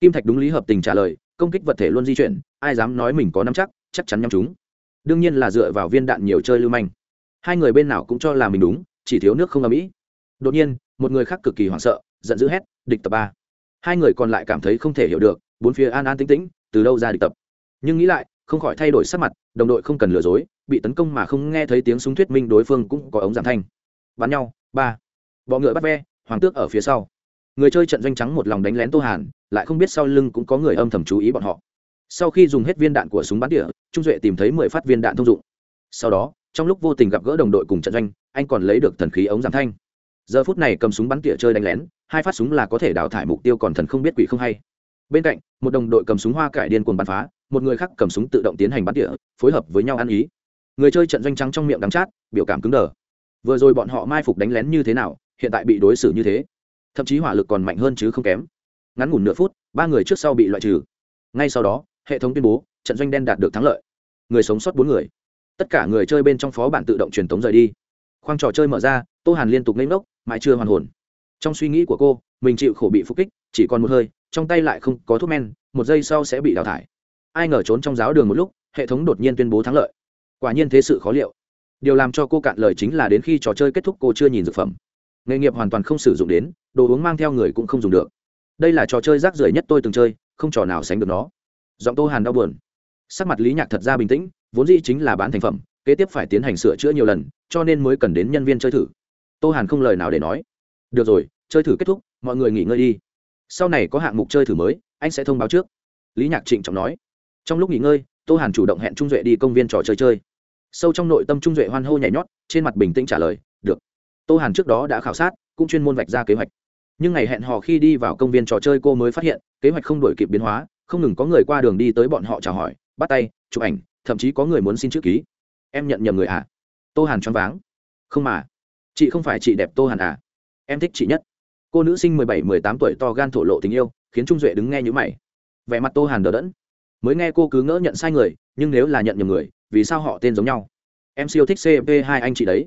Kim thạch đúng lý hợp tình trả lời, công kích vật thể luôn di chuyển, ai dám nói mình có nắm chắc chắc chắn nhắm chúng. Đương nhiên là dựa vào viên đạn nhiều chơi lưu manh. Hai người bên nào cũng cho là mình đúng, chỉ thiếu nước không ở mỹ đột nhiên, một người khác cực kỳ hoảng sợ, giận dữ hét, địch tập ba. Hai người còn lại cảm thấy không thể hiểu được, bốn phía an an tĩnh tĩnh, từ đâu ra địch tập. Nhưng nghĩ lại không khỏi thay đổi sắc mặt, đồng đội không cần lừa dối, bị tấn công mà không nghe thấy tiếng súng thuyết minh đối phương cũng có ống giảm thanh. Bắn nhau, ba. Bọ ngựa bắt ve, hoàng tước ở phía sau. Người chơi trận doanh trắng một lòng đánh lén tô hàn, lại không biết sau lưng cũng có người âm thầm chú ý bọn họ. Sau khi dùng hết viên đạn của súng bắn tỉa, trung duệ tìm thấy mười phát viên đạn thông dụng. Sau đó, trong lúc vô tình gặp gỡ đồng đội cùng trận doanh, anh còn lấy được thần khí ống giảm thanh. Giờ phút này cầm súng bắn tỉa chơi đánh lén, hai phát súng là có thể đào thải mục tiêu còn thần không biết quỷ không hay. Bên cạnh, một đồng đội cầm súng hoa cải điên cuồng bắn phá một người khác cầm súng tự động tiến hành bắn tỉa, phối hợp với nhau ăn ý. Người chơi trận doanh trắng trong miệng đắng chát, biểu cảm cứng đờ. Vừa rồi bọn họ mai phục đánh lén như thế nào, hiện tại bị đối xử như thế. Thậm chí hỏa lực còn mạnh hơn chứ không kém. Ngắn ngủn nửa phút, ba người trước sau bị loại trừ. Ngay sau đó, hệ thống tuyên bố, trận doanh đen đạt được thắng lợi. Người sống sót bốn người. Tất cả người chơi bên trong phó bản tự động truyền tống rời đi. Khoang trò chơi mở ra, tô hàn liên tục lên ngốc, mãi chưa hoàn hồn. Trong suy nghĩ của cô, mình chịu khổ bị phục kích, chỉ còn một hơi, trong tay lại không có thuốc men, một giây sau sẽ bị đào thải ai ngờ trốn trong giáo đường một lúc, hệ thống đột nhiên tuyên bố thắng lợi. Quả nhiên thế sự khó liệu. Điều làm cho cô cạn lời chính là đến khi trò chơi kết thúc cô chưa nhìn dược phẩm. Nghề nghiệp hoàn toàn không sử dụng đến, đồ uống mang theo người cũng không dùng được. Đây là trò chơi rác rưởi nhất tôi từng chơi, không trò nào sánh được nó. Giọng tô hàn đau buồn. Sắc mặt lý nhạc thật ra bình tĩnh, vốn dĩ chính là bán thành phẩm, kế tiếp phải tiến hành sửa chữa nhiều lần, cho nên mới cần đến nhân viên chơi thử. Tô hàn không lời nào để nói. Được rồi, chơi thử kết thúc, mọi người nghỉ ngơi đi. Sau này có hạng mục chơi thử mới, anh sẽ thông báo trước. Lý nhạc trịnh trọng nói trong lúc nghỉ ngơi, tô hàn chủ động hẹn trung duệ đi công viên trò chơi chơi. Sâu trong nội tâm trung duệ hoan hô nhảy nhót, trên mặt bình tĩnh trả lời, được. Tô hàn trước đó đã khảo sát, cũng chuyên môn vạch ra kế hoạch. Nhưng ngày hẹn hò khi đi vào công viên trò chơi cô mới phát hiện, kế hoạch không đổi kịp biến hóa, không ngừng có người qua đường đi tới bọn họ chào hỏi, bắt tay, chụp ảnh, thậm chí có người muốn xin chữ ký. Em nhận nhầm người à? Tô hàn choáng váng. Không mà. Chị không phải chị đẹp tô hàn à? Em thích chị nhất. Cô nữ sinh mười bảy, mười tám tuổi to gan thổ lộ tình yêu, khiến trung duệ đứng nghe nhữ mày. Vẻ mặt tô hàn đờ đẫn mới nghe cô cứ ngỡ nhận sai người, nhưng nếu là nhận nhầm người, vì sao họ tên giống nhau? Em siêu thích cp hai anh chị đấy.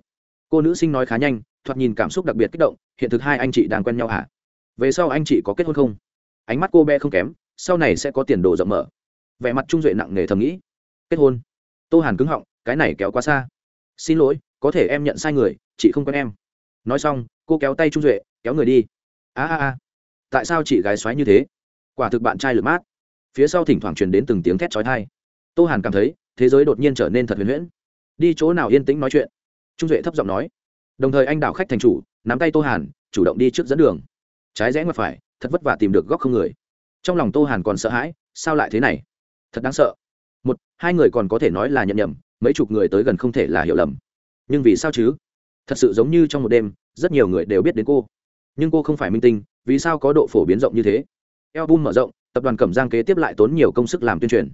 Cô nữ sinh nói khá nhanh, thoạt nhìn cảm xúc đặc biệt kích động, hiện thực hai anh chị đang quen nhau hả? Về sau anh chị có kết hôn không? Ánh mắt cô bé không kém, sau này sẽ có tiền đồ rộng mở. Vẻ mặt trung duệ nặng nề thầm nghĩ. Kết hôn? Tô hàn cứng họng, cái này kéo quá xa. Xin lỗi, có thể em nhận sai người, chị không quen em. Nói xong, cô kéo tay trung duệ, kéo người đi. A a a. Tại sao chị gái xoáy như thế? Quả thực bạn trai lượt mát phía sau thỉnh thoảng truyền đến từng tiếng thét trói thai tô hàn cảm thấy, thế giới đột nhiên trở nên thật huyền huyễn. Đi chỗ nào yên tĩnh nói chuyện? Trung duệ thấp giọng nói. Đồng thời anh đảo khách thành chủ, nắm tay tô hàn, chủ động đi trước dẫn đường. Trái rẽ ngoặt phải, thật vất vả tìm được góc không người. Trong lòng tô hàn còn sợ hãi, sao lại thế này? Thật đáng sợ. Một, hai người còn có thể nói là nhận nhầm, mấy chục người tới gần không thể là hiểu lầm. Nhưng vì sao chứ? Thật sự giống như trong một đêm, rất nhiều người đều biết đến cô. Nhưng cô không phải minh tinh, vì sao có độ phổ biến rộng như thế? Album mở rộng tập đoàn cẩm giang kế tiếp lại tốn nhiều công sức làm tuyên truyền.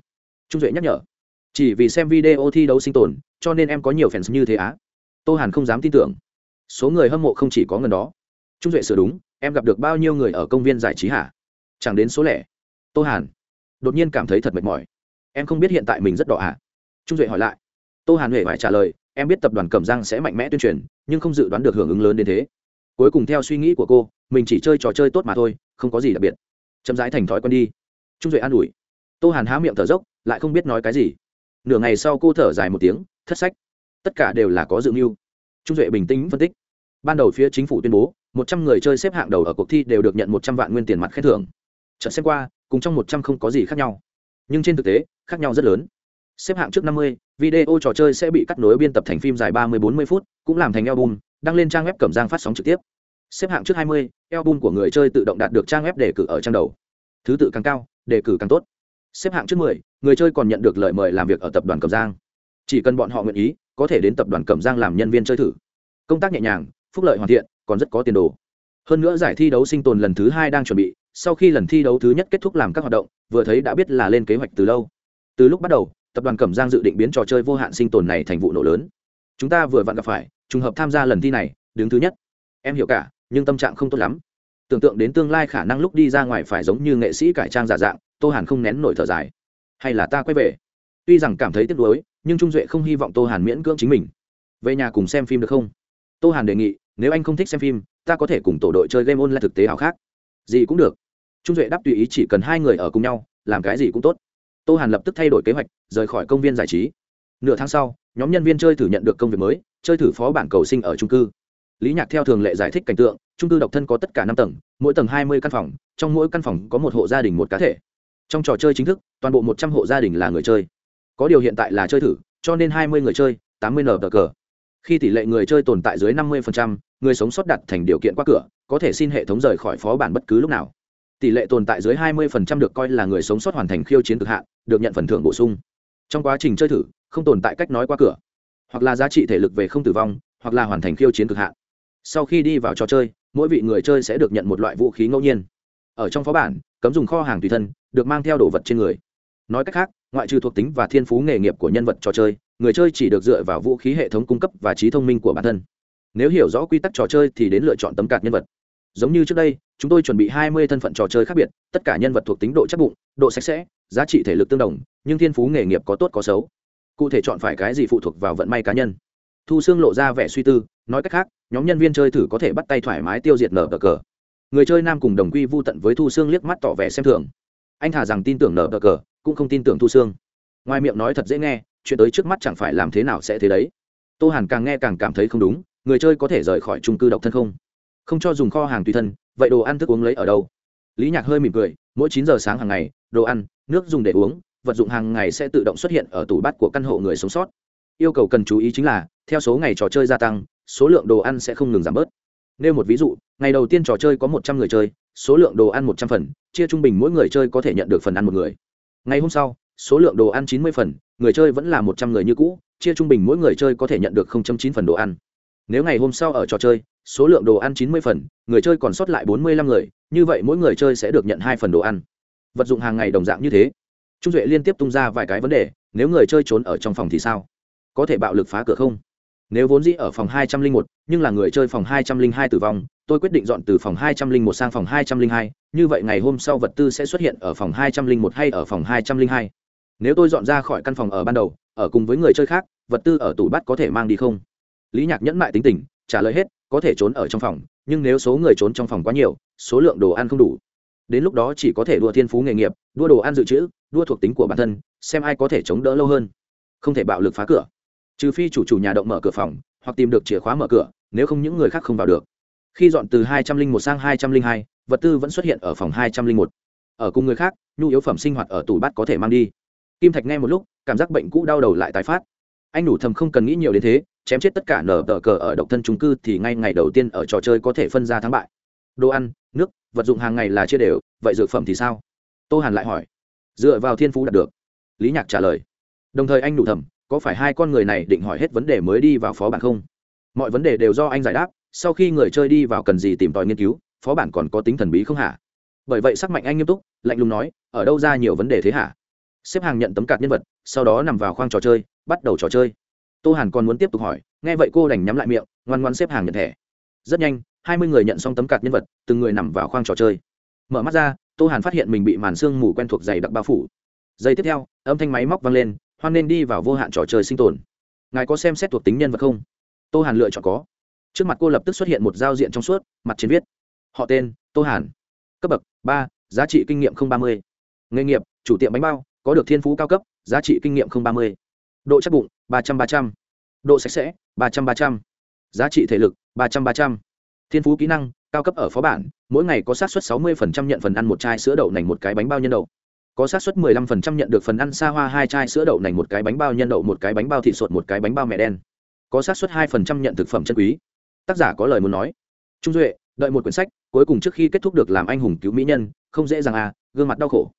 Trung duệ nhắc nhở, chỉ vì xem video thi đấu sinh tồn, cho nên em có nhiều fans như thế á. Tô hàn không dám tin tưởng. Số người hâm mộ không chỉ có ngần đó. Trung duệ sửa đúng, em gặp được bao nhiêu người ở công viên giải trí hả? Chẳng đến số lẻ. Tô hàn đột nhiên cảm thấy thật mệt mỏi. Em không biết hiện tại mình rất đỏ ạ trung duệ hỏi lại. Tô hàn huệ phải trả lời, em biết tập đoàn cẩm giang sẽ mạnh mẽ tuyên truyền, nhưng không dự đoán được hưởng ứng lớn đến thế. Cuối cùng theo suy nghĩ của cô, mình chỉ chơi trò chơi tốt mà thôi, không có gì đặc biệt chậm rãi thành thói quen đi. Trung duệ an ủi. Tô hàn há miệng thở dốc, lại không biết nói cái gì. Nửa ngày sau cô thở dài một tiếng, thất sách. Tất cả đều là có dự mưu. Trung duệ bình tĩnh phân tích. Ban đầu phía chính phủ tuyên bố, một trăm người chơi xếp hạng đầu ở cuộc thi đều được nhận một trăm vạn nguyên tiền mặt khen thưởng. Trận xem qua, cùng trong một trăm không có gì khác nhau. Nhưng trên thực tế, khác nhau rất lớn. Xếp hạng trước năm mươi, video trò chơi sẽ bị cắt nối biên tập thành phim dài ba mươi bốn mươi phút, cũng làm thành album, đăng lên trang web cẩm giang phát sóng trực tiếp xếp hạng trước hai mươi, album của người chơi tự động đạt được trang web đề cử ở trang đầu. Thứ tự càng cao, đề cử càng tốt. Xếp hạng trước mười, người chơi còn nhận được lời mời làm việc ở tập đoàn cẩm giang. Chỉ cần bọn họ nguyện ý, có thể đến tập đoàn cẩm giang làm nhân viên chơi thử. Công tác nhẹ nhàng, phúc lợi hoàn thiện, còn rất có tiền đồ. Hơn nữa giải thi đấu sinh tồn lần thứ hai đang chuẩn bị, sau khi lần thi đấu thứ nhất kết thúc làm các hoạt động, vừa thấy đã biết là lên kế hoạch từ lâu. Từ lúc bắt đầu, tập đoàn cẩm giang dự định biến trò chơi vô hạn sinh tồn này thành vụ nổ lớn. Chúng ta vừa vặn gặp phải, trùng hợp tham gia lần thi này, đứng thứ nhất. Em hiểu cả nhưng tâm trạng không tốt lắm. Tưởng tượng đến tương lai khả năng lúc đi ra ngoài phải giống như nghệ sĩ cải trang giả dạng, tô hàn không nén nổi thở dài. Hay là ta quay về? Tuy rằng cảm thấy tiếc nuối, nhưng trung duệ không hy vọng tô hàn miễn cưỡng chính mình. Về nhà cùng xem phim được không? Tô hàn đề nghị, nếu anh không thích xem phim, ta có thể cùng tổ đội chơi game online thực tế ảo khác. Gì cũng được. Trung duệ đáp tùy ý chỉ cần hai người ở cùng nhau, làm cái gì cũng tốt. Tô hàn lập tức thay đổi kế hoạch, rời khỏi công viên giải trí. Nửa tháng sau, nhóm nhân viên chơi thử nhận được công việc mới, chơi thử phó bản cầu sinh ở trung cư lý nhạc theo thường lệ giải thích cảnh tượng, trung cư độc thân có tất cả năm tầng, mỗi tầng hai mươi căn phòng, trong mỗi căn phòng có một hộ gia đình một cá thể. Trong trò chơi chính thức, toàn bộ một trăm hộ gia đình là người chơi. Có điều hiện tại là chơi thử, cho nên hai mươi người chơi, tám mươi nờ cờ. Khi tỷ lệ người chơi tồn tại dưới năm mươi người sống sót đặt thành điều kiện qua cửa, có thể xin hệ thống rời khỏi phó bản bất cứ lúc nào. Tỷ lệ tồn tại dưới 20% được coi là người sống sót hoàn thành khiêu chiến cực hạn, được nhận phần thưởng bổ sung. Trong quá trình chơi thử, không tồn tại cách nói qua cửa. Hoặc là giá trị thể lực về không tử vong, hoặc là hoàn thành khiêu chiến cực hạn sau khi đi vào trò chơi, mỗi vị người chơi sẽ được nhận một loại vũ khí ngẫu nhiên. Ở trong phó bản, cấm dùng kho hàng tùy thân, được mang theo đồ vật trên người. Nói cách khác, ngoại trừ thuộc tính và thiên phú nghề nghiệp của nhân vật trò chơi, người chơi chỉ được dựa vào vũ khí hệ thống cung cấp và trí thông minh của bản thân. Nếu hiểu rõ quy tắc trò chơi thì đến lựa chọn tấm cạt nhân vật. Giống như trước đây, chúng tôi chuẩn bị hai mươi thân phận trò chơi khác biệt, tất cả nhân vật thuộc tính độ chắc bụng, độ sạch sẽ, giá trị thể lực tương đồng, nhưng thiên phú nghề nghiệp có tốt có xấu. Cụ thể chọn phải cái gì phụ thuộc vào vận may cá nhân. Thu xương lộ ra vẻ suy tư, nói cách khác nhóm nhân viên chơi thử có thể bắt tay thoải mái tiêu diệt nở cờ cờ. Người chơi nam cùng đồng quy vô tận với thu xương liếc mắt tỏ vẻ xem thường. Anh thả rằng tin tưởng nở cờ cờ, cũng không tin tưởng thu xương ngoài miệng nói thật dễ nghe, chuyện tới trước mắt chẳng phải làm thế nào sẽ thế đấy. Tô hàn càng nghe càng cảm thấy không đúng, người chơi có thể rời khỏi trung cư độc thân không? Không cho dùng kho hàng tùy thân, vậy đồ ăn thức uống lấy ở đâu? Lý nhạc hơi mỉm cười, mỗi chín giờ sáng hàng ngày, đồ ăn, nước dùng để uống, vật dụng hàng ngày sẽ tự động xuất hiện ở tủ bát của căn hộ người sống sót. Yêu cầu cần chú ý chính là, theo số ngày trò chơi gia tăng số lượng đồ ăn sẽ không ngừng giảm bớt. Nêu một ví dụ, ngày đầu tiên trò chơi có một trăm người chơi, số lượng đồ ăn một trăm phần, chia trung bình mỗi người chơi có thể nhận được phần ăn một người. Ngày hôm sau, số lượng đồ ăn chín mươi phần, người chơi vẫn là một trăm người như cũ, chia trung bình mỗi người chơi có thể nhận được chín phần đồ ăn. Nếu ngày hôm sau ở trò chơi, số lượng đồ ăn chín mươi phần, người chơi còn sót lại bốn mươi lăm người, như vậy mỗi người chơi sẽ được nhận hai phần đồ ăn. Vật dụng hàng ngày đồng dạng như thế. Trung duệ liên tiếp tung ra vài cái vấn đề, nếu người chơi trốn ở trong phòng thì sao? Có thể bạo lực phá cửa không? Nếu vốn dĩ ở phòng hai trăm linh một, nhưng là người chơi phòng hai trăm linh hai tử vong, tôi quyết định dọn từ phòng hai trăm linh một sang phòng hai trăm linh hai, như vậy ngày hôm sau vật tư sẽ xuất hiện ở phòng hai trăm linh một hay ở phòng hai trăm linh hai. Nếu tôi dọn ra khỏi căn phòng ở ban đầu, ở cùng với người chơi khác, vật tư ở tủ bắt có thể mang đi không? Lý nhạc nhẫn mại tính tình, trả lời hết, có thể trốn ở trong phòng, nhưng nếu số người trốn trong phòng quá nhiều, số lượng đồ ăn không đủ. Đến lúc đó chỉ có thể đua thiên phú nghề nghiệp, đua đồ ăn dự trữ, đua thuộc tính của bản thân, xem ai có thể chống đỡ lâu hơn. Không thể bạo lực phá cửa trừ phi chủ chủ nhà động mở cửa phòng, hoặc tìm được chìa khóa mở cửa, nếu không những người khác không vào được. Khi dọn từ hai trăm linh một sang hai trăm linh hai, vật tư vẫn xuất hiện ở phòng hai trăm linh một. Ở cùng người khác, nhu yếu phẩm sinh hoạt ở tủ bát có thể mang đi. Kim thạch nghe một lúc, cảm giác bệnh cũ đau đầu lại tái phát. Anh đủ thầm không cần nghĩ nhiều đến thế, chém chết tất cả nở tờ cờ ở độc thân trung cư thì ngay ngày đầu tiên ở trò chơi có thể phân ra thắng bại. Đồ ăn, nước, vật dụng hàng ngày là chia đều, vậy dược phẩm thì sao? Tô hàn lại hỏi. Dựa vào thiên phú đạt được. Lý nhạc trả lời. Đồng thời anh đủ thầm có phải hai con người này định hỏi hết vấn đề mới đi vào phó bản không? Mọi vấn đề đều do anh giải đáp, sau khi người chơi đi vào cần gì tìm tòi nghiên cứu, phó bản còn có tính thần bí không hả? Bởi vậy sắc mạnh anh nghiêm túc, lạnh lùng nói, ở đâu ra nhiều vấn đề thế hả? Xếp hàng nhận tấm cạt nhân vật, sau đó nằm vào khoang trò chơi, bắt đầu trò chơi. Tô hàn còn muốn tiếp tục hỏi, nghe vậy cô đành nhắm lại miệng, ngoan ngoan xếp hàng nhận thẻ. Rất nhanh, hai mươi người nhận xong tấm cạt nhân vật, từng người nằm vào khoang trò chơi. Mở mắt ra, tô hàn phát hiện mình bị màn sương mù quen thuộc dày đặc bao phủ. Giây tiếp theo, âm thanh máy móc vang lên hoan nên đi vào vô hạn trò chơi sinh tồn. Ngài có xem xét thuộc tính nhân vật không? Tô hàn lựa chọn có. Trước mặt cô lập tức xuất hiện một giao diện trong suốt, mặt trên viết. Họ tên, tô hàn. Cấp bậc, ba, giá trị kinh nghiệm ba mươi. Nghề nghiệp, chủ tiệm bánh bao, có được thiên phú cao cấp, giá trị kinh nghiệm ba mươi. Độ chắc bụng, ba trăm ba trăm. Độ sạch sẽ, ba trăm ba trăm. Giá trị thể lực, ba trăm ba trăm. Thiên phú kỹ năng, cao cấp ở phó bản, mỗi ngày có xác suất sáu mươi nhận phần ăn một chai sữa đậu nành một cái bánh bao nhân đậu có xác suất 15% nhận được phần ăn xa hoa hai chai sữa đậu nành, một cái bánh bao nhân đậu, một cái bánh bao thịt sột, một cái bánh bao mẹ đen. Có xác suất 2% nhận thực phẩm chân quý. Tác giả có lời muốn nói. Trung duệ, đợi một quyển sách, cuối cùng trước khi kết thúc được làm anh hùng cứu mỹ nhân, không dễ dàng à gương mặt đau khổ.